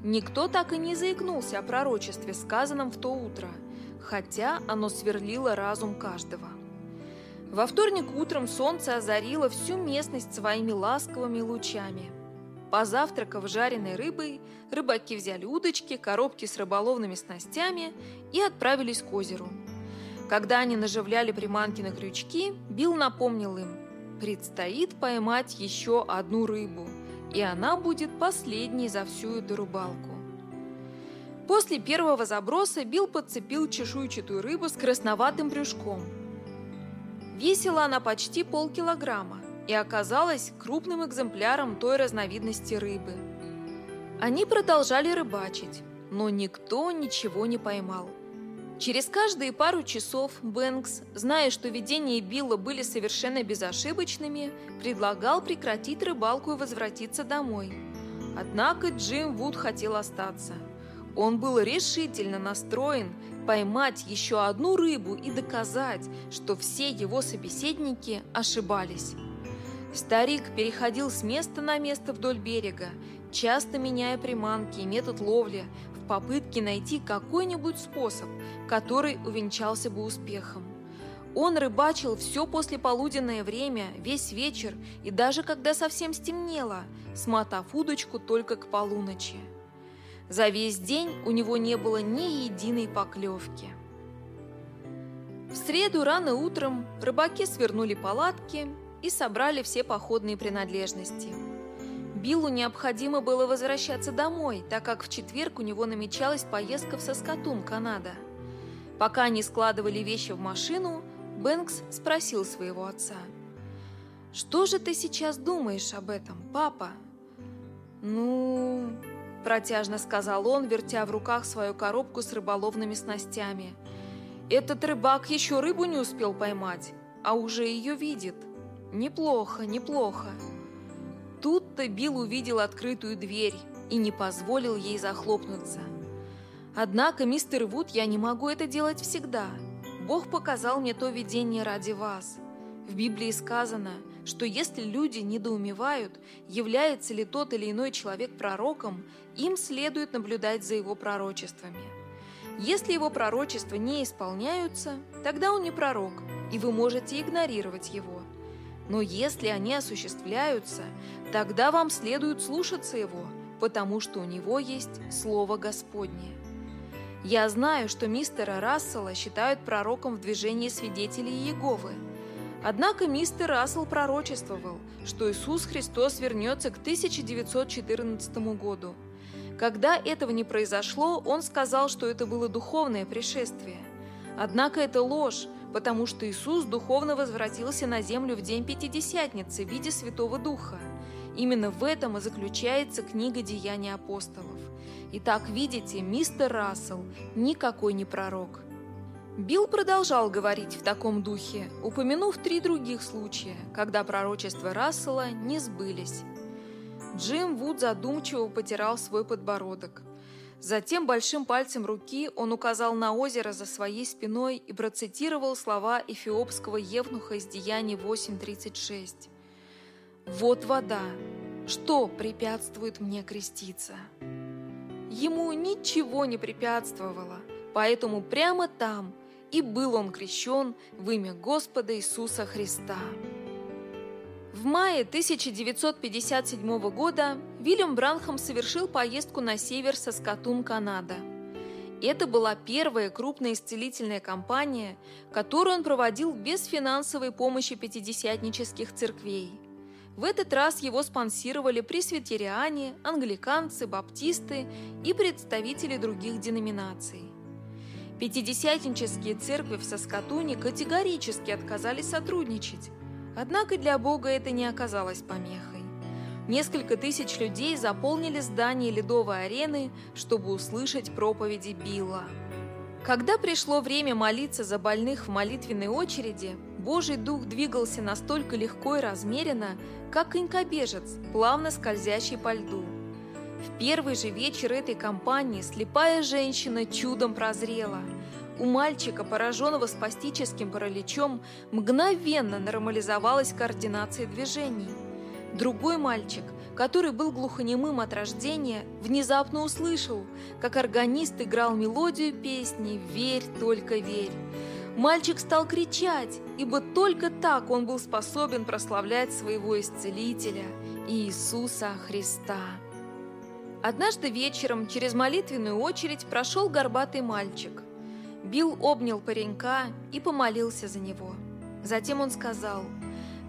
Никто так и не заикнулся о пророчестве, сказанном в то утро, хотя оно сверлило разум каждого. Во вторник утром солнце озарило всю местность своими ласковыми лучами. Позавтракав жареной рыбой, рыбаки взяли удочки, коробки с рыболовными снастями и отправились к озеру. Когда они наживляли приманки на крючки, Билл напомнил им, Предстоит поймать еще одну рыбу, и она будет последней за всю эту рыбалку. После первого заброса Билл подцепил чешуйчатую рыбу с красноватым брюшком. Весила она почти полкилограмма и оказалась крупным экземпляром той разновидности рыбы. Они продолжали рыбачить, но никто ничего не поймал. Через каждые пару часов Бэнкс, зная, что видения Билла были совершенно безошибочными, предлагал прекратить рыбалку и возвратиться домой. Однако Джим Вуд хотел остаться. Он был решительно настроен поймать еще одну рыбу и доказать, что все его собеседники ошибались. Старик переходил с места на место вдоль берега, часто меняя приманки и метод ловли, в попытке найти какой-нибудь способ, который увенчался бы успехом. Он рыбачил все послеполуденное время, весь вечер и даже когда совсем стемнело, смотав удочку только к полуночи. За весь день у него не было ни единой поклевки. В среду рано утром рыбаки свернули палатки и собрали все походные принадлежности – Биллу необходимо было возвращаться домой, так как в четверг у него намечалась поездка в Саскатун, Канада. Пока они складывали вещи в машину, Бэнкс спросил своего отца. «Что же ты сейчас думаешь об этом, папа?» «Ну...» – протяжно сказал он, вертя в руках свою коробку с рыболовными снастями. «Этот рыбак еще рыбу не успел поймать, а уже ее видит. Неплохо, неплохо». Тут-то Билл увидел открытую дверь и не позволил ей захлопнуться. «Однако, мистер Вуд, я не могу это делать всегда. Бог показал мне то видение ради вас. В Библии сказано, что если люди недоумевают, является ли тот или иной человек пророком, им следует наблюдать за его пророчествами. Если его пророчества не исполняются, тогда он не пророк, и вы можете игнорировать его. Но если они осуществляются, тогда вам следует слушаться его, потому что у него есть Слово Господне. Я знаю, что мистера Рассела считают пророком в движении свидетелей Иеговы. Однако мистер Рассел пророчествовал, что Иисус Христос вернется к 1914 году. Когда этого не произошло, он сказал, что это было духовное пришествие. Однако это ложь, потому что Иисус духовно возвратился на землю в день Пятидесятницы в виде Святого Духа. Именно в этом и заключается книга «Деяния апостолов». Итак, видите, мистер Рассел никакой не пророк. Билл продолжал говорить в таком духе, упомянув три других случая, когда пророчества Рассела не сбылись. Джим Вуд задумчиво потирал свой подбородок – Затем большим пальцем руки он указал на озеро за своей спиной и процитировал слова эфиопского евнуха из Деяний 8.36. «Вот вода! Что препятствует мне креститься?» Ему ничего не препятствовало, поэтому прямо там и был он крещен в имя Господа Иисуса Христа. В мае 1957 года Вильям Бранхам совершил поездку на север Саскатун, Канада. Это была первая крупная исцелительная кампания, которую он проводил без финансовой помощи пятидесятнических церквей. В этот раз его спонсировали пресвитериане, англиканцы, баптисты и представители других деноминаций. Пятидесятнические церкви в Саскатуне категорически отказались сотрудничать, Однако для Бога это не оказалось помехой. Несколько тысяч людей заполнили здание ледовой арены, чтобы услышать проповеди Билла. Когда пришло время молиться за больных в молитвенной очереди, Божий Дух двигался настолько легко и размеренно, как конькобежец, плавно скользящий по льду. В первый же вечер этой кампании слепая женщина чудом прозрела – у мальчика, пораженного спастическим параличом, мгновенно нормализовалась координация движений. Другой мальчик, который был глухонемым от рождения, внезапно услышал, как органист играл мелодию песни «Верь, только верь». Мальчик стал кричать, ибо только так он был способен прославлять своего Исцелителя, Иисуса Христа. Однажды вечером через молитвенную очередь прошел горбатый мальчик – Билл обнял паренька и помолился за него. Затем он сказал,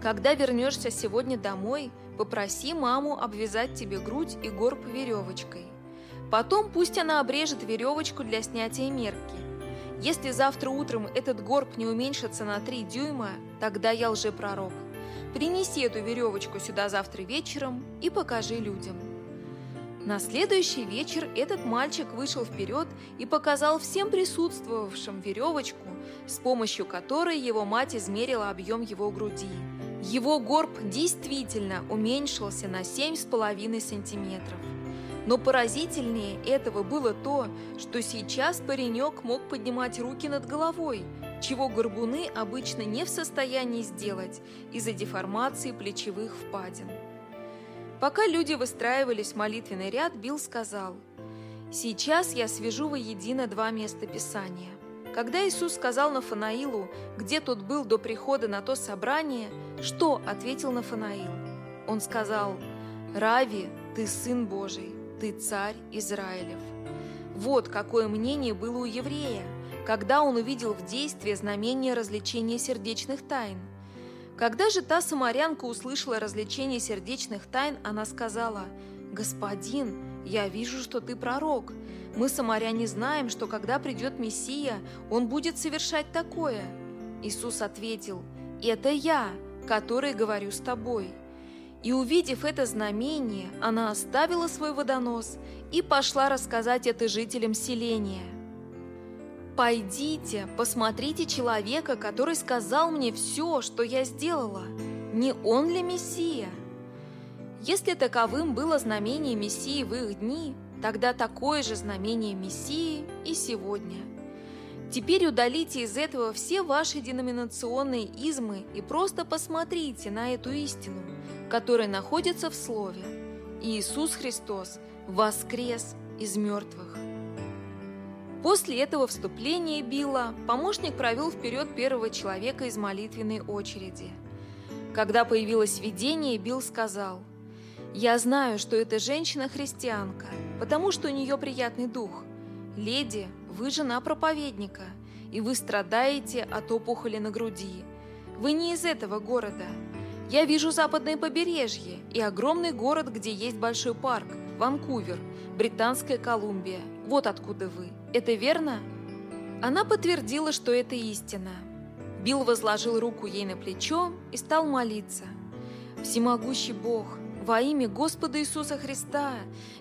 «Когда вернешься сегодня домой, попроси маму обвязать тебе грудь и горб веревочкой. Потом пусть она обрежет веревочку для снятия мерки. Если завтра утром этот горб не уменьшится на 3 дюйма, тогда я лжепророк. Принеси эту веревочку сюда завтра вечером и покажи людям». На следующий вечер этот мальчик вышел вперед и показал всем присутствовавшим веревочку, с помощью которой его мать измерила объем его груди. Его горб действительно уменьшился на 7,5 сантиметров. Но поразительнее этого было то, что сейчас паренек мог поднимать руки над головой, чего горбуны обычно не в состоянии сделать из-за деформации плечевых впадин. Пока люди выстраивались в молитвенный ряд, Билл сказал, «Сейчас я свяжу воедино два места Писания. Когда Иисус сказал Нафанаилу, где тот был до прихода на то собрание, что ответил Нафанаил? Он сказал, «Рави, ты Сын Божий, ты Царь Израилев». Вот какое мнение было у еврея, когда он увидел в действии знамение развлечения сердечных тайн – когда же та самарянка услышала развлечение сердечных тайн, она сказала, «Господин, я вижу, что ты пророк. Мы, самаряне, знаем, что когда придет Мессия, он будет совершать такое». Иисус ответил, «Это я, который говорю с тобой». И увидев это знамение, она оставила свой водонос и пошла рассказать это жителям селения. «Пойдите, посмотрите человека, который сказал мне все, что я сделала. Не он ли Мессия?» Если таковым было знамение Мессии в их дни, тогда такое же знамение Мессии и сегодня. Теперь удалите из этого все ваши деноминационные измы и просто посмотрите на эту истину, которая находится в Слове. Иисус Христос воскрес из мертвых. После этого вступления Билла помощник провел вперед первого человека из молитвенной очереди. Когда появилось видение, Билл сказал, «Я знаю, что эта женщина христианка, потому что у нее приятный дух. Леди, вы жена проповедника, и вы страдаете от опухоли на груди. Вы не из этого города. Я вижу западное побережье и огромный город, где есть большой парк, Ванкувер, Британская Колумбия. Вот откуда вы. Это верно?» Она подтвердила, что это истина. Билл возложил руку ей на плечо и стал молиться. «Всемогущий Бог, во имя Господа Иисуса Христа,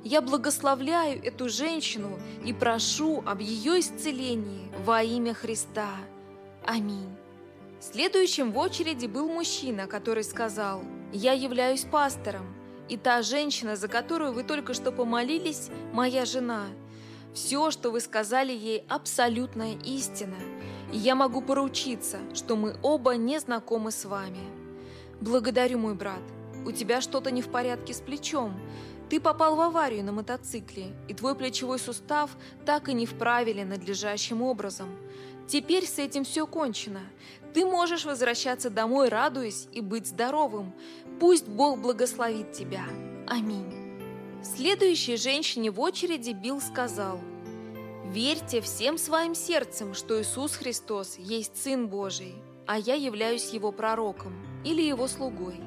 я благословляю эту женщину и прошу об ее исцелении во имя Христа. Аминь». Следующим в очереди был мужчина, который сказал, «Я являюсь пастором, и та женщина, за которую вы только что помолились, моя жена – все, что вы сказали ей, абсолютная истина, и я могу поручиться, что мы оба не знакомы с вами. Благодарю, мой брат. У тебя что-то не в порядке с плечом. Ты попал в аварию на мотоцикле, и твой плечевой сустав так и не вправили надлежащим образом. Теперь с этим все кончено. Ты можешь возвращаться домой, радуясь и быть здоровым. Пусть Бог благословит тебя. Аминь. Следующей женщине в очереди Билл сказал, «Верьте всем своим сердцем, что Иисус Христос есть Сын Божий, а я являюсь Его пророком или Его слугой».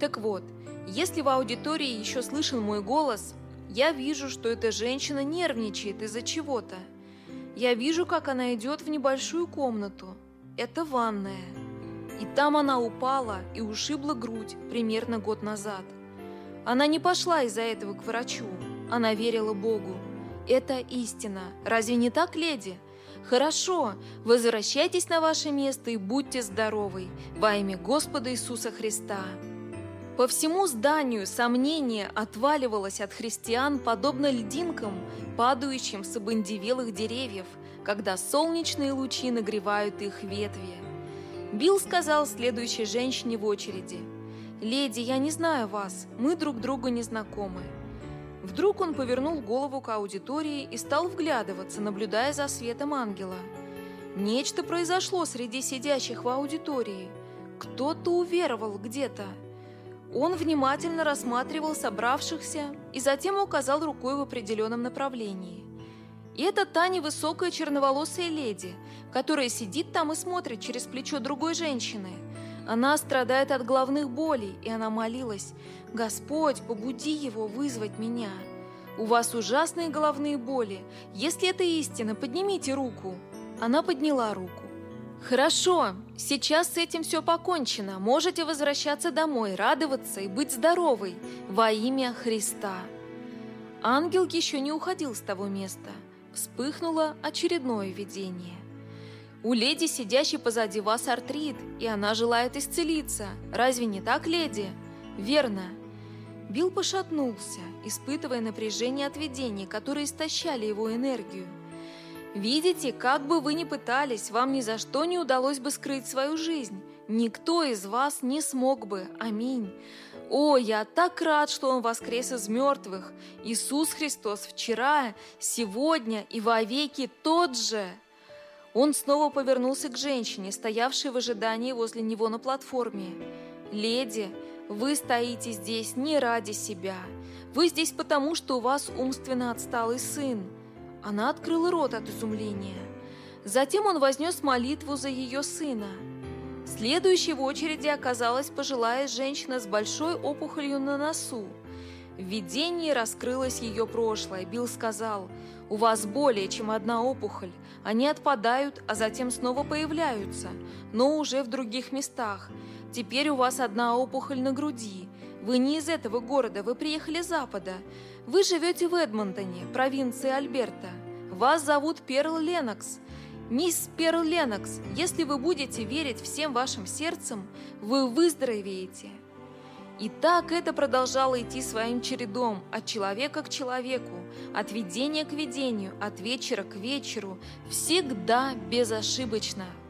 Так вот, если в аудитории еще слышен мой голос, я вижу, что эта женщина нервничает из-за чего-то. Я вижу, как она идет в небольшую комнату. Это ванная. И там она упала и ушибла грудь примерно год назад. Она не пошла из-за этого к врачу. Она верила Богу. Это истина. Разве не так, леди? Хорошо, возвращайтесь на ваше место и будьте здоровы во имя Господа Иисуса Христа. По всему зданию сомнение отваливалось от христиан, подобно льдинкам, падающим с обындевелых деревьев, когда солнечные лучи нагревают их ветви. Билл сказал следующей женщине в очереди, «Леди, я не знаю вас, мы друг другу не знакомы». Вдруг он повернул голову к аудитории и стал вглядываться, наблюдая за светом ангела. Нечто произошло среди сидящих в аудитории. Кто-то уверовал где-то. Он внимательно рассматривал собравшихся и затем указал рукой в определенном направлении. И это та невысокая черноволосая леди, которая сидит там и смотрит через плечо другой женщины. Она страдает от головных болей, и она молилась, «Господь, побуди его вызвать меня». «У вас ужасные головные боли. Если это истина, поднимите руку». Она подняла руку. Хорошо, сейчас с этим все покончено. Можете возвращаться домой, радоваться и быть здоровой во имя Христа. Ангел еще не уходил с того места. Вспыхнуло очередное видение. У леди, сидящей позади вас, артрит, и она желает исцелиться. Разве не так, леди? Верно. Билл пошатнулся, испытывая напряжение от видений, которые истощали его энергию. Видите, как бы вы ни пытались, вам ни за что не удалось бы скрыть свою жизнь. Никто из вас не смог бы. Аминь. О, я так рад, что Он воскрес из мертвых. Иисус Христос вчера, сегодня и вовеки тот же. Он снова повернулся к женщине, стоявшей в ожидании возле него на платформе. «Леди, вы стоите здесь не ради себя. Вы здесь потому, что у вас умственно отсталый сын. Она открыла рот от изумления. Затем он вознес молитву за ее сына. Следующей в очереди оказалась пожилая женщина с большой опухолью на носу. В видении раскрылось ее прошлое. Билл сказал, «У вас более чем одна опухоль. Они отпадают, а затем снова появляются, но уже в других местах. Теперь у вас одна опухоль на груди. Вы не из этого города, вы приехали с запада. Вы живете в Эдмонтоне, провинции Альберта. Вас зовут Перл Ленокс. Мисс Перл Ленокс, если вы будете верить всем вашим сердцем, вы выздоровеете. И так это продолжало идти своим чередом, от человека к человеку, от видения к видению, от вечера к вечеру, всегда безошибочно –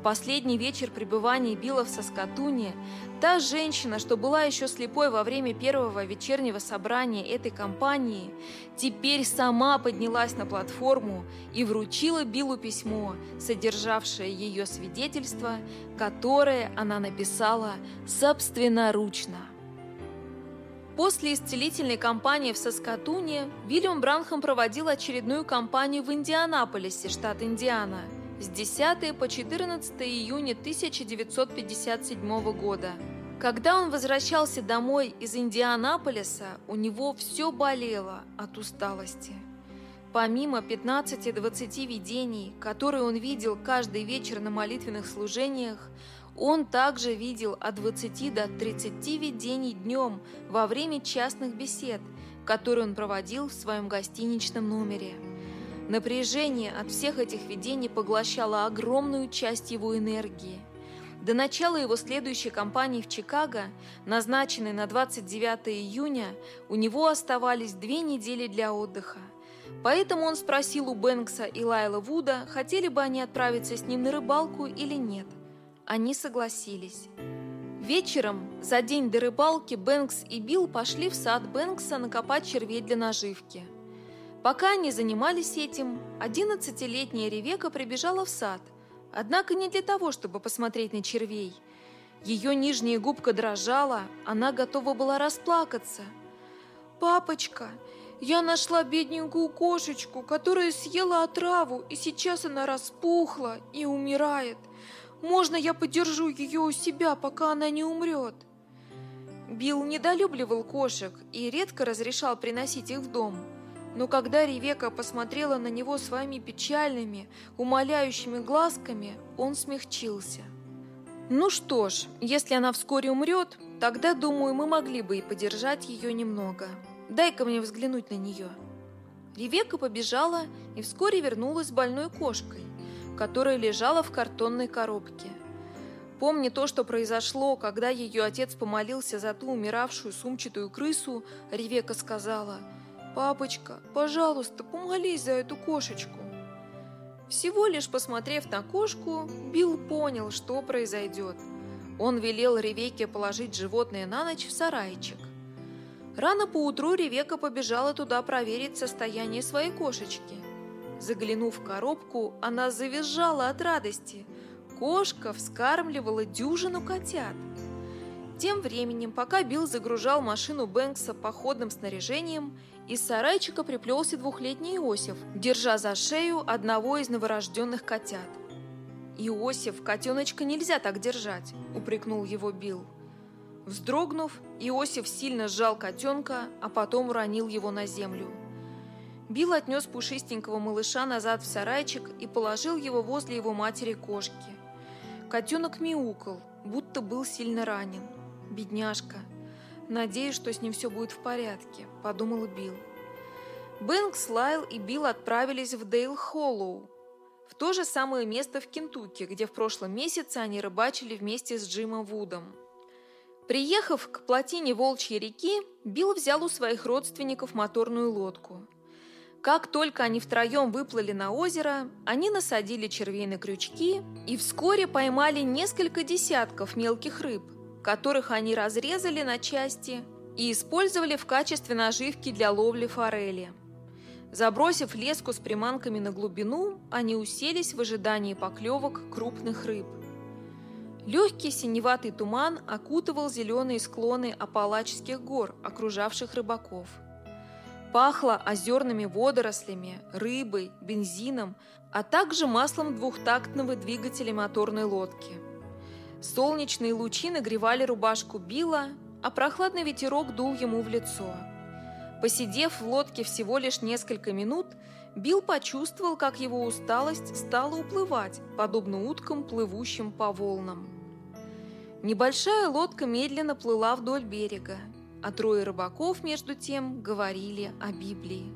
последний вечер пребывания Билла в Соскатуне та женщина, что была еще слепой во время первого вечернего собрания этой компании, теперь сама поднялась на платформу и вручила Биллу письмо, содержавшее ее свидетельство, которое она написала собственноручно. После исцелительной кампании в Соскатуне Вильям Бранхам проводил очередную кампанию в Индианаполисе, штат Индиана – с 10 по 14 июня 1957 года. Когда он возвращался домой из Индианаполиса, у него все болело от усталости. Помимо 15-20 видений, которые он видел каждый вечер на молитвенных служениях, он также видел от 20 до 30 видений днем во время частных бесед, которые он проводил в своем гостиничном номере. Напряжение от всех этих видений поглощало огромную часть его энергии. До начала его следующей кампании в Чикаго, назначенной на 29 июня, у него оставались две недели для отдыха. Поэтому он спросил у Бэнкса и Лайла Вуда, хотели бы они отправиться с ним на рыбалку или нет. Они согласились. Вечером, за день до рыбалки, Бэнкс и Билл пошли в сад Бэнкса накопать червей для наживки. Пока они занимались этим, одиннадцатилетняя Ревека прибежала в сад, однако не для того, чтобы посмотреть на червей. Ее нижняя губка дрожала, она готова была расплакаться. «Папочка, я нашла бедненькую кошечку, которая съела отраву, и сейчас она распухла и умирает. Можно я подержу ее у себя, пока она не умрет?» Билл недолюбливал кошек и редко разрешал приносить их в дом. Но когда Ревека посмотрела на него своими печальными, умоляющими глазками, он смягчился. «Ну что ж, если она вскоре умрет, тогда, думаю, мы могли бы и подержать ее немного. Дай-ка мне взглянуть на нее». Ревека побежала и вскоре вернулась с больной кошкой которая лежала в картонной коробке. Помня то, что произошло, когда ее отец помолился за ту умиравшую сумчатую крысу, Ревека сказала, «Папочка, пожалуйста, помолись за эту кошечку». Всего лишь посмотрев на кошку, Билл понял, что произойдет. Он велел Ревеке положить животное на ночь в сарайчик. Рано поутру Ревека побежала туда проверить состояние своей кошечки – Заглянув в коробку, она завизжала от радости. Кошка вскармливала дюжину котят. Тем временем, пока Билл загружал машину Бэнкса походным снаряжением, из сарайчика приплелся двухлетний Иосиф, держа за шею одного из новорожденных котят. «Иосиф, котеночка нельзя так держать», — упрекнул его Билл. Вздрогнув, Иосиф сильно сжал котенка, а потом уронил его на землю. Билл отнес пушистенького малыша назад в сарайчик и положил его возле его матери-кошки. Котенок мяукал, будто был сильно ранен. Бедняжка. Надеюсь, что с ним все будет в порядке, подумал Билл. Бэнкс, Лайл и Билл отправились в Дейл Холлоу, в то же самое место в Кентукки, где в прошлом месяце они рыбачили вместе с Джимом Вудом. Приехав к плотине Волчьей реки, Билл взял у своих родственников моторную лодку – как только они втроем выплыли на озеро, они насадили червей на крючки и вскоре поймали несколько десятков мелких рыб, которых они разрезали на части и использовали в качестве наживки для ловли форели. Забросив леску с приманками на глубину, они уселись в ожидании поклевок крупных рыб. Легкий синеватый туман окутывал зеленые склоны Апалачских гор, окружавших рыбаков – Пахло озерными водорослями, рыбой, бензином, а также маслом двухтактного двигателя моторной лодки. Солнечные лучи нагревали рубашку Билла, а прохладный ветерок дул ему в лицо. Посидев в лодке всего лишь несколько минут, Билл почувствовал, как его усталость стала уплывать, подобно уткам, плывущим по волнам. Небольшая лодка медленно плыла вдоль берега, а трое рыбаков, между тем, говорили о Библии.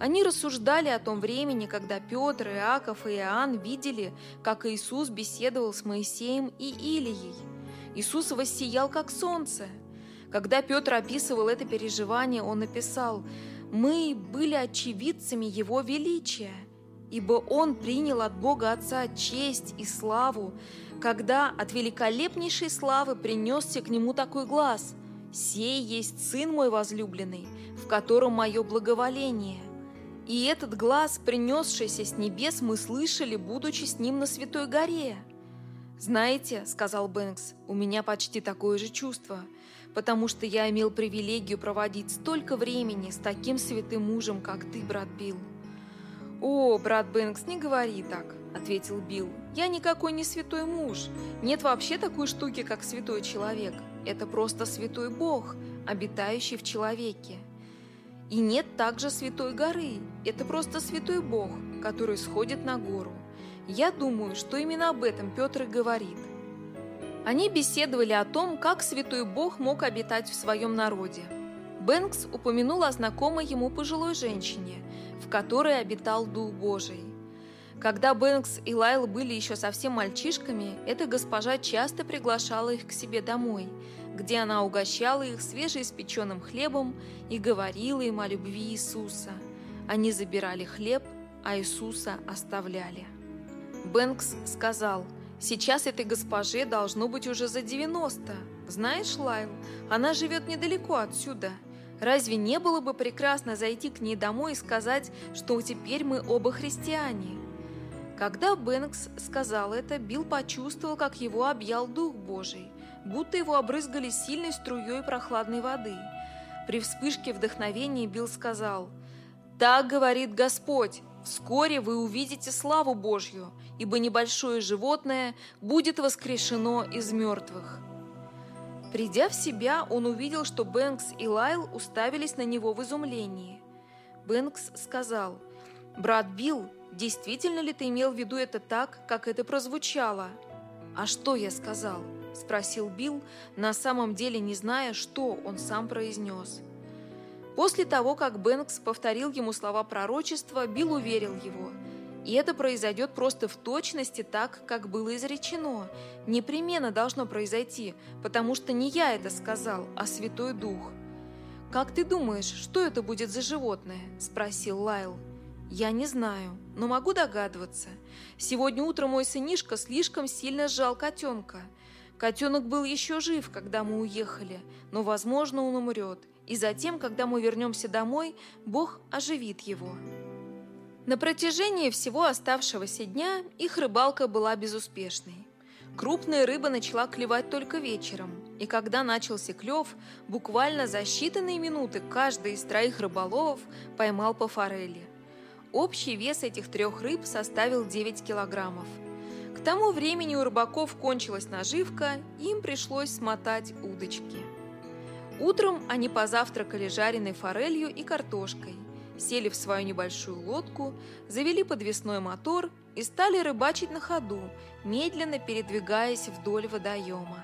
Они рассуждали о том времени, когда Петр, Иаков и Иоанн видели, как Иисус беседовал с Моисеем и Илией. Иисус воссиял, как солнце. Когда Петр описывал это переживание, он написал «Мы были очевидцами Его величия, ибо Он принял от Бога Отца честь и славу, когда от великолепнейшей славы принесся к Нему такой глаз – «Сей есть Сын мой возлюбленный, в котором мое благоволение». И этот глаз, принесшийся с небес, мы слышали, будучи с ним на Святой горе. «Знаете, — сказал Бэнкс, — у меня почти такое же чувство, потому что я имел привилегию проводить столько времени с таким святым мужем, как ты, брат Билл». «О, брат Бэнкс, не говори так», — ответил Билл. «Я никакой не святой муж. Нет вообще такой штуки, как святой человек. Это просто святой Бог, обитающий в человеке. И нет также святой горы. Это просто святой Бог, который сходит на гору. Я думаю, что именно об этом Петр и говорит. Они беседовали о том, как святой Бог мог обитать в своем народе. Бэнкс упомянул о знакомой ему пожилой женщине, в которой обитал Дух Божий. Когда Бэнкс и Лайл были еще совсем мальчишками, эта госпожа часто приглашала их к себе домой, где она угощала их свежеиспеченным хлебом и говорила им о любви Иисуса. Они забирали хлеб, а Иисуса оставляли. Бэнкс сказал, «Сейчас этой госпоже должно быть уже за 90, «Знаешь, Лайл, она живет недалеко отсюда. Разве не было бы прекрасно зайти к ней домой и сказать, что теперь мы оба христиане?» Когда Бэнкс сказал это, Билл почувствовал, как его объял Дух Божий, будто его обрызгали сильной струей прохладной воды. При вспышке вдохновения Билл сказал, «Так говорит Господь, вскоре вы увидите славу Божью, ибо небольшое животное будет воскрешено из мертвых». Придя в себя, он увидел, что Бэнкс и Лайл уставились на него в изумлении. Бэнкс сказал, «Брат Билл, Действительно ли ты имел в виду это так, как это прозвучало? А что я сказал? Спросил Билл, на самом деле не зная, что он сам произнес. После того, как Бэнкс повторил ему слова пророчества, Билл уверил его. И это произойдет просто в точности так, как было изречено. Непременно должно произойти, потому что не я это сказал, а Святой Дух. «Как ты думаешь, что это будет за животное?» – спросил Лайл. Я не знаю, но могу догадываться. Сегодня утром мой сынишка слишком сильно сжал котенка. Котенок был еще жив, когда мы уехали, но, возможно, он умрет. И затем, когда мы вернемся домой, Бог оживит его. На протяжении всего оставшегося дня их рыбалка была безуспешной. Крупная рыба начала клевать только вечером, и когда начался клев, буквально за считанные минуты каждый из троих рыболовов поймал по форели. Общий вес этих трех рыб составил 9 килограммов. К тому времени у рыбаков кончилась наживка, им пришлось смотать удочки. Утром они позавтракали жареной форелью и картошкой, сели в свою небольшую лодку, завели подвесной мотор и стали рыбачить на ходу, медленно передвигаясь вдоль водоема.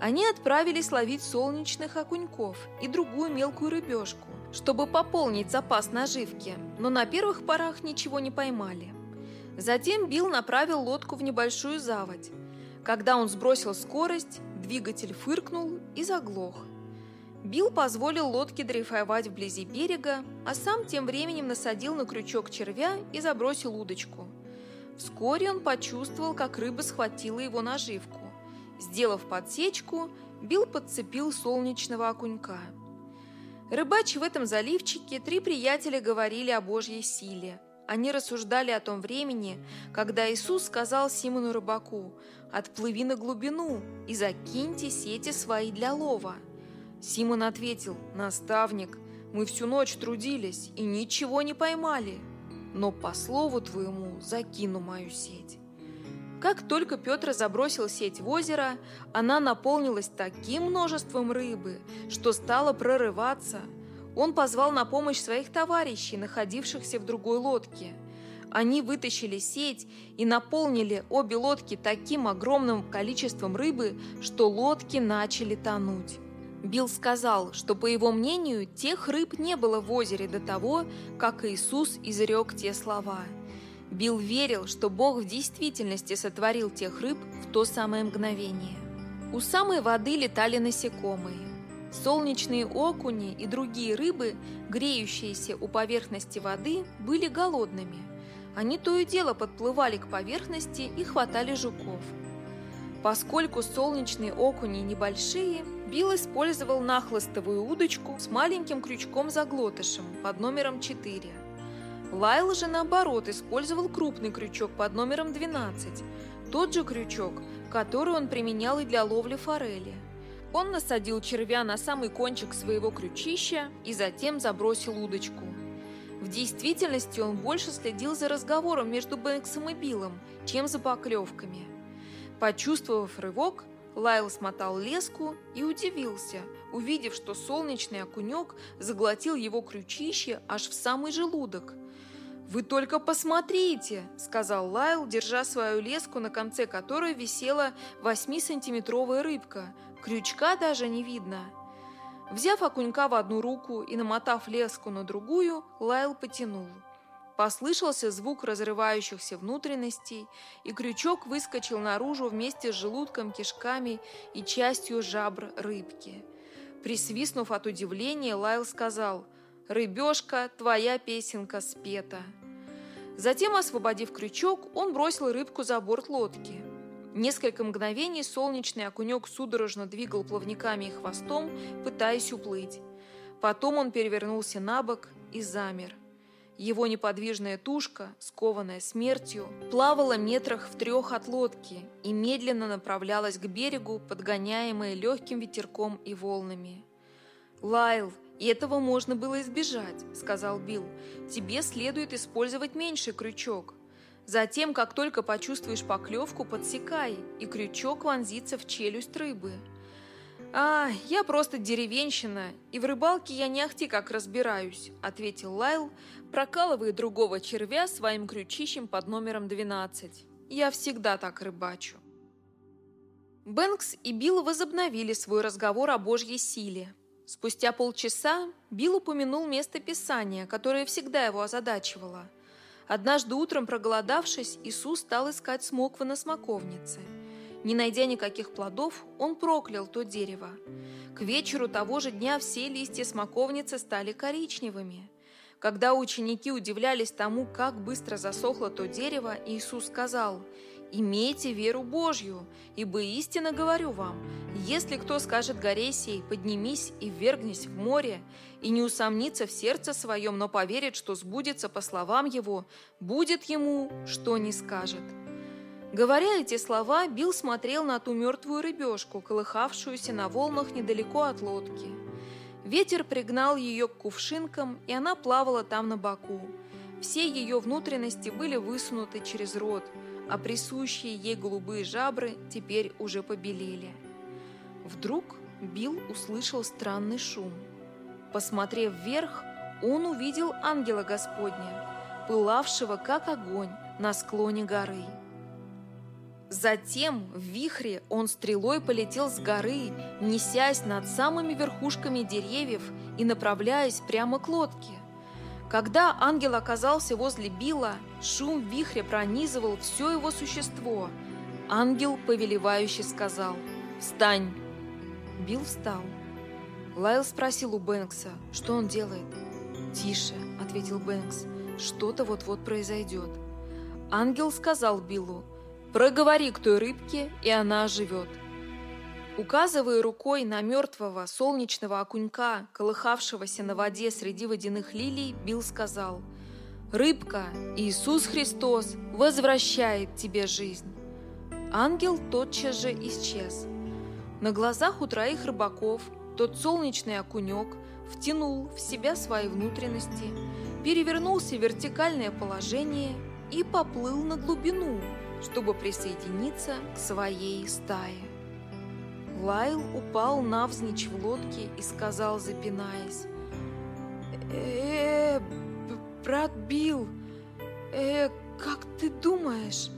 Они отправились ловить солнечных окуньков и другую мелкую рыбешку, чтобы пополнить запас наживки, но на первых порах ничего не поймали. Затем Билл направил лодку в небольшую заводь. Когда он сбросил скорость, двигатель фыркнул и заглох. Билл позволил лодке дрейфовать вблизи берега, а сам тем временем насадил на крючок червя и забросил удочку. Вскоре он почувствовал, как рыба схватила его наживку. Сделав подсечку, Билл подцепил солнечного окунька – Рыбачи в этом заливчике три приятеля говорили о Божьей силе. Они рассуждали о том времени, когда Иисус сказал Симону рыбаку «Отплыви на глубину и закиньте сети свои для лова». Симон ответил «Наставник, мы всю ночь трудились и ничего не поймали, но по слову твоему закину мою сеть». Как только Петр забросил сеть в озеро, она наполнилась таким множеством рыбы, что стала прорываться. Он позвал на помощь своих товарищей, находившихся в другой лодке. Они вытащили сеть и наполнили обе лодки таким огромным количеством рыбы, что лодки начали тонуть. Билл сказал, что, по его мнению, тех рыб не было в озере до того, как Иисус изрек те слова – Билл верил, что Бог в действительности сотворил тех рыб в то самое мгновение. У самой воды летали насекомые. Солнечные окуни и другие рыбы, греющиеся у поверхности воды, были голодными. Они то и дело подплывали к поверхности и хватали жуков. Поскольку солнечные окуни небольшие, Билл использовал нахлыстовую удочку с маленьким крючком-заглотышем под номером 4. Лайл же, наоборот, использовал крупный крючок под номером 12, тот же крючок, который он применял и для ловли форели. Он насадил червя на самый кончик своего крючища и затем забросил удочку. В действительности он больше следил за разговором между Бэнксом и Биллом, чем за поклевками. Почувствовав рывок, Лайл смотал леску и удивился, увидев, что солнечный окунек заглотил его крючище аж в самый желудок – «Вы только посмотрите!» – сказал Лайл, держа свою леску, на конце которой висела восьмисантиметровая рыбка. Крючка даже не видно. Взяв окунька в одну руку и намотав леску на другую, Лайл потянул. Послышался звук разрывающихся внутренностей, и крючок выскочил наружу вместе с желудком, кишками и частью жабр рыбки. Присвистнув от удивления, Лайл сказал – «Рыбешка, твоя песенка спета». Затем, освободив крючок, он бросил рыбку за борт лодки. Несколько мгновений солнечный окунек судорожно двигал плавниками и хвостом, пытаясь уплыть. Потом он перевернулся на бок и замер. Его неподвижная тушка, скованная смертью, плавала метрах в трех от лодки и медленно направлялась к берегу, подгоняемая легким ветерком и волнами. «Лайл, этого можно было избежать», — сказал Билл. «Тебе следует использовать меньший крючок. Затем, как только почувствуешь поклевку, подсекай, и крючок вонзится в челюсть рыбы. «А, я просто деревенщина, и в рыбалке я не ахти как разбираюсь», — ответил Лайл, прокалывая другого червя своим крючищем под номером 12. «Я всегда так рыбачу». Бэнкс и Билл возобновили свой разговор о Божьей силе. Спустя полчаса Билл упомянул место Писания, которое всегда его озадачивало — Однажды утром, проголодавшись, Иисус стал искать смоквы на смоковнице. Не найдя никаких плодов, он проклял то дерево. К вечеру того же дня все листья смоковницы стали коричневыми. Когда ученики удивлялись тому, как быстро засохло то дерево, Иисус сказал – Имейте веру Божью, ибо истинно говорю вам, если кто скажет горе сей, поднимись и ввергнись в море, и не усомнится в сердце своем, но поверит, что сбудется по словам его, будет ему, что не скажет». Говоря эти слова, Билл смотрел на ту мертвую рыбешку, колыхавшуюся на волнах недалеко от лодки. Ветер пригнал ее к кувшинкам, и она плавала там на боку. Все ее внутренности были высунуты через рот – а присущие ей голубые жабры теперь уже побелели. Вдруг Билл услышал странный шум. Посмотрев вверх, он увидел ангела Господня, пылавшего как огонь на склоне горы. Затем в вихре он стрелой полетел с горы, несясь над самыми верхушками деревьев и направляясь прямо к лодке. Когда ангел оказался возле Билла, шум вихря пронизывал все его существо. Ангел, повелевающе сказал «Встань!». Билл встал. Лайл спросил у Бэнкса, что он делает. «Тише», — ответил Бэнкс, — «что-то вот-вот произойдет». Ангел сказал Биллу, «Проговори к той рыбке, и она оживет». Указывая рукой на мертвого солнечного окунька, колыхавшегося на воде среди водяных лилий, Билл сказал «Рыбка, Иисус Христос возвращает тебе жизнь». Ангел тотчас же исчез. На глазах у троих рыбаков тот солнечный окунек втянул в себя свои внутренности, перевернулся в вертикальное положение и поплыл на глубину, чтобы присоединиться к своей стае. Лайл упал навзничь в лодке и сказал, запинаясь, э, -э брат Билл, э, как ты думаешь,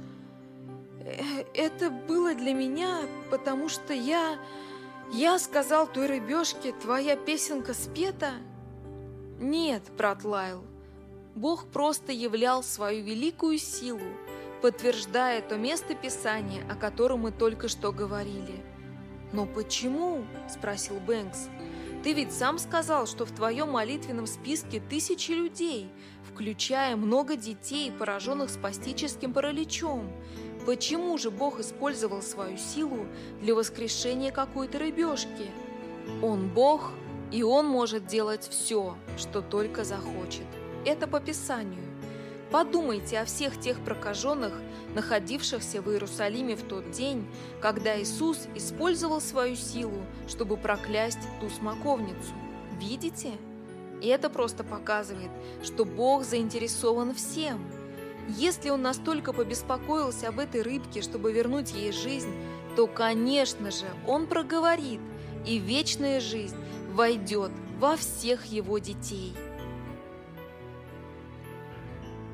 э, это было для меня, потому что я... Я сказал той рыбешке, твоя песенка спета? Нет, брат Лайл, Бог просто являл свою великую силу, подтверждая то место Писания, о котором мы только что говорили – «Но почему?» – спросил Бэнкс. «Ты ведь сам сказал, что в твоем молитвенном списке тысячи людей, включая много детей, пораженных спастическим параличом. Почему же Бог использовал свою силу для воскрешения какой-то рыбешки? Он Бог, и Он может делать все, что только захочет. Это по Писанию. Подумайте о всех тех прокаженных, находившихся в Иерусалиме в тот день, когда Иисус использовал свою силу, чтобы проклясть ту смоковницу. Видите? И это просто показывает, что Бог заинтересован всем. Если Он настолько побеспокоился об этой рыбке, чтобы вернуть ей жизнь, то, конечно же, Он проговорит, и вечная жизнь войдет во всех его детей.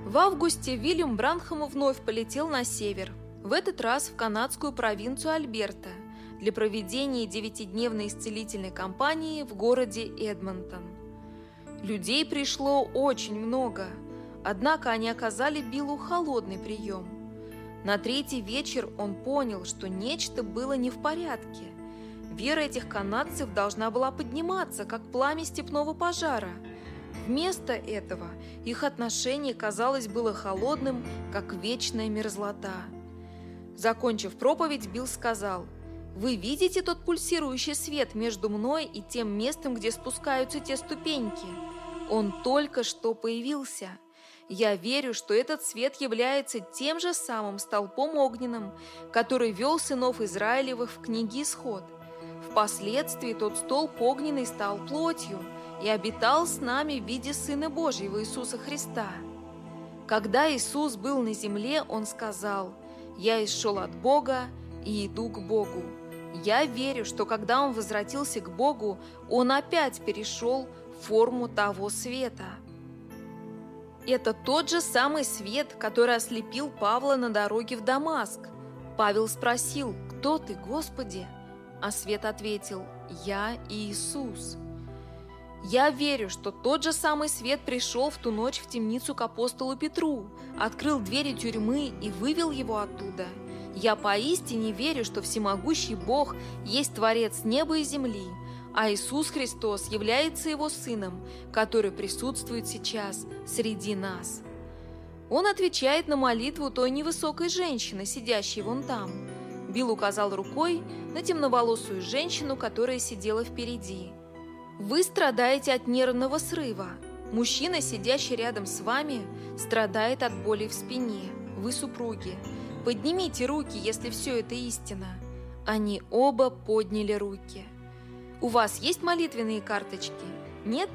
В августе Вильям Бранхам вновь полетел на север, в этот раз в канадскую провинцию Альберта, для проведения девятидневной исцелительной кампании в городе Эдмонтон. Людей пришло очень много, однако они оказали Биллу холодный прием. На третий вечер он понял, что нечто было не в порядке. Вера этих канадцев должна была подниматься, как пламя степного пожара – Вместо этого их отношение, казалось, было холодным, как вечная мерзлота. Закончив проповедь, Билл сказал, «Вы видите тот пульсирующий свет между мной и тем местом, где спускаются те ступеньки? Он только что появился». Я верю, что этот свет является тем же самым столпом огненным, который вел сынов Израилевых в книге «Исход». Впоследствии тот столб огненный стал плотью и обитал с нами в виде Сына Божьего Иисуса Христа. Когда Иисус был на земле, Он сказал, «Я исшел от Бога и иду к Богу». Я верю, что когда Он возвратился к Богу, Он опять перешел в форму того света – это тот же самый свет, который ослепил Павла на дороге в Дамаск. Павел спросил, «Кто ты, Господи?» А свет ответил, «Я Иисус». Я верю, что тот же самый свет пришел в ту ночь в темницу к апостолу Петру, открыл двери тюрьмы и вывел его оттуда. Я поистине верю, что всемогущий Бог есть Творец неба и земли – а Иисус Христос является Его Сыном, который присутствует сейчас среди нас. Он отвечает на молитву той невысокой женщины, сидящей вон там. Билл указал рукой на темноволосую женщину, которая сидела впереди. Вы страдаете от нервного срыва. Мужчина, сидящий рядом с вами, страдает от боли в спине. Вы супруги. Поднимите руки, если все это истина. Они оба подняли руки. У вас есть молитвенные карточки? Нет?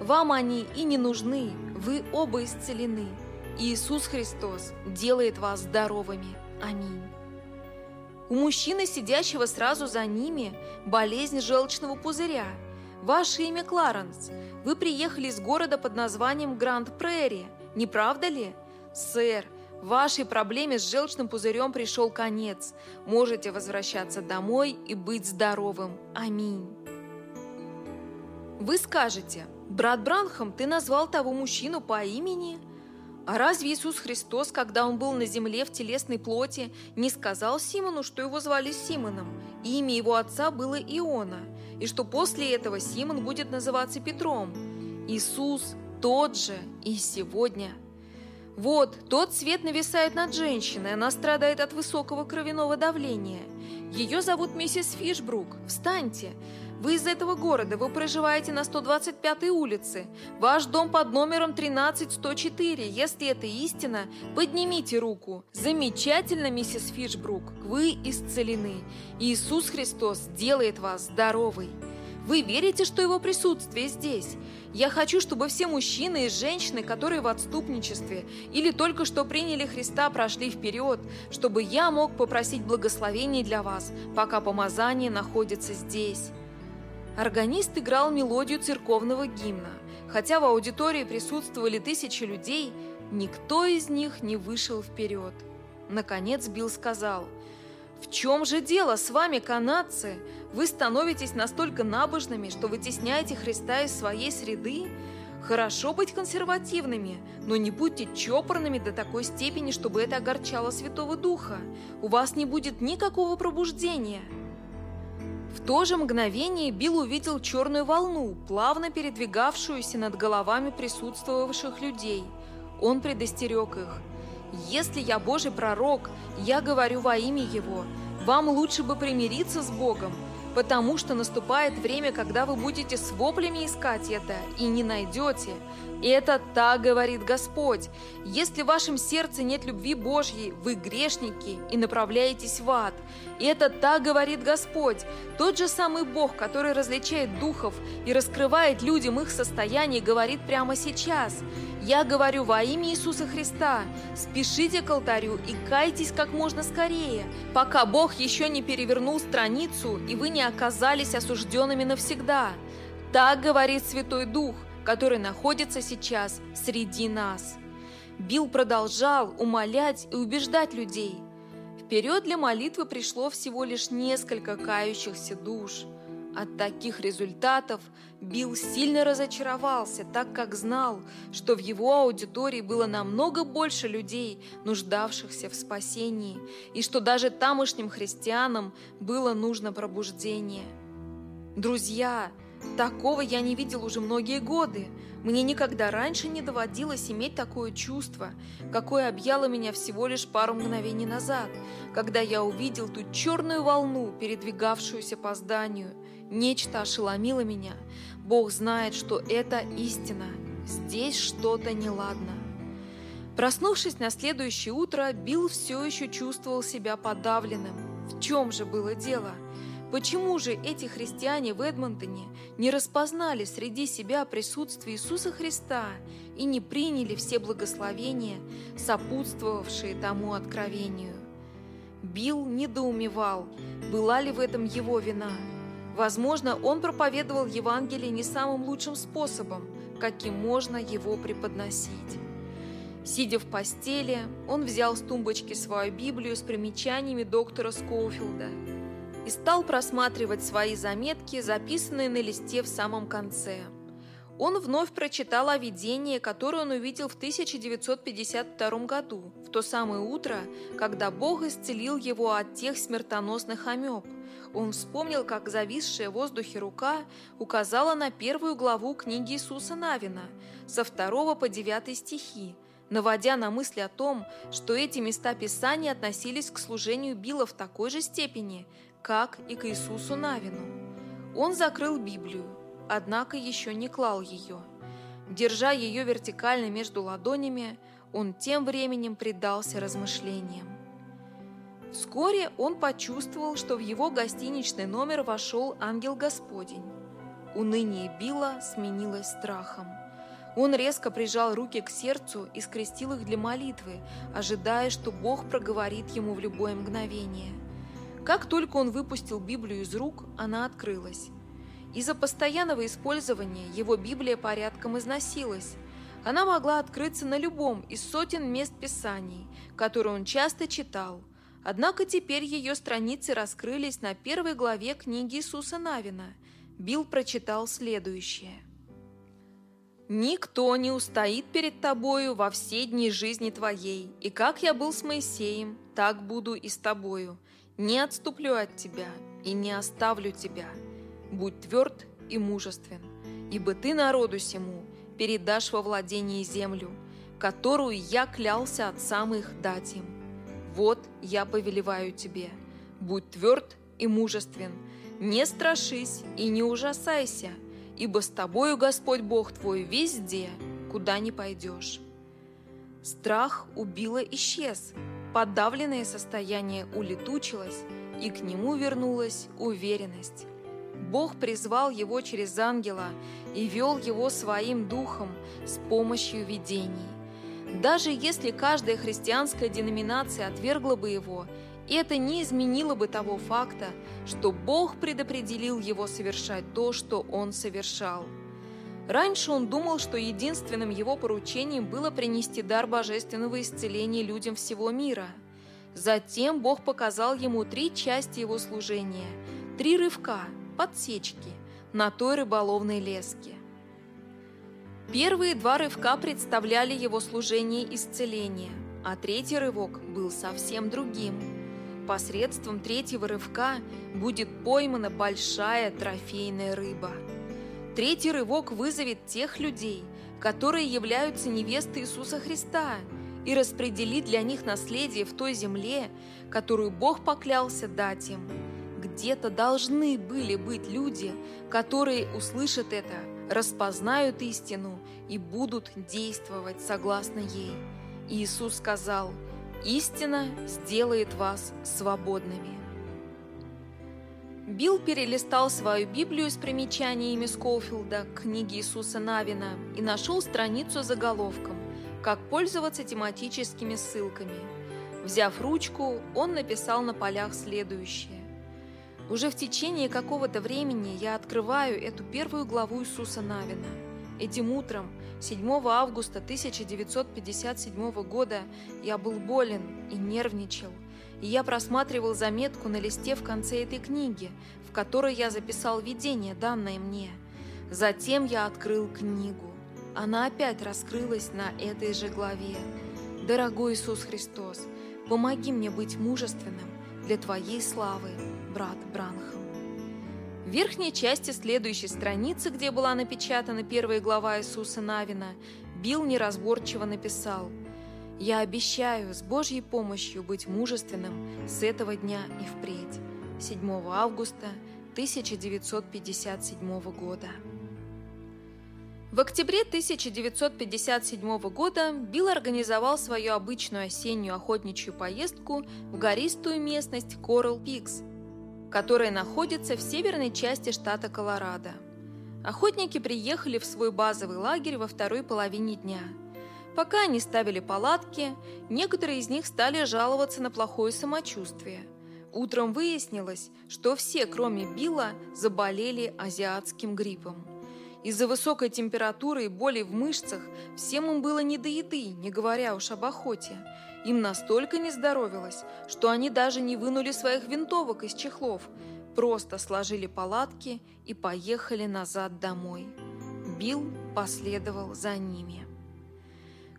Вам они и не нужны, вы оба исцелены. Иисус Христос делает вас здоровыми. Аминь. У мужчины, сидящего сразу за ними, болезнь желчного пузыря. Ваше имя Кларенс. Вы приехали из города под названием Гранд-Прерри, не правда ли? Сэр, Вашей проблеме с желчным пузырем пришел конец. Можете возвращаться домой и быть здоровым. Аминь. Вы скажете, брат Бранхам, ты назвал того мужчину по имени? А разве Иисус Христос, когда Он был на земле в телесной плоти, не сказал Симону, что его звали Симоном, и имя его отца было Иона, и что после этого Симон будет называться Петром? Иисус тот же и сегодня – вот, тот свет нависает над женщиной, она страдает от высокого кровяного давления. Ее зовут миссис Фишбрук. Встаньте. Вы из этого города, вы проживаете на 125-й улице. Ваш дом под номером 13104. Если это истина, поднимите руку. Замечательно, миссис Фишбрук, вы исцелены. Иисус Христос делает вас здоровой. Вы верите, что его присутствие здесь? Я хочу, чтобы все мужчины и женщины, которые в отступничестве или только что приняли Христа, прошли вперед, чтобы я мог попросить благословений для вас, пока помазание находится здесь. Органист играл мелодию церковного гимна. Хотя в аудитории присутствовали тысячи людей, никто из них не вышел вперед. Наконец Билл сказал – в чем же дело с вами, канадцы? Вы становитесь настолько набожными, что вытесняете Христа из своей среды? Хорошо быть консервативными, но не будьте чопорными до такой степени, чтобы это огорчало Святого Духа. У вас не будет никакого пробуждения. В то же мгновение Билл увидел черную волну, плавно передвигавшуюся над головами присутствовавших людей. Он предостерег их – если я Божий пророк, я говорю во имя Его. Вам лучше бы примириться с Богом, потому что наступает время, когда вы будете с воплями искать это и не найдете. Это так говорит Господь. Если в вашем сердце нет любви Божьей, вы грешники и направляетесь в ад. Это так говорит Господь. Тот же самый Бог, который различает духов и раскрывает людям их состояние, говорит прямо сейчас. Я говорю во имя Иисуса Христа, спешите к алтарю и кайтесь как можно скорее, пока Бог еще не перевернул страницу и вы не оказались осужденными навсегда. Так говорит Святой Дух который находится сейчас среди нас. Билл продолжал умолять и убеждать людей. Вперед для молитвы пришло всего лишь несколько кающихся душ. От таких результатов Билл сильно разочаровался, так как знал, что в его аудитории было намного больше людей, нуждавшихся в спасении, и что даже тамошним христианам было нужно пробуждение. Друзья, Такого я не видел уже многие годы. Мне никогда раньше не доводилось иметь такое чувство, какое объяло меня всего лишь пару мгновений назад, когда я увидел ту черную волну, передвигавшуюся по зданию. Нечто ошеломило меня. Бог знает, что это истина. Здесь что-то неладно. Проснувшись на следующее утро, Билл все еще чувствовал себя подавленным. В чем же было дело? Почему же эти христиане в Эдмонтоне не распознали среди себя присутствие Иисуса Христа и не приняли все благословения, сопутствовавшие тому откровению? Билл недоумевал, была ли в этом его вина. Возможно, он проповедовал Евангелие не самым лучшим способом, каким можно его преподносить. Сидя в постели, он взял с тумбочки свою Библию с примечаниями доктора Скоуфилда и стал просматривать свои заметки, записанные на листе в самом конце. Он вновь прочитал о видении, которое он увидел в 1952 году, в то самое утро, когда Бог исцелил его от тех смертоносных амеб. Он вспомнил, как зависшая в воздухе рука указала на первую главу книги Иисуса Навина, со второго по девятый стихи, наводя на мысли о том, что эти места Писания относились к служению Билла в такой же степени, как и к Иисусу Навину. Он закрыл Библию, однако еще не клал ее. Держа ее вертикально между ладонями, он тем временем предался размышлениям. Вскоре он почувствовал, что в его гостиничный номер вошел ангел Господень. Уныние Билла сменилось страхом. Он резко прижал руки к сердцу и скрестил их для молитвы, ожидая, что Бог проговорит ему в любое мгновение. Как только он выпустил Библию из рук, она открылась. Из-за постоянного использования его Библия порядком износилась. Она могла открыться на любом из сотен мест Писаний, которые он часто читал. Однако теперь ее страницы раскрылись на первой главе книги Иисуса Навина. Билл прочитал следующее. Никто не устоит перед тобою во все дни жизни твоей, и как я был с Моисеем, так буду и с тобою. Не отступлю от тебя и не оставлю тебя. Будь тверд и мужествен, ибо ты народу сему передашь во владение землю, которую я клялся отцам их дать им. Вот я повелеваю тебе, будь тверд и мужествен, не страшись и не ужасайся, ибо с тобою Господь Бог твой везде, куда ни пойдешь. Страх убило исчез, подавленное состояние улетучилось, и к нему вернулась уверенность. Бог призвал его через ангела и вел его своим духом с помощью видений. Даже если каждая христианская деноминация отвергла бы его – это не изменило бы того факта, что Бог предопределил его совершать то, что он совершал. Раньше он думал, что единственным его поручением было принести дар божественного исцеления людям всего мира. Затем Бог показал ему три части его служения, три рывка, подсечки, на той рыболовной леске. Первые два рывка представляли его служение исцеления, а третий рывок был совсем другим – Посредством третьего рывка будет поймана большая трофейная рыба. Третий рывок вызовет тех людей, которые являются невестой Иисуса Христа, и распределит для них наследие в той земле, которую Бог поклялся дать им. Где-то должны были быть люди, которые услышат это, распознают истину и будут действовать согласно ей. Иисус сказал – Истина сделает вас свободными. Билл перелистал свою Библию с примечаниями Скоуфилда к книге Иисуса Навина и нашел страницу с заголовком «Как пользоваться тематическими ссылками». Взяв ручку, он написал на полях следующее. «Уже в течение какого-то времени я открываю эту первую главу Иисуса Навина. Этим утром 7 августа 1957 года я был болен и нервничал, и я просматривал заметку на листе в конце этой книги, в которой я записал видение, данное мне. Затем я открыл книгу. Она опять раскрылась на этой же главе. «Дорогой Иисус Христос, помоги мне быть мужественным для Твоей славы, брат Бранхам». В верхней части следующей страницы, где была напечатана первая глава Иисуса Навина, Билл неразборчиво написал «Я обещаю с Божьей помощью быть мужественным с этого дня и впредь. 7 августа 1957 года». В октябре 1957 года Билл организовал свою обычную осеннюю охотничью поездку в гористую местность Коралл Пикс – которая находится в северной части штата Колорадо. Охотники приехали в свой базовый лагерь во второй половине дня. Пока они ставили палатки, некоторые из них стали жаловаться на плохое самочувствие. Утром выяснилось, что все, кроме Билла, заболели азиатским гриппом. Из-за высокой температуры и боли в мышцах всем им было не до еды, не говоря уж об охоте. Им настолько не здоровилось, что они даже не вынули своих винтовок из чехлов, просто сложили палатки и поехали назад домой. Билл последовал за ними.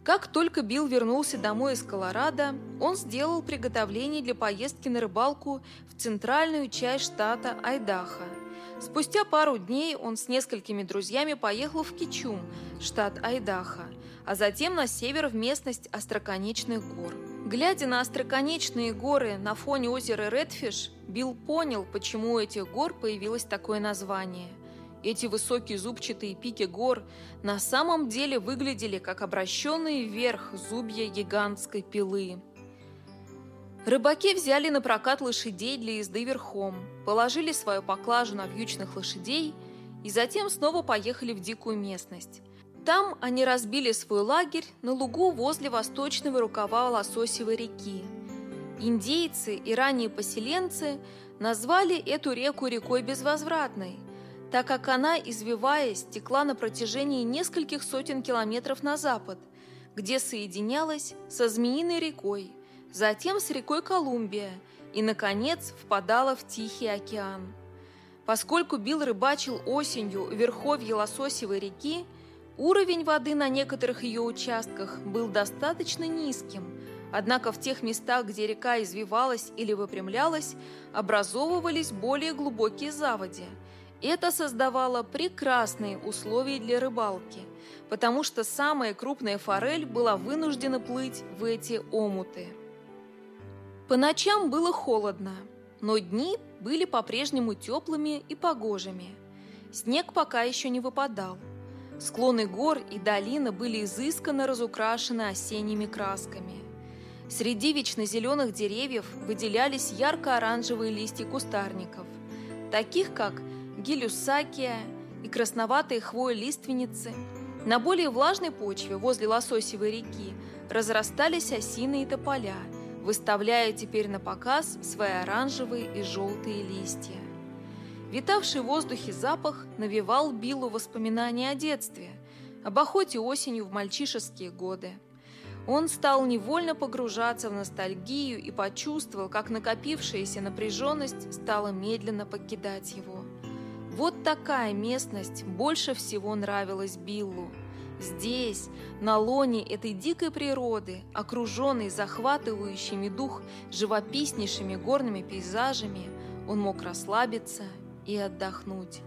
Как только Билл вернулся домой из Колорадо, он сделал приготовление для поездки на рыбалку в центральную часть штата Айдахо – Спустя пару дней он с несколькими друзьями поехал в Кичум, штат Айдахо, а затем на север в местность Остроконечных гор. Глядя на остроконечные горы на фоне озера Редфиш, Билл понял, почему у этих гор появилось такое название. Эти высокие зубчатые пики гор на самом деле выглядели как обращенные вверх зубья гигантской пилы. Рыбаки взяли на прокат лошадей для езды верхом, положили свою поклажу на вьючных лошадей и затем снова поехали в дикую местность. Там они разбили свой лагерь на лугу возле восточного рукава Лососевой реки. Индейцы и ранние поселенцы назвали эту реку рекой Безвозвратной, так как она, извиваясь, текла на протяжении нескольких сотен километров на запад, где соединялась со Змеиной рекой, затем с рекой Колумбия и, наконец, впадала в Тихий океан. Поскольку Билл рыбачил осенью в верховье Лососевой реки, уровень воды на некоторых ее участках был достаточно низким, однако в тех местах, где река извивалась или выпрямлялась, образовывались более глубокие заводи. Это создавало прекрасные условия для рыбалки, потому что самая крупная форель была вынуждена плыть в эти омуты. По ночам было холодно, но дни были по-прежнему теплыми и погожими. Снег пока еще не выпадал. Склоны гор и долины были изысканно разукрашены осенними красками. Среди вечно зеленых деревьев выделялись ярко-оранжевые листья кустарников, таких как гелюсакия и красноватые хвои лиственницы. На более влажной почве возле Лососевой реки разрастались осины и тополя – выставляя теперь на показ свои оранжевые и желтые листья. Витавший в воздухе запах навевал Биллу воспоминания о детстве, об охоте осенью в мальчишеские годы. Он стал невольно погружаться в ностальгию и почувствовал, как накопившаяся напряженность стала медленно покидать его. Вот такая местность больше всего нравилась Биллу – Здесь, на лоне этой дикой природы, окруженный захватывающими дух живописнейшими горными пейзажами, он мог расслабиться и отдохнуть.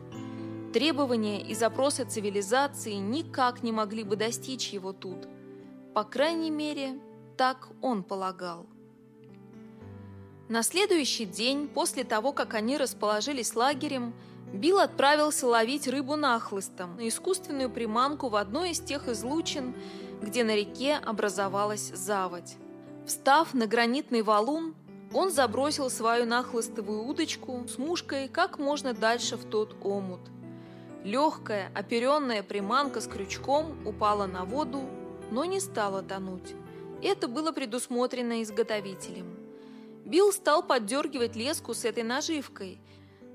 Требования и запросы цивилизации никак не могли бы достичь его тут. По крайней мере, так он полагал. На следующий день, после того, как они расположились лагерем, Билл отправился ловить рыбу нахлыстом на искусственную приманку в одной из тех излучин, где на реке образовалась заводь. Встав на гранитный валун, он забросил свою нахлыстовую удочку с мушкой как можно дальше в тот омут. Легкая, оперенная приманка с крючком упала на воду, но не стала тонуть. Это было предусмотрено изготовителем. Билл стал поддергивать леску с этой наживкой –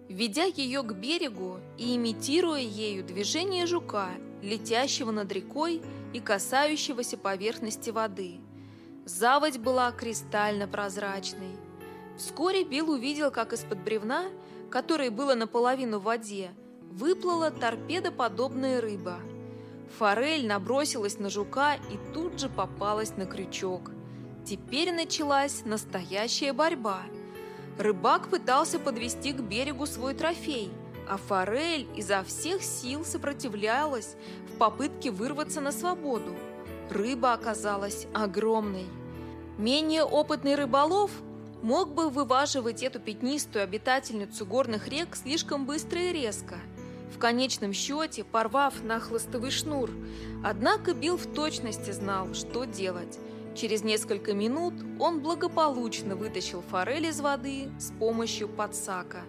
ведя ее к берегу и имитируя ею движение жука, летящего над рекой и касающегося поверхности воды. Заводь была кристально прозрачной. Вскоре Билл увидел, как из-под бревна, которое было наполовину в воде, выплыла торпедоподобная рыба. Форель набросилась на жука и тут же попалась на крючок. Теперь началась настоящая борьба – Рыбак пытался подвести к берегу свой трофей, а форель изо всех сил сопротивлялась в попытке вырваться на свободу. Рыба оказалась огромной. Менее опытный рыболов мог бы вываживать эту пятнистую обитательницу горных рек слишком быстро и резко, в конечном счете порвав на хлыстовый шнур. Однако Билл в точности знал, что делать. Через несколько минут он благополучно вытащил форель из воды с помощью подсака.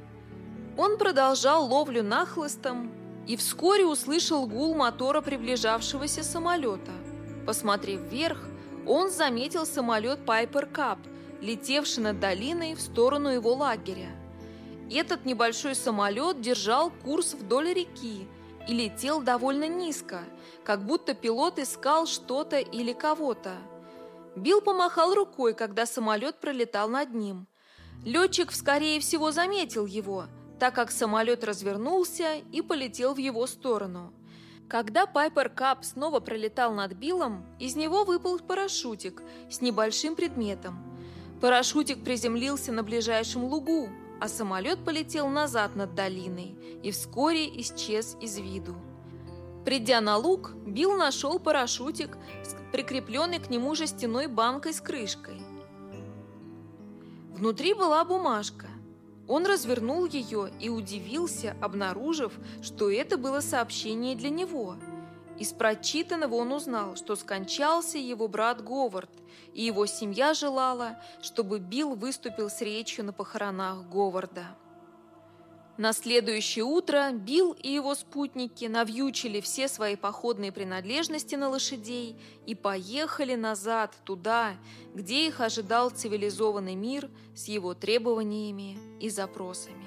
Он продолжал ловлю нахлыстом и вскоре услышал гул мотора приближавшегося самолета. Посмотрев вверх, он заметил самолет Пайпер Кап, летевший над долиной в сторону его лагеря. Этот небольшой самолет держал курс вдоль реки и летел довольно низко, как будто пилот искал что-то или кого-то. Билл помахал рукой, когда самолет пролетал над ним. Летчик, скорее всего, заметил его, так как самолет развернулся и полетел в его сторону. Когда Пайпер Кап снова пролетал над Биллом, из него выпал парашютик с небольшим предметом. Парашютик приземлился на ближайшем лугу, а самолет полетел назад над долиной и вскоре исчез из виду. Придя на луг, Билл нашел парашютик прикрепленной к нему жестяной банкой с крышкой. Внутри была бумажка. Он развернул ее и удивился, обнаружив, что это было сообщение для него. Из прочитанного он узнал, что скончался его брат Говард, и его семья желала, чтобы Билл выступил с речью на похоронах Говарда. На следующее утро Билл и его спутники навьючили все свои походные принадлежности на лошадей и поехали назад, туда, где их ожидал цивилизованный мир с его требованиями и запросами.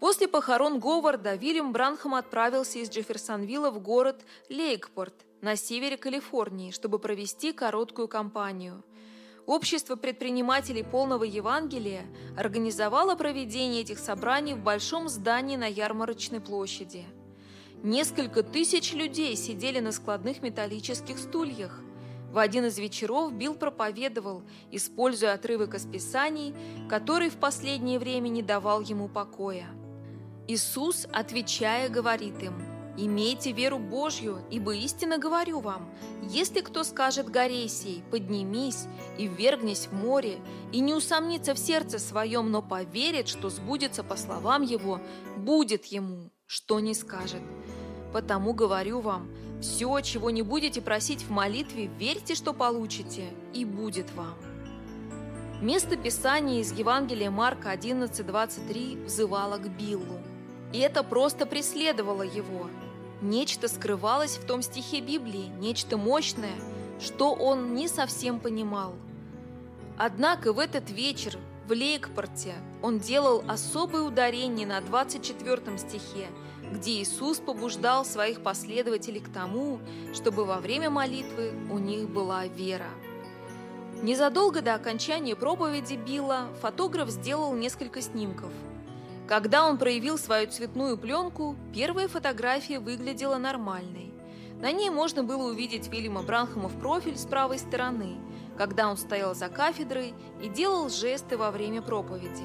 После похорон Говарда Вильям Бранхам отправился из Джефферсонвилла в город Лейкпорт на севере Калифорнии, чтобы провести короткую кампанию – Общество предпринимателей полного Евангелия организовало проведение этих собраний в большом здании на ярмарочной площади. Несколько тысяч людей сидели на складных металлических стульях. В один из вечеров Билл проповедовал, используя отрывок из Писаний, который в последнее время не давал ему покоя. Иисус, отвечая, говорит им – Имейте веру Божью, ибо истинно говорю вам, если кто скажет горе сей, поднимись и ввергнись в море, и не усомнится в сердце своем, но поверит, что сбудется по словам его, будет ему, что не скажет. Потому говорю вам, все, чего не будете просить в молитве, верьте, что получите, и будет вам. Место Писания из Евангелия Марка 11.23 взывало к Биллу. И это просто преследовало его – Нечто скрывалось в том стихе Библии, нечто мощное, что он не совсем понимал. Однако в этот вечер в Лейкпорте он делал особое ударение на 24 стихе, где Иисус побуждал своих последователей к тому, чтобы во время молитвы у них была вера. Незадолго до окончания проповеди Билла фотограф сделал несколько снимков – когда он проявил свою цветную пленку, первая фотография выглядела нормальной. На ней можно было увидеть Вильяма Бранхама в профиль с правой стороны, когда он стоял за кафедрой и делал жесты во время проповеди.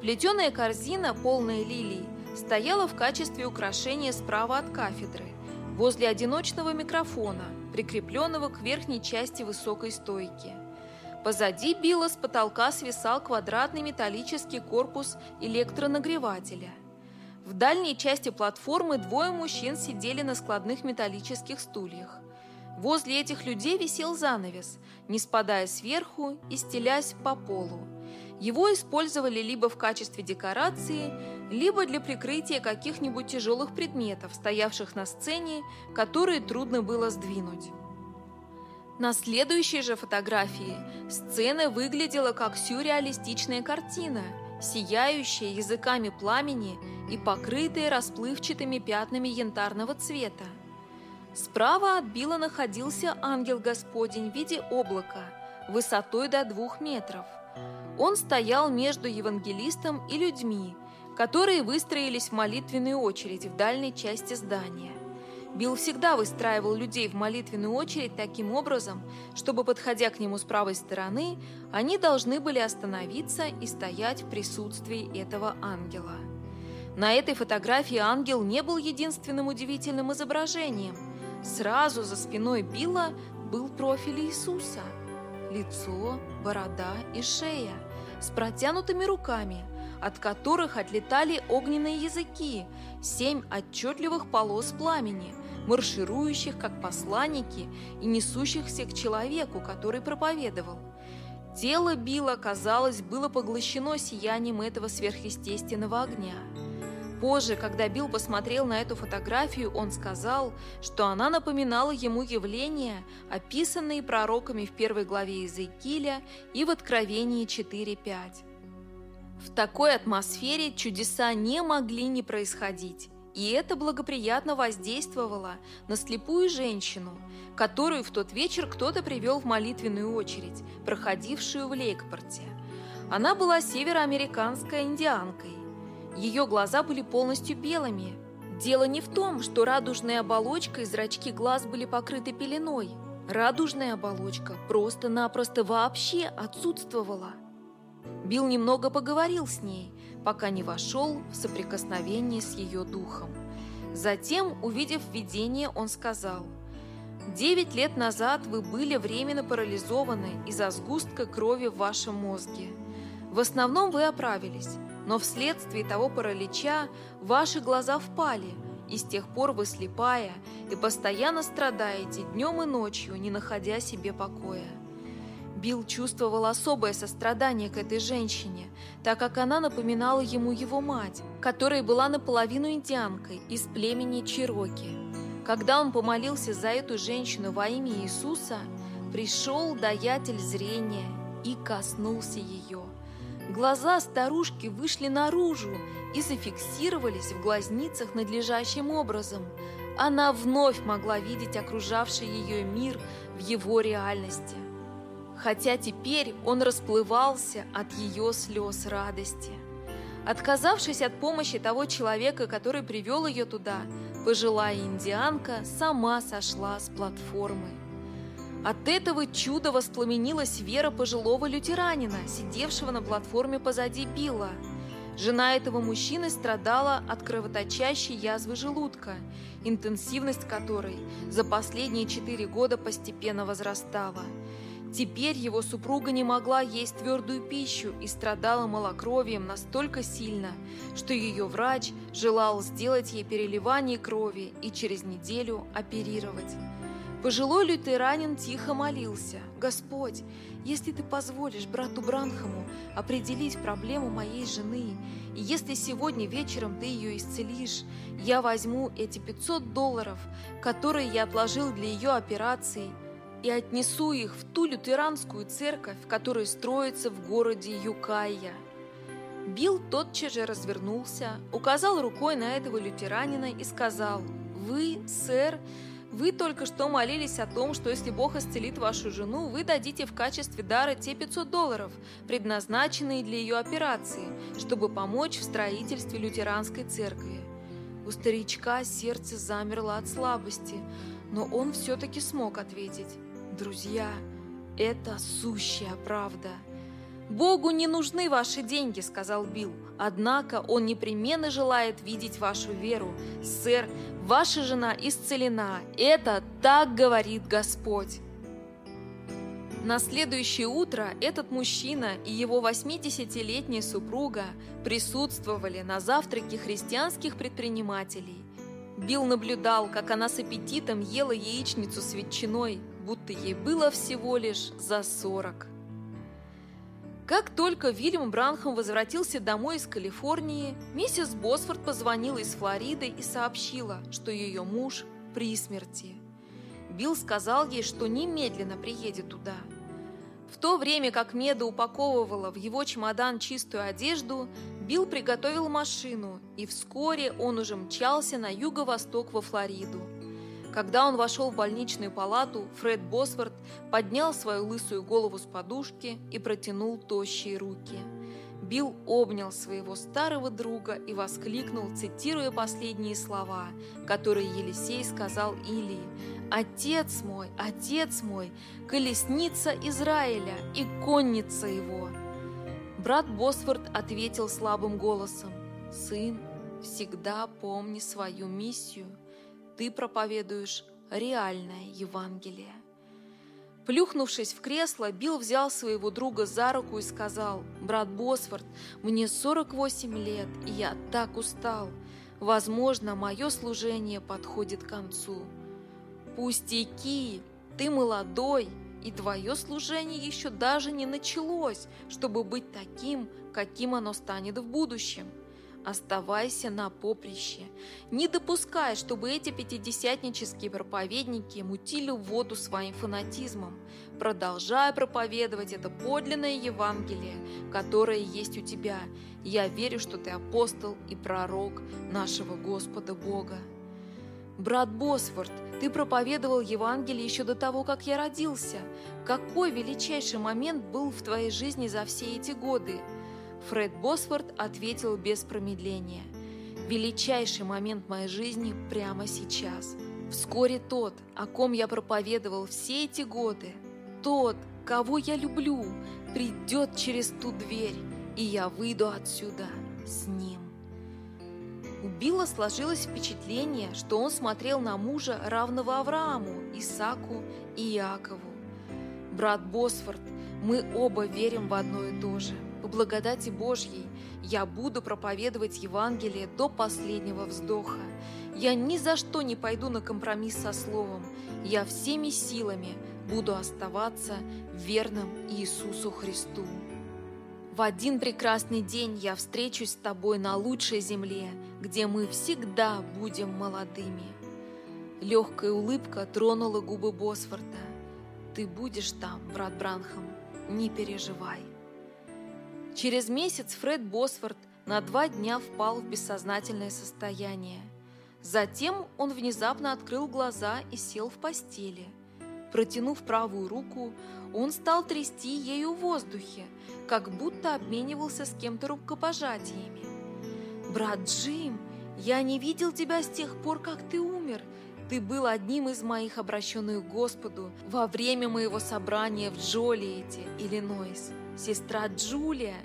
Плетеная корзина, полная лилий, стояла в качестве украшения справа от кафедры, возле одиночного микрофона, прикрепленного к верхней части высокой стойки. Позади Билла с потолка свисал квадратный металлический корпус электронагревателя. В дальней части платформы двое мужчин сидели на складных металлических стульях. Возле этих людей висел занавес, не спадая сверху и стелясь по полу. Его использовали либо в качестве декорации, либо для прикрытия каких-нибудь тяжелых предметов, стоявших на сцене, которые трудно было сдвинуть. На следующей же фотографии сцена выглядела как сюрреалистичная картина, сияющая языками пламени и покрытая расплывчатыми пятнами янтарного цвета. Справа от Билла находился ангел Господень в виде облака, высотой до двух метров. Он стоял между евангелистом и людьми, которые выстроились в молитвенную очередь в дальней части здания. Билл всегда выстраивал людей в молитвенную очередь таким образом, чтобы, подходя к нему с правой стороны, они должны были остановиться и стоять в присутствии этого ангела. На этой фотографии ангел не был единственным удивительным изображением. Сразу за спиной Билла был профиль Иисуса. Лицо, борода и шея с протянутыми руками, от которых отлетали огненные языки, семь отчетливых полос пламени, марширующих как посланники и несущихся к человеку, который проповедовал. Тело Билла, казалось, было поглощено сиянием этого сверхъестественного огня. Позже, когда Билл посмотрел на эту фотографию, он сказал, что она напоминала ему явления, описанные пророками в первой главе Иезекииля и в Откровении 4.5. В такой атмосфере чудеса не могли не происходить. И это благоприятно воздействовало на слепую женщину, которую в тот вечер кто-то привел в молитвенную очередь, проходившую в Лейкпорте. Она была североамериканской индианкой, ее глаза были полностью белыми. Дело не в том, что радужная оболочка и зрачки глаз были покрыты пеленой. Радужная оболочка просто-напросто вообще отсутствовала. Билл немного поговорил с ней, пока не вошел в соприкосновение с ее духом. Затем, увидев видение, он сказал, «Девять лет назад вы были временно парализованы из-за сгустка крови в вашем мозге. В основном вы оправились, но вследствие того паралича ваши глаза впали, и с тех пор вы слепая и постоянно страдаете днем и ночью, не находя себе покоя. Билл чувствовал особое сострадание к этой женщине, так как она напоминала ему его мать, которая была наполовину индианкой из племени Чироки. Когда он помолился за эту женщину во имя Иисуса, пришел даятель зрения и коснулся ее. Глаза старушки вышли наружу и зафиксировались в глазницах надлежащим образом. Она вновь могла видеть окружавший ее мир в его реальности. Хотя теперь он расплывался от ее слез радости. Отказавшись от помощи того человека, который привел ее туда, пожилая индианка сама сошла с платформы. От этого чуда воспламенилась вера пожилого лютеранина, сидевшего на платформе позади Билла. Жена этого мужчины страдала от кровоточащей язвы желудка, интенсивность которой за последние четыре года постепенно возрастала. Теперь его супруга не могла есть твердую пищу и страдала малокровием настолько сильно, что ее врач желал сделать ей переливание крови и через неделю оперировать. Пожилой лютеранин тихо молился. «Господь, если ты позволишь брату Бранхаму определить проблему моей жены, и если сегодня вечером ты ее исцелишь, я возьму эти 500 долларов, которые я отложил для ее операции, и отнесу их в ту лютеранскую церковь, которая строится в городе Юкайя». Билл тотчас же развернулся, указал рукой на этого лютеранина и сказал, «Вы, сэр, вы только что молились о том, что если Бог исцелит вашу жену, вы дадите в качестве дара те 500 долларов, предназначенные для ее операции, чтобы помочь в строительстве лютеранской церкви. У старичка сердце замерло от слабости, но он все-таки смог ответить. «Друзья, это сущая правда». «Богу не нужны ваши деньги», — сказал Билл. «Однако он непременно желает видеть вашу веру. Сэр, ваша жена исцелена. Это так говорит Господь». На следующее утро этот мужчина и его 80-летняя супруга присутствовали на завтраке христианских предпринимателей. Билл наблюдал, как она с аппетитом ела яичницу с ветчиной, будто ей было всего лишь за 40. Как только Вильям Бранхам возвратился домой из Калифорнии, миссис Босфорд позвонила из Флориды и сообщила, что ее муж при смерти. Билл сказал ей, что немедленно приедет туда. В то время как Меда упаковывала в его чемодан чистую одежду, Билл приготовил машину, и вскоре он уже мчался на юго-восток во Флориду. Когда он вошел в больничную палату, Фред Босфорд поднял свою лысую голову с подушки и протянул тощие руки. Билл обнял своего старого друга и воскликнул, цитируя последние слова, которые Елисей сказал Илии. «Отец мой, отец мой, колесница Израиля и конница его!» Брат Босфорд ответил слабым голосом. «Сын, всегда помни свою миссию. Ты проповедуешь реальное Евангелие. Плюхнувшись в кресло, Билл взял своего друга за руку и сказал, «Брат Босфорд, мне 48 лет, и я так устал. Возможно, мое служение подходит к концу». «Пустяки! Ты молодой, и твое служение еще даже не началось, чтобы быть таким, каким оно станет в будущем». Оставайся на поприще. Не допускай, чтобы эти пятидесятнические проповедники мутили воду своим фанатизмом. Продолжай проповедовать это подлинное Евангелие, которое есть у тебя. Я верю, что ты апостол и пророк нашего Господа Бога. Брат Босфорд, ты проповедовал Евангелие еще до того, как я родился. Какой величайший момент был в твоей жизни за все эти годы? Фред Босфорд ответил без промедления. «Величайший момент моей жизни прямо сейчас. Вскоре тот, о ком я проповедовал все эти годы, тот, кого я люблю, придет через ту дверь, и я выйду отсюда с ним». У Билла сложилось впечатление, что он смотрел на мужа, равного Аврааму, Исаку и Иакову. «Брат Босфорд, мы оба верим в одно и то же – по благодати Божьей я буду проповедовать Евангелие до последнего вздоха. Я ни за что не пойду на компромисс со Словом. Я всеми силами буду оставаться верным Иисусу Христу. В один прекрасный день я встречусь с тобой на лучшей земле, где мы всегда будем молодыми. Легкая улыбка тронула губы Босфорда. Ты будешь там, брат Бранхам, не переживай. Через месяц Фред Босфорд на два дня впал в бессознательное состояние. Затем он внезапно открыл глаза и сел в постели. Протянув правую руку, он стал трясти ею в воздухе, как будто обменивался с кем-то рукопожатиями. «Брат Джим, я не видел тебя с тех пор, как ты умер. Ты был одним из моих обращенных к Господу во время моего собрания в Джолиете, Иллинойс сестра Джулия,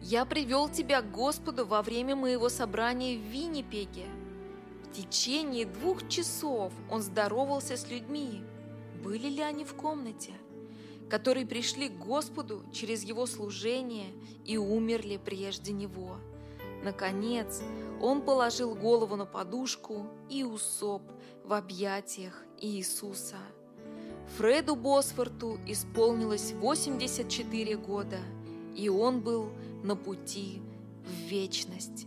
я привел тебя к Господу во время моего собрания в Виннипеге. В течение двух часов он здоровался с людьми. Были ли они в комнате? которые пришли к Господу через Его служение и умерли прежде Него. Наконец, он положил голову на подушку и усоп в объятиях Иисуса. Фреду Босфорту исполнилось 84 года, и он был на пути в вечность.